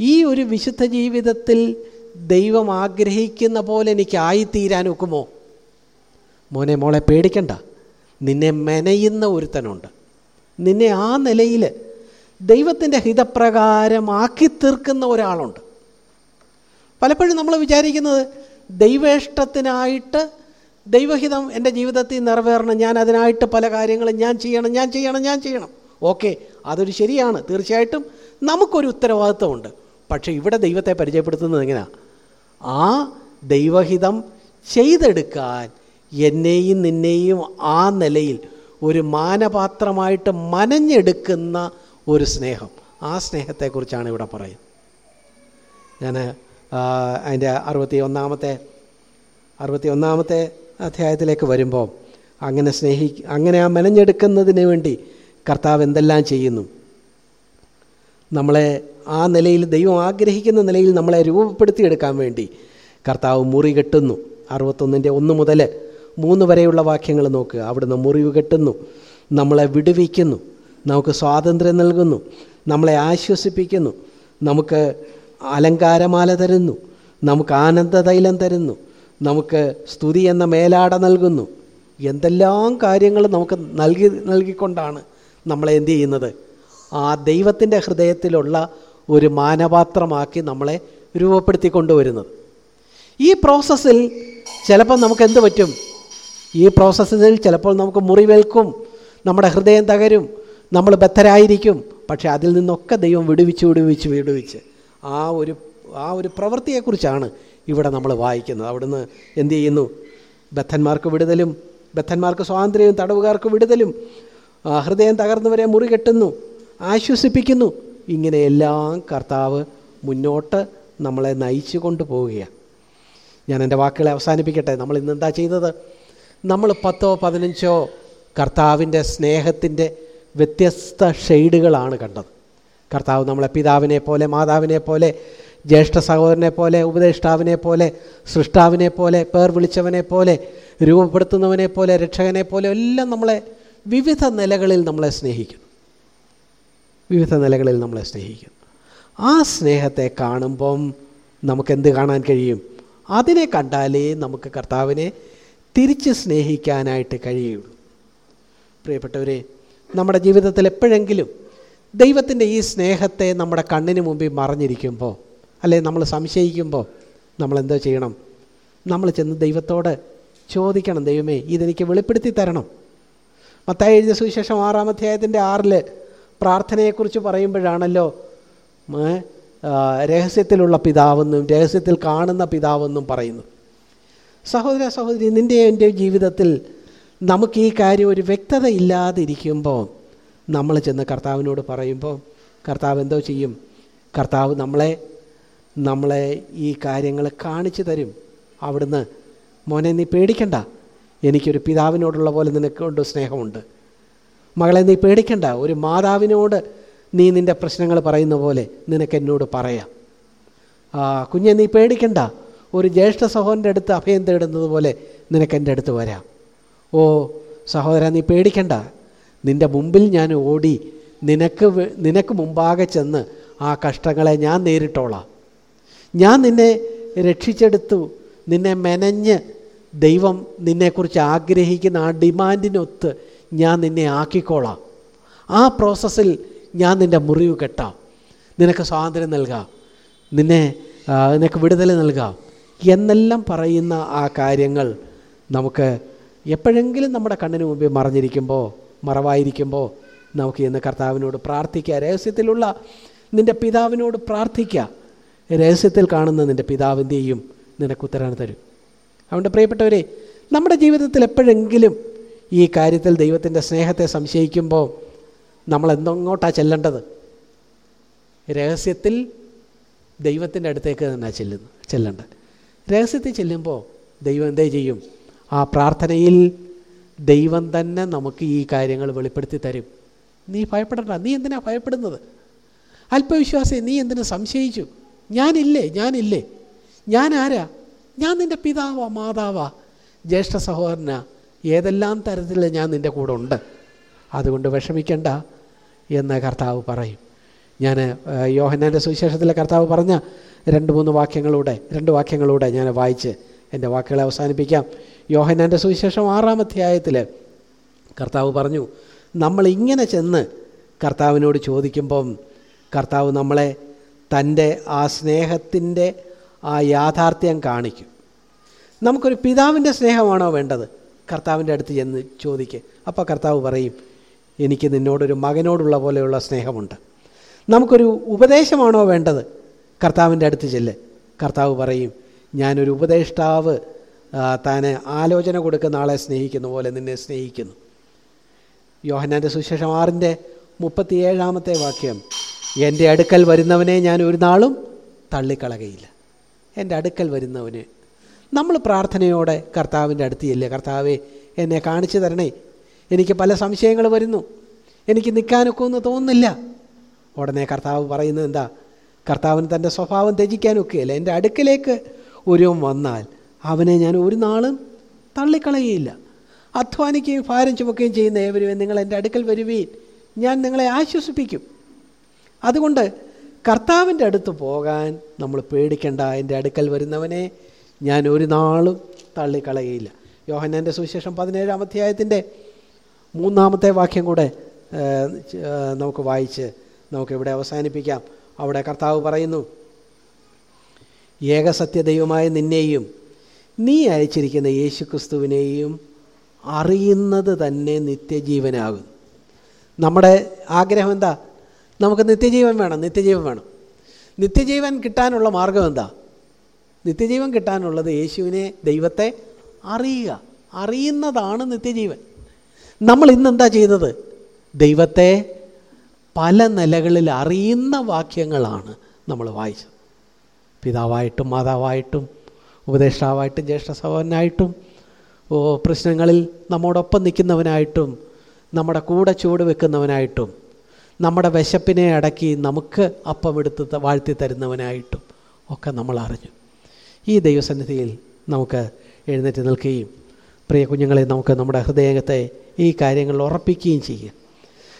ഈ ഒരു വിശുദ്ധ ജീവിതത്തിൽ ദൈവം ആഗ്രഹിക്കുന്ന പോലെ എനിക്ക് ആയിത്തീരാൻ ഒക്കുമോ? മോനെ മോളെ പേടിക്കണ്ട. നിന്നെ മെനയുന്ന ഒരുത്തനുണ്ട്. നിന്നെ ആ നിലയിൽ ദൈവത്തിന്റെ ഹിതപ്രകാരമാക്കി തീർക്കുന്ന ഒരാളുണ്ട്. പലപ്പോഴും നമ്മൾ വിചാരിക്കുന്നത് ദൈവേഷ്ടത്തിനായിട്ട് ദൈവഹിതം എന്റെ ജീവിതത്തിൽ നിറവേറണം ഞാൻ അതിനായിട്ട് പല കാര്യങ്ങളും ഞാൻ ചെയ്യണം ഞാൻ ചെയ്യണം ഞാൻ ചെയ്യണം. ഓക്കെ അതൊരു ശരിയാണ്. തീർച്ചയായിട്ടും നമുക്കൊരു ഉത്തരവാദിത്വമുണ്ട്. പക്ഷേ ഇവിടെ ദൈവത്തെ പരിചയപ്പെടുത്തുന്നത് എങ്ങനെയാണ് ആ ദൈവഹിതം ചെയ്തെടുക്കാൻ എന്നെയും നിന്നെയും ആ നിലയിൽ ഒരു മാനപാത്രമായിട്ട് മനഞ്ഞെടുക്കുന്ന ഒരു സ്നേഹം. ആ സ്നേഹത്തെക്കുറിച്ചാണ് ഇവിടെ പറയുന്നത്. ഞാൻ അതിന്റെ അറുപത്തി ഒന്നാമത്തെ അറുപത്തി ഒന്നാമത്തെ അധ്യായത്തിലേക്ക് വരുമ്പോൾ അങ്ങനെ സ്നേഹി അങ്ങനെ ആ മെനഞ്ഞെടുക്കുന്നതിന് വേണ്ടി കർത്താവ് എന്തെല്ലാം ചെയ്യുന്നു? നമ്മളെ ആ നിലയിൽ ദൈവം ആഗ്രഹിക്കുന്ന നിലയിൽ നമ്മളെ രൂപപ്പെടുത്തിയെടുക്കാൻ വേണ്ടി കർത്താവ് മുറി കെട്ടുന്നു. അറുപത്തൊന്നിന്റെ ഒന്ന് മുതൽ മൂന്ന് വരെയുള്ള വാക്യങ്ങൾ നോക്കുക. അവിടുന്ന് മുറിവ് കെട്ടുന്നു. നമ്മളെ വിടുവിക്കുന്നു. നമുക്ക് സ്വാതന്ത്ര്യം നൽകുന്നു. നമ്മളെ ആശ്വസിപ്പിക്കുന്നു. നമുക്ക് അലങ്കാരമാല തരുന്നു. നമുക്ക് ആനന്ദതൈലം തരുന്നു. നമുക്ക് സ്തുതി എന്ന മേലാട നൽകുന്നു. എന്തെല്ലാം കാര്യങ്ങൾ നമുക്ക് നൽകി നൽകിക്കൊണ്ടാണ് നമ്മളെ എന്തു ചെയ്യുന്നത്? ആ ദൈവത്തിന്റെ ഹൃദയത്തിലുള്ള ഒരു മാനപാത്രമാക്കി നമ്മളെ രൂപപ്പെടുത്തി കൊണ്ടുവരുന്നത് ഈ പ്രോസസ്സിൽ ചിലപ്പോൾ നമുക്ക് എന്ത് പറ്റും? ഈ പ്രോസസ്സിൽ ചിലപ്പോൾ നമുക്ക് മുറിവേൽക്കും നമ്മുടെ ഹൃദയം തകരും നമ്മൾ ബദ്ധരായിരിക്കും. പക്ഷേ അതിൽ നിന്നൊക്കെ ദൈവം വിടുവിച്ച് വിടുവിച്ച് വിടുവിച്ച്. ആ ഒരു ആ ഒരു പ്രവൃത്തിയെക്കുറിച്ചാണ് ഇവിടെ നമ്മൾ വായിക്കുന്നത്. അവിടുന്ന് എന്തു ചെയ്യുന്നു? ബദ്ധന്മാർക്ക് വിടുതലും ബദ്ധന്മാർക്ക് സ്വാതന്ത്ര്യവും തടവുകാർക്ക് വിടുതലും ഹൃദയം തകർന്നവരെ മുറി കെട്ടുന്നു ആശ്വസിപ്പിക്കുന്നു ഇങ്ങനെയെല്ലാം കർത്താവ് മുന്നോട്ട് നമ്മളെ നയിച്ചു കൊണ്ടുപോവുകയാണ്. ഞാൻ എന്റെ വാക്കുകളെ അവസാനിപ്പിക്കട്ടെ. നമ്മൾ ഇന്ന് എന്താ ചെയ്തത്? നമ്മൾ പത്തോ പതിനഞ്ചോ കർത്താവിന്റെ സ്നേഹത്തിന്റെ വ്യത്യസ്ത ഷെയ്ഡുകളാണ് കണ്ടത്. കർത്താവ് നമ്മളെ പിതാവിനെ പോലെ മാതാവിനെ പോലെ ജ്യേഷ്ഠ സഹോദരനെ പോലെ ഉപദേഷ്ടാവിനെ പോലെ സൃഷ്ടാവിനെ പോലെ പേർ വിളിച്ചവനെ പോലെ രൂപപ്പെടുത്തുന്നവനെ പോലെ രക്ഷകനെ പോലെ എല്ലാം നമ്മളെ വിവിധ നിലകളിൽ നമ്മളെ സ്നേഹിക്കുന്നു. വിവിധ നിലകളിൽ നമ്മളെ സ്നേഹിക്കുന്നു. ആ സ്നേഹത്തെ കാണുമ്പം നമുക്കെന്ത് കാണാൻ കഴിയും? അതിനെ കണ്ടാലേ നമുക്ക് കർത്താവിനെ തിരിച്ച് സ്നേഹിക്കാനായിട്ട് കഴിയുള്ളൂ. പ്രിയപ്പെട്ടവരെ നമ്മുടെ ജീവിതത്തിൽ എപ്പോഴെങ്കിലും ദൈവത്തിന്റെ ഈ സ്നേഹത്തെ നമ്മുടെ കണ്ണിന് മുമ്പിൽ മറിഞ്ഞിരിക്കുമ്പോൾ അല്ലെ നമ്മൾ സംശയിക്കുമ്പോൾ നമ്മൾ എന്തോ ചെയ്യണം? നമ്മൾ ചെന്ന് ദൈവത്തോട് ചോദിക്കണം ദൈവമേ ഇതെനിക്ക് വെളിപ്പെടുത്തി തരണം. മത്തായി എഴുതിയ സുവിശേഷം ആറാം അധ്യായത്തിന്റെ ആറിൽ പ്രാർത്ഥനയെക്കുറിച്ച് പറയുമ്പോഴാണല്ലോ രഹസ്യത്തിലുള്ള പിതാവെന്നും രഹസ്യത്തിൽ കാണുന്ന പിതാവെന്നും പറയുന്നു. സഹോദര സഹോദരി നിന്റെ എന്റെ ജീവിതത്തിൽ നമുക്ക് ഈ കാര്യം ഒരു വ്യക്തത ഇല്ലാതിരിക്കുമ്പോൾ നമ്മൾ ചെന്ന് കർത്താവിനോട് പറയുമ്പോൾ കർത്താവ് എന്തോ ചെയ്യും? കർത്താവ് നമ്മളെ നമ്മളെ ഈ കാര്യങ്ങൾ കാണിച്ചു തരും. അവിടുന്ന് മോനെ നീ പേടിക്കണ്ട. എനിക്കൊരു പിതാവിനോടുള്ള പോലെ നിനക്കൊണ്ട് സ്നേഹമുണ്ട്. മകളെ നീ പേടിക്കണ്ട. ഒരു മാതാവിനോട് നീ നിന്റെ പ്രശ്നങ്ങൾ പറയുന്ന പോലെ നിനക്ക് എന്നോട് പറയാം. കുഞ്ഞെ നീ പേടിക്കണ്ട. ഒരു ജ്യേഷ്ഠ സഹോദരന്റെ അടുത്ത് അഭയം തേടുന്നത് പോലെ നിനക്ക് എന്റെ അടുത്ത് വരാം. ഓ സഹോദര നീ പേടിക്കണ്ട. നിന്റെ മുമ്പിൽ ഞാൻ ഓടി നിനക്ക് നിനക്ക് മുമ്പാകെ ചെന്ന് ആ കഷ്ടങ്ങളെ ഞാൻ നേരിട്ടോളാം. ഞാൻ നിന്നെ രക്ഷിച്ചെടുത്തു. നിന്നെ മെനഞ്ഞ് ദൈവം നിന്നെക്കുറിച്ച് ആഗ്രഹിക്കുന്ന ആ ഡിമാൻഡിനൊത്ത് ഞാൻ നിന്നെ ആക്കിക്കോളാം. ആ പ്രോസസ്സിൽ ഞാൻ നിന്റെ മുറിവ് കെട്ടാം. നിനക്ക് സ്വാതന്ത്ര്യം നൽകാം. നിന്നെ നിനക്ക് വിടുതൽ നൽകാം. എന്നെല്ലാം പറയുന്ന ആ കാര്യങ്ങൾ നമുക്ക് എപ്പോഴെങ്കിലും നമ്മുടെ കണ്ണിന് മുമ്പിൽ മറഞ്ഞിരിക്കുമ്പോൾ മറവായിരിക്കുമ്പോൾ നമുക്ക് ഇന്ന് കർത്താവിനോട് പ്രാർത്ഥിക്കുക. രഹസ്യത്തിലുള്ള നിന്റെ പിതാവിനോട് പ്രാർത്ഥിക്കുക. രഹസ്യത്തിൽ കാണുന്ന നിന്റെ പിതാവിന്റെയും നിനക്ക് ഉത്തരം തരും. അതുകൊണ്ട് പ്രിയപ്പെട്ടവരെ നമ്മുടെ ജീവിതത്തിൽ എപ്പോഴെങ്കിലും ഈ കാര്യത്തിൽ ദൈവത്തിന്റെ സ്നേഹത്തെ സംശയിക്കുമ്പോൾ നമ്മൾ എന്തെങ്ങോട്ടാണ് ചെല്ലേണ്ടത്? രഹസ്യത്തിൽ ദൈവത്തിന്റെ അടുത്തേക്ക് തന്നെ ചെല്ലുന്നു ചെല്ലേണ്ടത്. രഹസ്യത്തിൽ ചെല്ലുമ്പോൾ ദൈവം എന്തേ ചെയ്യും? ആ പ്രാർത്ഥനയിൽ ദൈവം തന്നെ നമുക്ക് ഈ കാര്യങ്ങൾ വെളിപ്പെടുത്തി തരും. നീ ഭയപ്പെടണ്ട. നീ എന്തിനാ ഭയപ്പെടുന്നത്? അല്പവിശ്വാസി നീ എന്തിനു സംശയിച്ചു? ഞാനില്ലേ? ഞാനില്ലേ? ഞാൻ ആരാ ഞാൻ നിന്റെ പിതാവാ മാതാവാ. ജ്യേഷ്ഠ സഹോദരന. ഏതെല്ലാം തരത്തിൽ ഞാൻ നിന്റെ കൂടെ ഉണ്ട്? അതുകൊണ്ട് വിഷമിക്കണ്ട എന്ന് കർത്താവ് പറയും. ഞാൻ യോഹനന്റെ സുവിശേഷത്തിലെ കർത്താവ് പറഞ്ഞ രണ്ട് മൂന്ന് വാക്യങ്ങളൂടെ രണ്ട് വാക്യങ്ങളൂടെ ഞാൻ വായിച്ച് എന്റെ വാക്കുകളെ അവസാനിപ്പിക്കാം. യോഹന്നാന്റെ സുവിശേഷം ആറാം അധ്യായത്തിൽ കർത്താവ് പറഞ്ഞു നമ്മളിങ്ങനെ ചെന്ന് കർത്താവിനോട് ചോദിക്കുമ്പം കർത്താവ് നമ്മളെ തന്റെ ആ സ്നേഹത്തിന്റെ ആ യാഥാർത്ഥ്യം കാണിക്കും. നമുക്കൊരു പിതാവിന്റെ സ്നേഹമാണോ വേണ്ടത്? കർത്താവിന്റെ അടുത്ത് ചെന്ന് ചോദിക്കുക അപ്പോൾ കർത്താവ് പറയും എനിക്ക് നിന്നോടൊരു മകനോടുള്ള പോലെയുള്ള സ്നേഹമുണ്ട്. നമുക്കൊരു ഉപദേശമാണോ വേണ്ടത്? കർത്താവിന്റെ അടുത്ത് ചെല്ല്. കർത്താവ് പറയും ഞാനൊരു ഉപദേഷ്ടാവ് താന് ആലോചന കൊടുക്കുന്ന ആളെ സ്നേഹിക്കുന്ന പോലെ നിന്നെ സ്നേഹിക്കുന്നു. യോഹനാന്റെ സുശേഷം ആറിന്റെ മുപ്പത്തിയേഴാമത്തെ വാക്യം എന്റെ അടുക്കൽ വരുന്നവനെ ഞാൻ ഒരു നാളും തള്ളിക്കളകയില്ല. എന്റെ അടുക്കൽ വരുന്നവന് നമ്മൾ പ്രാർത്ഥനയോടെ കർത്താവിന്റെ അടുത്ത് ചെല്ലുക കർത്താവെ എന്നെ കാണിച്ചു തരണേ. എനിക്ക് പല സംശയങ്ങൾ വരുന്നു. എനിക്ക് നിൽക്കാനൊക്കെ ഒന്നും തോന്നുന്നില്ല. ഉടനെ കർത്താവ് പറയുന്നത് എന്താ? കർത്താവിന് തന്റെ സ്വഭാവം ത്യജിക്കാനൊക്കെയല്ല? എന്റെ അടുക്കലേക്ക് ഒരുവൻ വന്നാൽ അവനെ ഞാൻ ഒരു നാളും തള്ളിക്കളയുകയില്ല. അധ്വാനിക്കുകയും ഭാരം ചുമക്കുകയും ചെയ്യുന്ന ഏവരും നിങ്ങൾ എന്റെ അടുക്കൽ വരുവീൻ. ഞാൻ നിങ്ങളെ ആശ്വസിപ്പിക്കും. അതുകൊണ്ട് കർത്താവിന്റെ അടുത്ത് പോകാൻ നമ്മൾ പേടിക്കേണ്ട. എന്റെ അടുക്കൽ വരുന്നവനെ ഞാൻ ഒരു നാളും തള്ളിക്കളയുകയില്ല. യോഹന്നാന്റെ സുവിശേഷം പതിനേഴാം അധ്യായത്തിന്റെ മൂന്നാമത്തെ വാക്യം കൂടെ നമുക്ക് വായിച്ച് നമുക്കിവിടെ അവസാനിപ്പിക്കാം. അവിടെ കർത്താവ് പറയുന്നു ഏകസത്യദൈവമായ നിന്നെയും നീ അയച്ചിരിക്കുന്ന യേശുക്രിസ്തുവിനെയും അറിയുന്നത് തന്നെ നിത്യജീവനാകും. നമ്മുടെ ആഗ്രഹം എന്താ? നമുക്ക് നിത്യജീവൻ വേണം നിത്യജീവൻ വേണം. നിത്യജീവൻ കിട്ടാനുള്ള മാർഗം എന്താ? നിത്യജീവൻ കിട്ടാനുള്ളത് യേശുവിനെ ദൈവത്തെ അറിയുക. അറിയുന്നതാണ് നിത്യജീവൻ. നമ്മൾ ഇന്നെന്താ ചെയ്തത് ദൈവത്തെ പല നിലകളിൽ അറിയുന്ന വാക്യങ്ങളാണ് നമ്മൾ വായിച്ചത്. പിതാവായിട്ടും മാതാവായിട്ടും ഉപദേഷ്ടാവായിട്ടും ജ്യേഷ്ഠ സഹോദരനായിട്ടും ഓ പ്രശ്നങ്ങളിൽ നമ്മോടൊപ്പം നിൽക്കുന്നവനായിട്ടും നമ്മുടെ കൂടെ ചൂട് വെക്കുന്നവനായിട്ടും നമ്മുടെ വിശപ്പിനെ അടക്കി നമുക്ക് അപ്പം എടുത്ത് വാഴ്ത്തി തരുന്നവനായിട്ടും ഒക്കെ നമ്മൾ അറിഞ്ഞു. ഈ ദൈവസന്നിധിയിൽ നമുക്ക് എഴുന്നേറ്റ് നിൽക്കുകയും പ്രിയ കുഞ്ഞുങ്ങളെ നമുക്ക് നമ്മുടെ ഹൃദയത്തെ ഈ കാര്യങ്ങൾ ഉറപ്പിക്കുകയും ചെയ്യാം